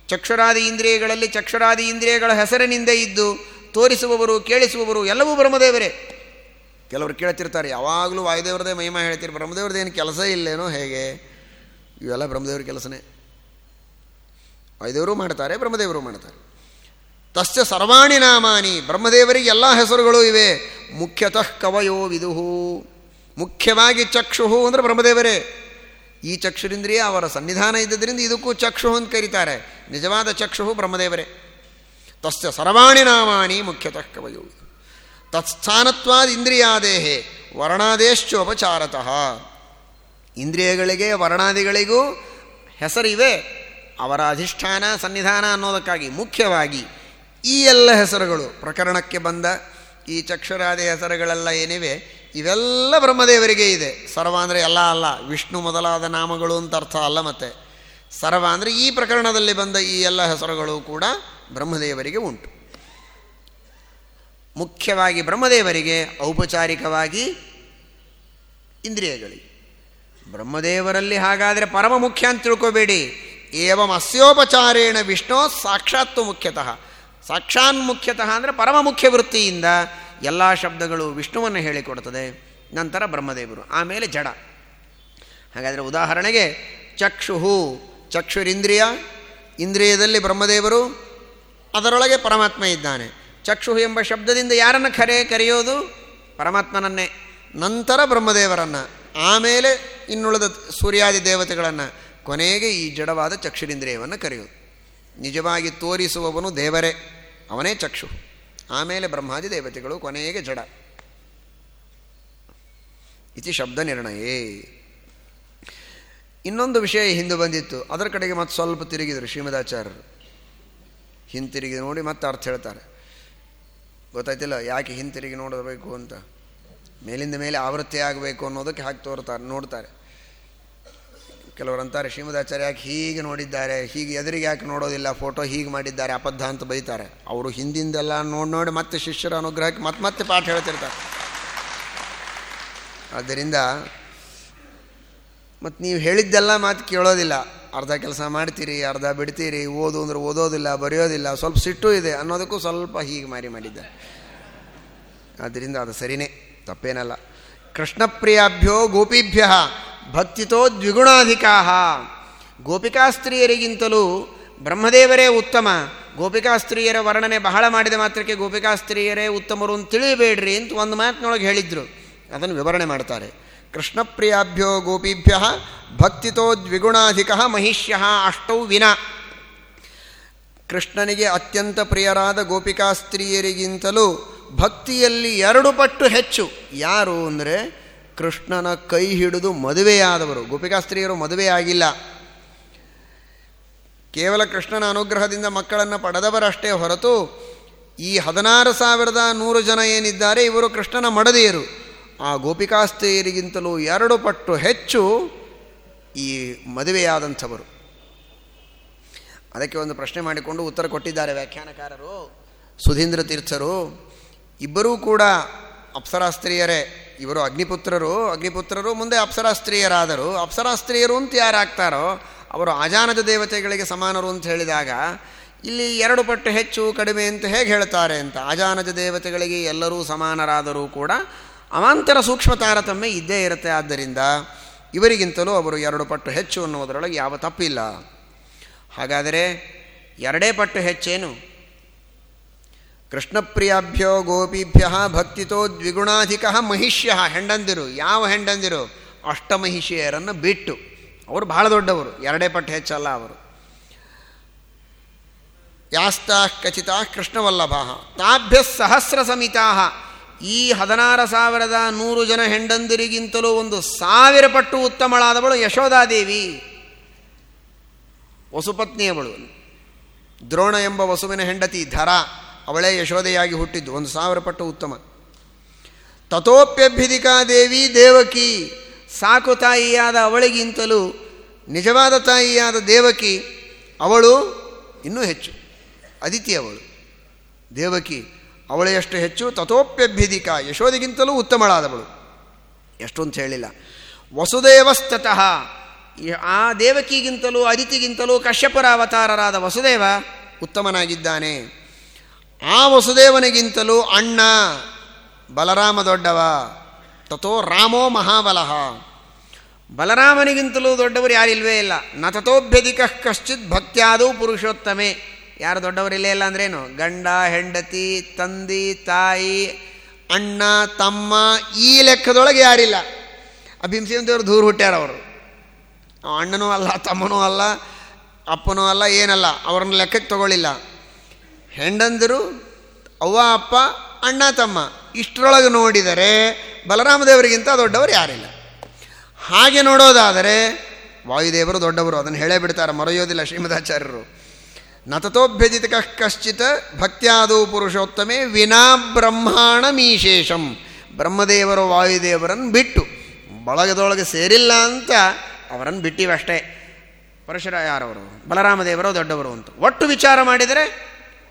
ಚಕ್ಷುರಾದಿ ಇಂದ್ರಿಯಗಳಲ್ಲಿ ಚಕ್ಷುರಾದಿ ಇಂದ್ರಿಯಗಳ ಹೆಸರಿನಿಂದ ಇದ್ದು, ತೋರಿಸುವವರು, ಕೇಳಿಸುವವರು ಎಲ್ಲವೂ ಬ್ರಹ್ಮದೇವರೇ. ಕೆಲವರು ಕೇಳ್ತಿರ್ತಾರೆ, ಯಾವಾಗಲೂ ವಾಯುದೇವರದೇ ಮಹಿಮಾ ಹೇಳ್ತೀರಿ ಬ್ರಹ್ಮದೇವ್ರದ್ದೇನು ಕೆಲಸ ಇಲ್ಲೇನೋ, ಹೇಗೆ? ಇವೆಲ್ಲ ಬ್ರಹ್ಮದೇವ್ರ ಕೆಲಸನೇ. ವಾಯುದೇವರು ಮಾಡ್ತಾರೆ, ಬ್ರಹ್ಮದೇವರು ಮಾಡ್ತಾರೆ. ತಸ್ಯ ಸರ್ವಾಣಿ ನಾಮಾನಿ. ಬ್ರಹ್ಮದೇವರಿಗೆ ಎಲ್ಲ ಹೆಸರುಗಳು ಇವೆ. ಮುಖ್ಯತಃ ಕವಯೋ ವಿದುಹು. ಮುಖ್ಯವಾಗಿ ಚಕ್ಷುಹು ಅಂದರೆ ಬ್ರಹ್ಮದೇವರೇ. ಈ ಚಕ್ಷುರಿಂದ್ರಿಯ ಅವರ ಸನ್ನಿಧಾನ ಇದ್ದದ್ರಿಂದ ಇದಕ್ಕೂ ಚಕ್ಷು ಅಂತ ಕರೀತಾರೆ. ನಿಜವಾದ ಚಕ್ಷುಹು ಬ್ರಹ್ಮದೇವರೇ. ತಸ್ಯ ಸರ್ವಾಣಿ ನಾಮಾನಿ, ಮುಖ್ಯತಃ ಕವಯೋ ತತ್ಸ್ಥಾನತ್ವಾದ ಇಂದ್ರಿಯಾದೇಹೇ, ವರ್ಣಾದೇಶ್ಚೋಪಚಾರತಃ. ಇಂದ್ರಿಯಗಳಿಗೆ, ವರ್ಣಾದಿಗಳಿಗೂ ಹೆಸರಿವೆ. ಅವರ ಅಧಿಷ್ಠಾನ, ಸನ್ನಿಧಾನ ಅನ್ನೋದಕ್ಕಾಗಿ, ಮುಖ್ಯವಾಗಿ ಈ ಎಲ್ಲ ಹೆಸರುಗಳು ಪ್ರಕರಣಕ್ಕೆ ಬಂದ ಈ ಚಕ್ಷುರಾದಿ ಹೆಸರುಗಳೆಲ್ಲ ಏನಿವೆ? ಇವೆಲ್ಲ ಬ್ರಹ್ಮದೇವರಿಗೆ ಇದೆ. ಸರ್ವ ಅಂದರೆ ಎಲ್ಲ ಅಲ್ಲ. ವಿಷ್ಣು ಮೊದಲಾದ ನಾಮಗಳು ಅಂತ ಅರ್ಥ ಅಲ್ಲ ಮತ್ತೆ. ಸರ್ವ ಅಂದರೆ ಈ ಪ್ರಕರಣದಲ್ಲಿ ಬಂದ ಈ ಎಲ್ಲ ಹೆಸರುಗಳು ಕೂಡ ಬ್ರಹ್ಮದೇವರಿಗೆ ಉಂಟು. ಮುಖ್ಯವಾಗಿ ಬ್ರಹ್ಮದೇವರಿಗೆ, ಔಪಚಾರಿಕವಾಗಿ ಇಂದ್ರಿಯಗಳಿಗೆ. ಬ್ರಹ್ಮದೇವರಲ್ಲಿ ಹಾಗಾದರೆ ಪರಮ ಮುಖ್ಯ ಅಂತ ತಿಳ್ಕೋಬೇಡಿ. ಏವಂ ಅಸ್ಯೋಪಚಾರೇಣ ವಿಷ್ಣು ಸಾಕ್ಷಾತ್ತು ಮುಖ್ಯತಃ. ಸಾಕ್ಷಾನ್ ಮುಖ್ಯತಃ ಅಂದರೆ ಪರಮ ಮುಖ್ಯ ವೃತ್ತಿಯಿಂದ ಎಲ್ಲ ಶಬ್ದಗಳು ವಿಷ್ಣುವನ್ನು ಹೇಳಿಕೊಡ್ತದೆ ನಂತರ ಬ್ರಹ್ಮದೇವರು, ಆಮೇಲೆ ಜಡ. ಹಾಗಾದರೆ ಉದಾಹರಣೆಗೆ ಚಕ್ಷುಹು, ಚಕ್ಷುರಿಂದ್ರಿಯ, ಇಂದ್ರಿಯದಲ್ಲಿ ಬ್ರಹ್ಮದೇವರು, ಅದರೊಳಗೆ ಪರಮಾತ್ಮ ಇದ್ದಾನೆ. ಚಕ್ಷು ಎಂಬ ಶಬ್ದದಿಂದ ಯಾರನ್ನು ಕರೆ, ಕರೆಯೋದು? ಪರಮಾತ್ಮನನ್ನೇ. ನಂತರ ಬ್ರಹ್ಮದೇವರನ್ನು, ಆಮೇಲೆ ಇನ್ನುಳಿದ ಸೂರ್ಯಾದಿ ದೇವತೆಗಳನ್ನು, ಕೊನೆಗೆ ಈ ಜಡವಾದ ಚಕ್ಷುರಿಂದ್ರಿಯವನ್ನು ಕರೆಯೋದು. ನಿಜವಾಗಿ ತೋರಿಸುವವನು ದೇವರೇ. ಅವನೇ ಚಕ್ಷು. ಆಮೇಲೆ ಬ್ರಹ್ಮಾದಿ ದೇವತೆಗಳು ಕೊನೆಗೆ ಜಡ. ಇತಿ ಶಬ್ದ ನಿರ್ಣಯೇ. ಇನ್ನೊಂದು ವಿಷಯ ಹಿಂದೆ ಬಂದಿತ್ತು. ಅದರ ಕಡೆಗೆ ಮತ್ತೆ ಸ್ವಲ್ಪ ತಿರುಗಿದರು ಶ್ರೀಮದಾಚಾರ್ಯರು. ಹಿಂತಿರುಗಿ ನೋಡಿ ಮತ್ತೆ ಅರ್ಥ ಹೇಳ್ತಾರೆ. ಗೊತ್ತಾಯ್ತಿಲ್ಲ, ಯಾಕೆ ಹಿಂತಿರುಗಿ ನೋಡಬೇಕು ಅಂತ. ಮೇಲಿಂದ ಮೇಲೆ ಆವೃತ್ತಿ ಆಗಬೇಕು ಅನ್ನೋದಕ್ಕೆ ಹಾಕಿ ತೋರ್ತಾರೆ, ನೋಡ್ತಾರೆ. ಕೆಲವರು ಅಂತಾರೆ ಶ್ರೀಮದಾಚಾರ್ಯ ಯಾಕೆ ಹೀಗೆ ನೋಡಿದ್ದಾರೆ, ಹೀಗೆ ಎದುರಿಗೆ ಯಾಕೆ ನೋಡೋದಿಲ್ಲ, ಫೋಟೋ ಹೀಗೆ ಮಾಡಿದ್ದಾರೆ, ಅಬದ್ಧ ಅಂತ ಬೈತಾರೆ. ಅವರು ಹಿಂದಿಂದೆಲ್ಲ ನೋಡಿ ನೋಡಿ ಮತ್ತೆ ಶಿಷ್ಯರ ಅನುಗ್ರಹಕ್ಕೆ ಮತ್ತೆ ಮತ್ತೆ ಪಾಠ ಹೇಳ್ತಿರ್ತಾರೆ. ಆದ್ದರಿಂದ ಮತ್ತು ನೀವು ಹೇಳಿದ್ದೆಲ್ಲ ಮಾತು ಕೇಳೋದಿಲ್ಲ. ಅರ್ಧ ಕೆಲಸ ಮಾಡ್ತೀರಿ, ಅರ್ಧ ಬಿಡ್ತೀರಿ, ಓದು ಅಂದ್ರೆ ಓದೋದಿಲ್ಲ, ಬರೆಯೋದಿಲ್ಲ, ಸ್ವಲ್ಪ ಸಿಟ್ಟು ಇದೆ ಅನ್ನೋದಕ್ಕೂ ಸ್ವಲ್ಪ ಹೀಗೆ ಮಾರಿ ಮಾಡಿದ್ದಾರೆ ಆದ್ದರಿಂದ ಅದು ಸರಿನೇ, ತಪ್ಪೇನಲ್ಲ. ಕೃಷ್ಣಪ್ರಿಯಾಭ್ಯೋ ಗೋಪಿಭ್ಯ. ಭಕ್ತಿತೋ ದ್ವಿಗುಣಾಧಿಕಾ ಗೋಪಿಕಾಸ್ತ್ರೀಯರಿಗಿಂತಲೂ ಬ್ರಹ್ಮದೇವರೇ ಉತ್ತಮ. ಗೋಪಿಕಾಸ್ತ್ರೀಯರ ವರ್ಣನೆ ಬಹಳ ಮಾಡಿದ ಮಾತ್ರಕ್ಕೆ ಗೋಪಿಕಾಸ್ತ್ರೀಯರೇ ಉತ್ತಮರು ಅಂತ ತಿಳಿಯಬೇಡ್ರಿ ಅಂತ ಒಂದು ಮಾತಿನೊಳಗೆ ಹೇಳಿದರು. ಅದನ್ನು ವಿವರಣೆ ಮಾಡ್ತಾರೆ. ಕೃಷ್ಣಪ್ರಿಯಾಭ್ಯೋ ಗೋಪಿಭ್ಯ ಭಕ್ತಿತೋ ದ್ವಿಗುಣಾಧಿಕ ಮಹಿಷ್ಯ ಅಷ್ಟೌ ವಿನ. ಕೃಷ್ಣನಿಗೆ ಅತ್ಯಂತ ಪ್ರಿಯರಾದ ಗೋಪಿಕಾಸ್ತ್ರೀಯರಿಗಿಂತಲೂ ಭಕ್ತಿಯಲ್ಲಿ ಎರಡು ಪಟ್ಟು ಹೆಚ್ಚು. ಯಾರು ಅಂದರೆ ಕೃಷ್ಣನ ಕೈ ಹಿಡಿದು ಮದುವೆಯಾದವರು. ಗೋಪಿಕಾಸ್ತ್ರೀಯರು ಮದುವೆಯಾಗಿಲ್ಲ. ಕೇವಲ ಕೃಷ್ಣನ ಅನುಗ್ರಹದಿಂದ ಮಕ್ಕಳನ್ನು ಪಡೆದವರಷ್ಟೇ ಹೊರತು ಈ ಹದಿನಾರು ಸಾವಿರದ ನೂರು ಜನ ಏನಿದ್ದಾರೆ ಇವರು ಕೃಷ್ಣನ ಮಡದಿಯರು. ಆ ಗೋಪಿಕಾಸ್ತ್ರೀಯರಿಗಿಂತಲೂ ಎರಡು ಪಟ್ಟು ಹೆಚ್ಚು ಈ ಮದುವೆಯಾದಂಥವರು. ಅದಕ್ಕೆ ಒಂದು ಪ್ರಶ್ನೆ ಮಾಡಿಕೊಂಡು ಉತ್ತರ ಕೊಟ್ಟಿದ್ದಾರೆ ವ್ಯಾಖ್ಯಾನಕಾರರು, ಸುಧೀಂದ್ರ ತೀರ್ಥರು. ಇಬ್ಬರೂ ಕೂಡ ಅಪ್ಸರಾಸ್ತ್ರೀಯರೇ ಇವರು ಅಗ್ನಿಪುತ್ರರು ಅಗ್ನಿಪುತ್ರರು ಮುಂದೆ ಅಪ್ಸರಾಸ್ತ್ರೀಯರಾದರು. ಅಪ್ಸರಾಸ್ತ್ರೀಯರು ಅಂತ ಯಾರಾಗ್ತಾರೋ, ಅವರು ಅಜಾನದ ದೇವತೆಗಳಿಗೆ ಸಮಾನರು ಅಂತ ಹೇಳಿದಾಗ, ಇಲ್ಲಿ ಎರಡು ಪಟ್ಟು ಹೆಚ್ಚು, ಕಡಿಮೆ ಅಂತ ಹೇಗೆ ಹೇಳ್ತಾರೆ ಅಂತ ಅಜಾನಜ ದೇವತೆಗಳಿಗೆ ಎಲ್ಲರೂ ಸಮಾನರಾದರೂ ಕೂಡ ಅವಾಂತರ ಸೂಕ್ಷ್ಮ ತಾರತಮ್ಯ ಇದ್ದೇ ಇರುತ್ತೆ. ಆದ್ದರಿಂದ ಇವರಿಗಿಂತಲೂ ಅವರು ಎರಡು ಪಟ್ಟು ಹೆಚ್ಚು ಅನ್ನುವುದರೊಳಗೆ ಯಾವ ತಪ್ಪಿಲ್ಲ. ಹಾಗಾದರೆ ಎರಡೇ ಪಟ್ಟು ಹೆಚ್ಚೇನು? ಕೃಷ್ಣಪ್ರಿಯಾಭ್ಯೋ ಗೋಪಿಭ್ಯ ಭಕ್ತಿತೋ ದ್ವಿಗುಣಾಧಿಕ ಮಹಿಷ್ಯ. ಹೆಂಡಂದಿರು, ಯಾವ ಹೆಂಡಂದಿರು? ಅಷ್ಟಮಹಿಷಿಯರನ್ನು ಬಿಟ್ಟು. ಅವರು ಬಹಳ ದೊಡ್ಡವರು, ಎರಡೇ ಪಟ್ಟು ಹೆಚ್ಚಲ್ಲ ಅವರು. ಯಾಸ್ತಾ ಖಚಿತ ಕೃಷ್ಣವಲ್ಲಭ ತಾಭ್ಯ ಸಹಸ್ರ ಸಮಿತಾ ಈ ಹದಿನಾರು ಸಾವಿರದ ನೂರು ಜನ ಹೆಂಡಂದಿರಿಗಿಂತಲೂ ಒಂದು ಸಾವಿರ ಪಟ್ಟು ಉತ್ತಮಳಾದವಳು ಯಶೋಧಾದೇವಿ ವಸುಪತ್ನಿಯವಳು. ದ್ರೋಣ ಎಂಬ ವಸುವಿನ ಹೆಂಡತಿ ಧರ. ಅವಳೇ ಯಶೋದೆಯಾಗಿ ಹುಟ್ಟಿದ್ದು. ಒಂದು ಸಾವಿರ ಪಟ್ಟು ಉತ್ತಮ. ತಥೋಪ್ಯಭ್ಯದಿಕಾ ದೇವಿ ದೇವಕಿ, ಸಾಕು ತಾಯಿಯಾದ ಅವಳಿಗಿಂತಲೂ ನಿಜವಾದ ತಾಯಿಯಾದ ದೇವಕಿ, ಅವಳು ಇನ್ನೂ ಹೆಚ್ಚು. ಅದಿತಿ ಅವಳು. ದೇವಕಿ, ಅವಳು ಎಷ್ಟು ಹೆಚ್ಚು. ತಥೋಪ್ಯಭ್ಯದಿಕ ಯಶೋದಿಗಿಂತಲೂ ಉತ್ತಮಳಾದವಳು. ಎಷ್ಟು ಅಂತ ಹೇಳಿಲ್ಲ ವಸುದೇವಸ್ತಃ ಆ ದೇವಕಿಗಿಂತಲೂ, ಅದಿತಿಗಿಂತಲೂ ಕಶ್ಯಪರ ಅವತಾರರಾದ ವಸುದೇವ ಉತ್ತಮನಾಗಿದ್ದಾನೆ. ಆ ವಸುದೇವನಿಗಿಂತಲೂ ಅಣ್ಣ ಬಲರಾಮ ದೊಡ್ಡವ. ತಥೋ ರಾಮೋ ಮಹಾಬಲಹ ಬಲರಾಮನಿಗಿಂತಲೂ ದೊಡ್ಡವರು ಯಾರಿಲ್ವೇ ಇಲ್ಲ. ನ ತಥೋಭ್ಯಧಿಕ ಕಶ್ಚಿತ್ ಭಕ್ತ್ಯಾದೂ ಪುರುಷೋತ್ತಮೆ. ಯಾರು ದೊಡ್ಡವರಿಲ್ಲೇ ಇಲ್ಲ ಅಂದ್ರೇನು? ಗಂಡ, ಹೆಂಡತಿ, ತಂದಿ, ತಾಯಿ, ಅಣ್ಣ, ತಮ್ಮ ಈ ಲೆಕ್ಕದೊಳಗೆ ಯಾರಿಲ್ಲ ಭೀಮಸೇನ ದೂರು ಹುಟ್ಟ್ಯಾರ ಅವರು. ಅಣ್ಣನೂ ಅಲ್ಲ, ತಮ್ಮನೂ ಅಲ್ಲ, ಅಪ್ಪನೂ ಅಲ್ಲ, ಏನಲ್ಲ. ಅವ್ರನ್ನ ಲೆಕ್ಕಕ್ಕೆ ತಗೊಳ್ಳಿಲ್ಲ. ಹೆಂಡಂದಿರು, ಅವ್ವ, ಅಪ್ಪ, ಅಣ್ಣ, ತಮ್ಮ, ಇಷ್ಟರೊಳಗೆ ನೋಡಿದರೆ ಬಲರಾಮದೇವರಿಗಿಂತ ದೊಡ್ಡವರು ಯಾರಿಲ್ಲ. ಹಾಗೆ ನೋಡೋದಾದರೆ ವಾಯುದೇವರು ದೊಡ್ಡವರು, ಅದನ್ನು ಹೇಳೇ ಬಿಡ್ತಾರೆ, ಮರೆಯೋದಿಲ್ಲ ಶ್ರೀಮದಾಚಾರ್ಯರು. ನತತೋಭ್ಯಜಿತ ಕಶ್ಚಿತ್ ಭಕ್ತ್ಯಾದೋ ಪುರುಷೋತ್ತಮೆ ವಿನಾ ಬ್ರಹ್ಮಾಣ ಮೀಶೇಷಂ. ಬ್ರಹ್ಮದೇವರು ವಾಯುದೇವರನ್ನು ಬಿಟ್ಟು ಬಳಗದೊಳಗೆ ಸೇರಿಲ್ಲ ಅಂತ ಅವರನ್ನು ಬಿಟ್ಟಿವಷ್ಟೇ. ಪರಶುರ ಯಾರವರು? ಬಲರಾಮದೇವರು ದೊಡ್ಡವರು ಅಂತ. ಒಟ್ಟು ವಿಚಾರ ಮಾಡಿದರೆ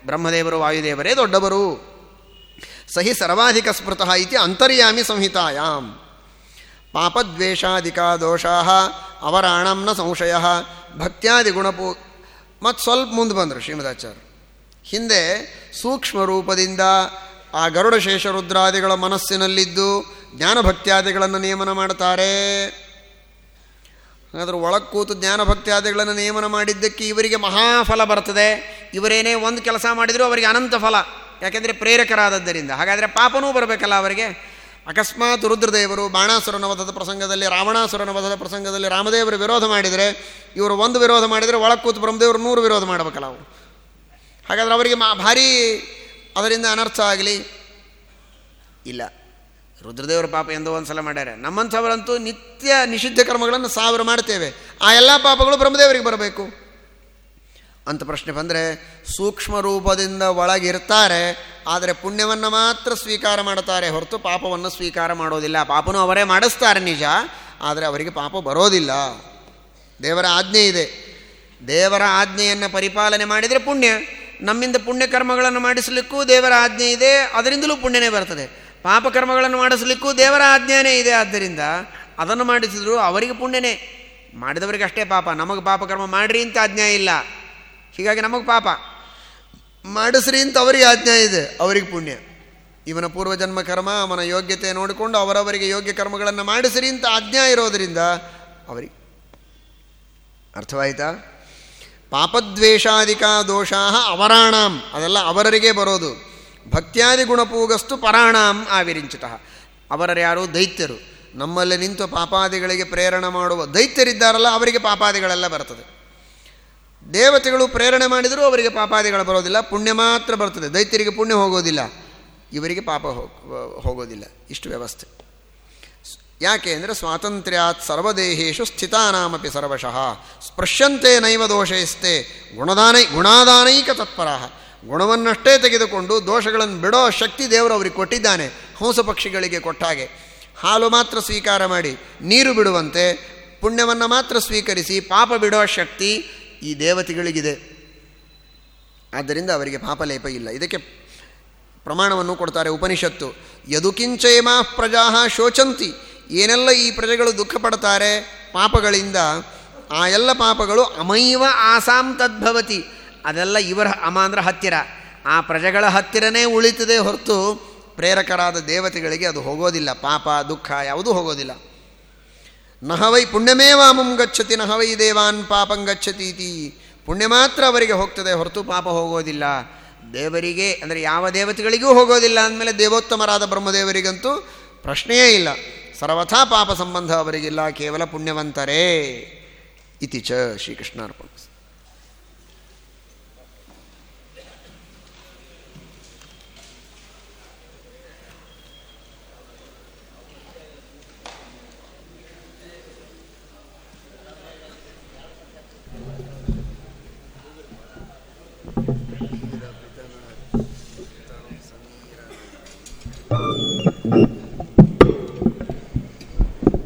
ಬ್ರಹ್ಮದೇವರು, ವಾಯುದೇವರೇ ದೊಡ್ಡವರು. ಸಹಿ ಸರ್ವಾಧಿಕ ಸ್ಮೃತಃ ಇತಿ ಅಂತರ್ಯಾಮಿ ಸಂಹಿತಾಯಾಂ. ಪಾಪದ್ವೇಷಾಧಿಕ ದೋಷಾ ಅವರಾಣಂನ ಸಂಶಯ, ಭಕ್ತ್ಯಾದಿ ಗುಣಪೂ, ಮತ್ತು ಸ್ವಲ್ಪ ಮುಂದೆ ಬಂದರು ಶ್ರೀಮದಾಚಾರ್ಯ ಹಿಂದೆ ಸೂಕ್ಷ್ಮ ರೂಪದಿಂದ ಆ ಗರುಡಶೇಷ ರುದ್ರಾದಿಗಳ ಮನಸ್ಸಿನಲ್ಲಿದ್ದು ಜ್ಞಾನಭಕ್ತ್ಯಾದಿಗಳನ್ನು ನಿಯಮನ ಮಾಡ್ತಾರೆ. ಹಾಗಾದ್ರೆ ಒಳಗೆ ಕೂತು ಜ್ಞಾನಭಕ್ತ್ಯಾದಿಗಳನ್ನು ನಿಯಮನ ಮಾಡಿದ್ದಕ್ಕೆ ಇವರಿಗೆ ಮಹಾಫಲ ಬರ್ತದೆ. ಇವರೇನೇ ಒಂದು ಕೆಲಸ ಮಾಡಿದರೂ ಅವರಿಗೆ ಅನಂತ ಫಲ. ಯಾಕೆಂದರೆ ಪ್ರೇರಕರಾದದ್ದರಿಂದ. ಹಾಗಾದರೆ ಪಾಪನೂ ಬರಬೇಕಲ್ಲ ಅವರಿಗೆ? ಅಕಸ್ಮಾತ್ ರುದ್ರದೇವರು ಬಾಣಾಸುರನ ವಧದ ಪ್ರಸಂಗದಲ್ಲಿ ರಾವಣಾಸುರನ ವಧದ ಪ್ರಸಂಗದಲ್ಲಿ ರಾಮದೇವರು ವಿರೋಧ ಮಾಡಿದರೆ, ಇವರು ಒಂದು ವಿರೋಧ ಮಾಡಿದರೆ ಒಳಗೆ ಕೂತು ಬ್ರಹ್ಮದೇವರು ನೂರು ವಿರೋಧ ಮಾಡಬೇಕಲ್ಲ ಅವರು. ಹಾಗಾದ್ರೆ ಅವರಿಗೆ ಮಾ ಭಾರೀ ಅದರಿಂದ ಅನರ್ಥ ಆಗಲಿ? ಇಲ್ಲ. ರುದ್ರದೇವರ ಪಾಪ ಎಂದೋ ಒಂದು ಸಲ ಮಾಡ್ಯಾರೆ. ನಮ್ಮಂಥವರಂತೂ ನಿತ್ಯ ನಿಷಿದ್ಧ ಕರ್ಮಗಳನ್ನು ಸಾವಿರ ಮಾಡ್ತೇವೆ. ಆ ಎಲ್ಲ ಪಾಪಗಳು ಬ್ರಹ್ಮದೇವರಿಗೆ ಬರಬೇಕು. ಅಂತ ಪ್ರಶ್ನೆ ಬಂದರೆ, ಸೂಕ್ಷ್ಮ ರೂಪದಿಂದ ಒಳಗಿರ್ತಾರೆ, ಆದರೆ ಪುಣ್ಯವನ್ನು ಮಾತ್ರ ಸ್ವೀಕಾರ ಮಾಡ್ತಾರೆ ಹೊರತು ಪಾಪವನ್ನು ಸ್ವೀಕಾರ ಮಾಡೋದಿಲ್ಲ. ಪಾಪನೂ ಅವರೇ ಮಾಡಿಸ್ತಾರೆ ನಿಜ, ಆದರೆ ಅವರಿಗೆ ಪಾಪ ಬರೋದಿಲ್ಲ. ದೇವರ ಆಜ್ಞೆ ಇದೆ. ದೇವರ ಆಜ್ಞೆಯನ್ನು ಪರಿಪಾಲನೆ ಮಾಡಿದರೆ ಪುಣ್ಯ. ನಮ್ಮಿಂದ ಪುಣ್ಯ ಕರ್ಮಗಳನ್ನು ಮಾಡಿಸಲಿಕ್ಕೂ ದೇವರ ಆಜ್ಞೆ ಇದೆ, ಅದರಿಂದಲೂ ಪುಣ್ಯನೇ ಬರ್ತದೆ. ಪಾಪಕರ್ಮಗಳನ್ನು ಮಾಡಿಸಲಿಕ್ಕೂ ದೇವರ ಆಜ್ಞೆನೇ ಇದೆ. ಆದ್ದರಿಂದ ಅದನ್ನು ಮಾಡಿಸಿದ್ರು ಅವರಿಗೆ ಪುಣ್ಯನೇ. ಮಾಡಿದವರಿಗೆ ಅಷ್ಟೇ ಪಾಪ. ನಮಗೆ ಪಾಪಕರ್ಮ ಮಾಡ್ರಿ ಅಂತ ಆಜ್ಞೆ ಇಲ್ಲ. ಹೀಗಾಗಿ ನಮಗೆ ಪಾಪ. ಮಾಡಿಸ್ರಿ ಅಂತ ಅವರಿಗೆ ಆಜ್ಞೆ ಇದೆ. ಅವರಿಗೆ ಪುಣ್ಯ. ಇವನ ಪೂರ್ವಜನ್ಮ ಕರ್ಮ, ಅವನ ಯೋಗ್ಯತೆ ನೋಡಿಕೊಂಡು ಅವರವರಿಗೆ ಯೋಗ್ಯ ಕರ್ಮಗಳನ್ನು ಮಾಡಿಸಿರಿ ಅಂತ ಆಜ್ಞಾ ಇರೋದರಿಂದ ಅವರಿಗೆ. ಅರ್ಥವಾಯಿತಾ? ಪಾಪದ್ವೇಷಾಧಿಕ ದೋಷಾ ಅವರಾಣಾಂ. ಅದೆಲ್ಲ ಅವರರಿಗೆ ಬರೋದು. ಭಕ್ತ್ಯಾದಿ ಗುಣಪೂಗಸ್ತು ಪರಾಣಾಂ ಆವಿರಿಂಚಿತ. ಅವರರು ಯಾರು? ದೈತ್ಯರು. ನಮ್ಮಲ್ಲಿ ನಿಂತು ಪಾಪಾದಿಗಳಿಗೆ ಪ್ರೇರಣೆ ಮಾಡುವ ದೈತ್ಯರಿದ್ದಾರಲ್ಲ, ಅವರಿಗೆ ಪಾಪಾದಿಗಳೆಲ್ಲ ಬರ್ತದೆ. ದೇವತೆಗಳು ಪ್ರೇರಣೆ ಮಾಡಿದರೂ ಅವರಿಗೆ ಪಾಪಾದಿಗಳು ಬರೋದಿಲ್ಲ, ಪುಣ್ಯ ಮಾತ್ರ ಬರ್ತದೆ. ದೈತ್ಯರಿಗೆ ಪುಣ್ಯ ಹೋಗೋದಿಲ್ಲ, ಇವರಿಗೆ ಪಾಪ ಹೋಗೋದಿಲ್ಲ. ಇಷ್ಟು ವ್ಯವಸ್ಥೆ. ಯಾಕೆ ಅಂದರೆ ಸ್ವಾತಂತ್ರ್ಯಾತ್ ಸರ್ವದೇಹೇಶು ಸ್ಥಿತಾನಾಮಪಿ ಸರ್ವಶಃ. ಸ್ಪೃಶ್ಯಂತೆ ನೈವ ದೋಷೈಸ್ತೆ ಗುಣದಾನೈ, ಗುಣಾದಾನೈಕ ತತ್ಪರ. ಗುಣವನ್ನಷ್ಟೇ ತೆಗೆದುಕೊಂಡು ದೋಷಗಳನ್ನು ಬಿಡೋ ಶಕ್ತಿ ದೇವರು ಅವರಿಗೆ ಕೊಟ್ಟಿದ್ದಾನೆ, ಹಂಸ ಪಕ್ಷಿಗಳಿಗೆ ಕೊಟ್ಟಾಗೆ ಹಾಲು ಮಾತ್ರ ಸ್ವೀಕಾರ ಮಾಡಿ, ನೀರು ಬಿಡುವಂತೆ, ಪುಣ್ಯವನ್ನು ಮಾತ್ರ ಸ್ವೀಕರಿಸಿ, ಪಾಪ ಬಿಡೋ ಶಕ್ತಿ ಈ ದೇವತೆಗಳಿಗಿದೆ. ಆದ್ದರಿಂದ ಅವರಿಗೆ ಪಾಪಲೇಪ ಇಲ್ಲ. ಇದಕ್ಕೆ ಪ್ರಮಾಣವನ್ನು ಕೊಡ್ತಾರೆ ಉಪನಿಷತ್ತು. ಯದುಕಿಂಚೇಮಾ ಪ್ರಜಾ ಶೋಚಂತಿ. ಏನೆಲ್ಲ ಈ ಪ್ರಜೆಗಳು ದುಃಖ ಪಡ್ತಾರೆ ಪಾಪಗಳಿಂದ, ಆ ಎಲ್ಲ ಪಾಪಗಳು ಅಮೈವ ಆಸಾಂ ತದ್ಭವತಿ. ಅದೆಲ್ಲ ಇವರ ಅಮ ಅಂದ್ರೆ ಹತ್ತಿರ. ಆ ಪ್ರಜೆಗಳ ಹತ್ತಿರನೇ ಉಳಿತದೆ ಹೊರತು ಪ್ರೇರಕರಾದ ದೇವತೆಗಳಿಗೆ ಅದು ಹೋಗೋದಿಲ್ಲ. ಪಾಪ, ದುಃಖ ಯಾವುದೂ ಹೋಗೋದಿಲ್ಲ. ನಹವೈ ಪುಣ್ಯಮೇವಾಮಂ ಗಚ್ಚತಿ, ನಹವೈ ದೇವಾನ್ ಪಾಪಂ ಗಚ್ಚತೀತಿ ಪುಣ್ಯ ಮಾತ್ರ ಅವರಿಗೆ ಹೋಗ್ತದೆ ಹೊರತು ಪಾಪ ಹೋಗೋದಿಲ್ಲ. ದೇವರಿಗೆ, ಅಂದರೆ ಯಾವ ದೇವತೆಗಳಿಗೂ ಹೋಗೋದಿಲ್ಲ ಅಂದಮೇಲೆ ದೇವೋತ್ತಮರಾದ ಬ್ರಹ್ಮದೇವರಿಗಂತೂ ಪ್ರಶ್ನೆಯೇ ಇಲ್ಲ. ಸರ್ವಥಾ ಪಾಪ ಸಂಬಂಧ ಅವರಿಗಿಲ್ಲ, ಕೇವಲ ಪುಣ್ಯವಂತರೇ ಇತಿ ಚ ಶ್ರೀಕೃಷ್ಣಾರ್ಪಣ.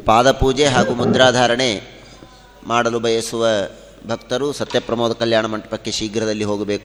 ಪಾದಪೂಜೆ ಹಾಗೂ ಮುದ್ರಾಧಾರಣೆ ಮಾಡಲು ಬಯಸುವ ಭಕ್ತರು ಸತ್ಯಪ್ರಮೋದ ಕಲ್ಯಾಣ ಮಂಟಪಕ್ಕೆ ಶೀಘ್ರದಲ್ಲಿ ಹೋಗಬೇಕು.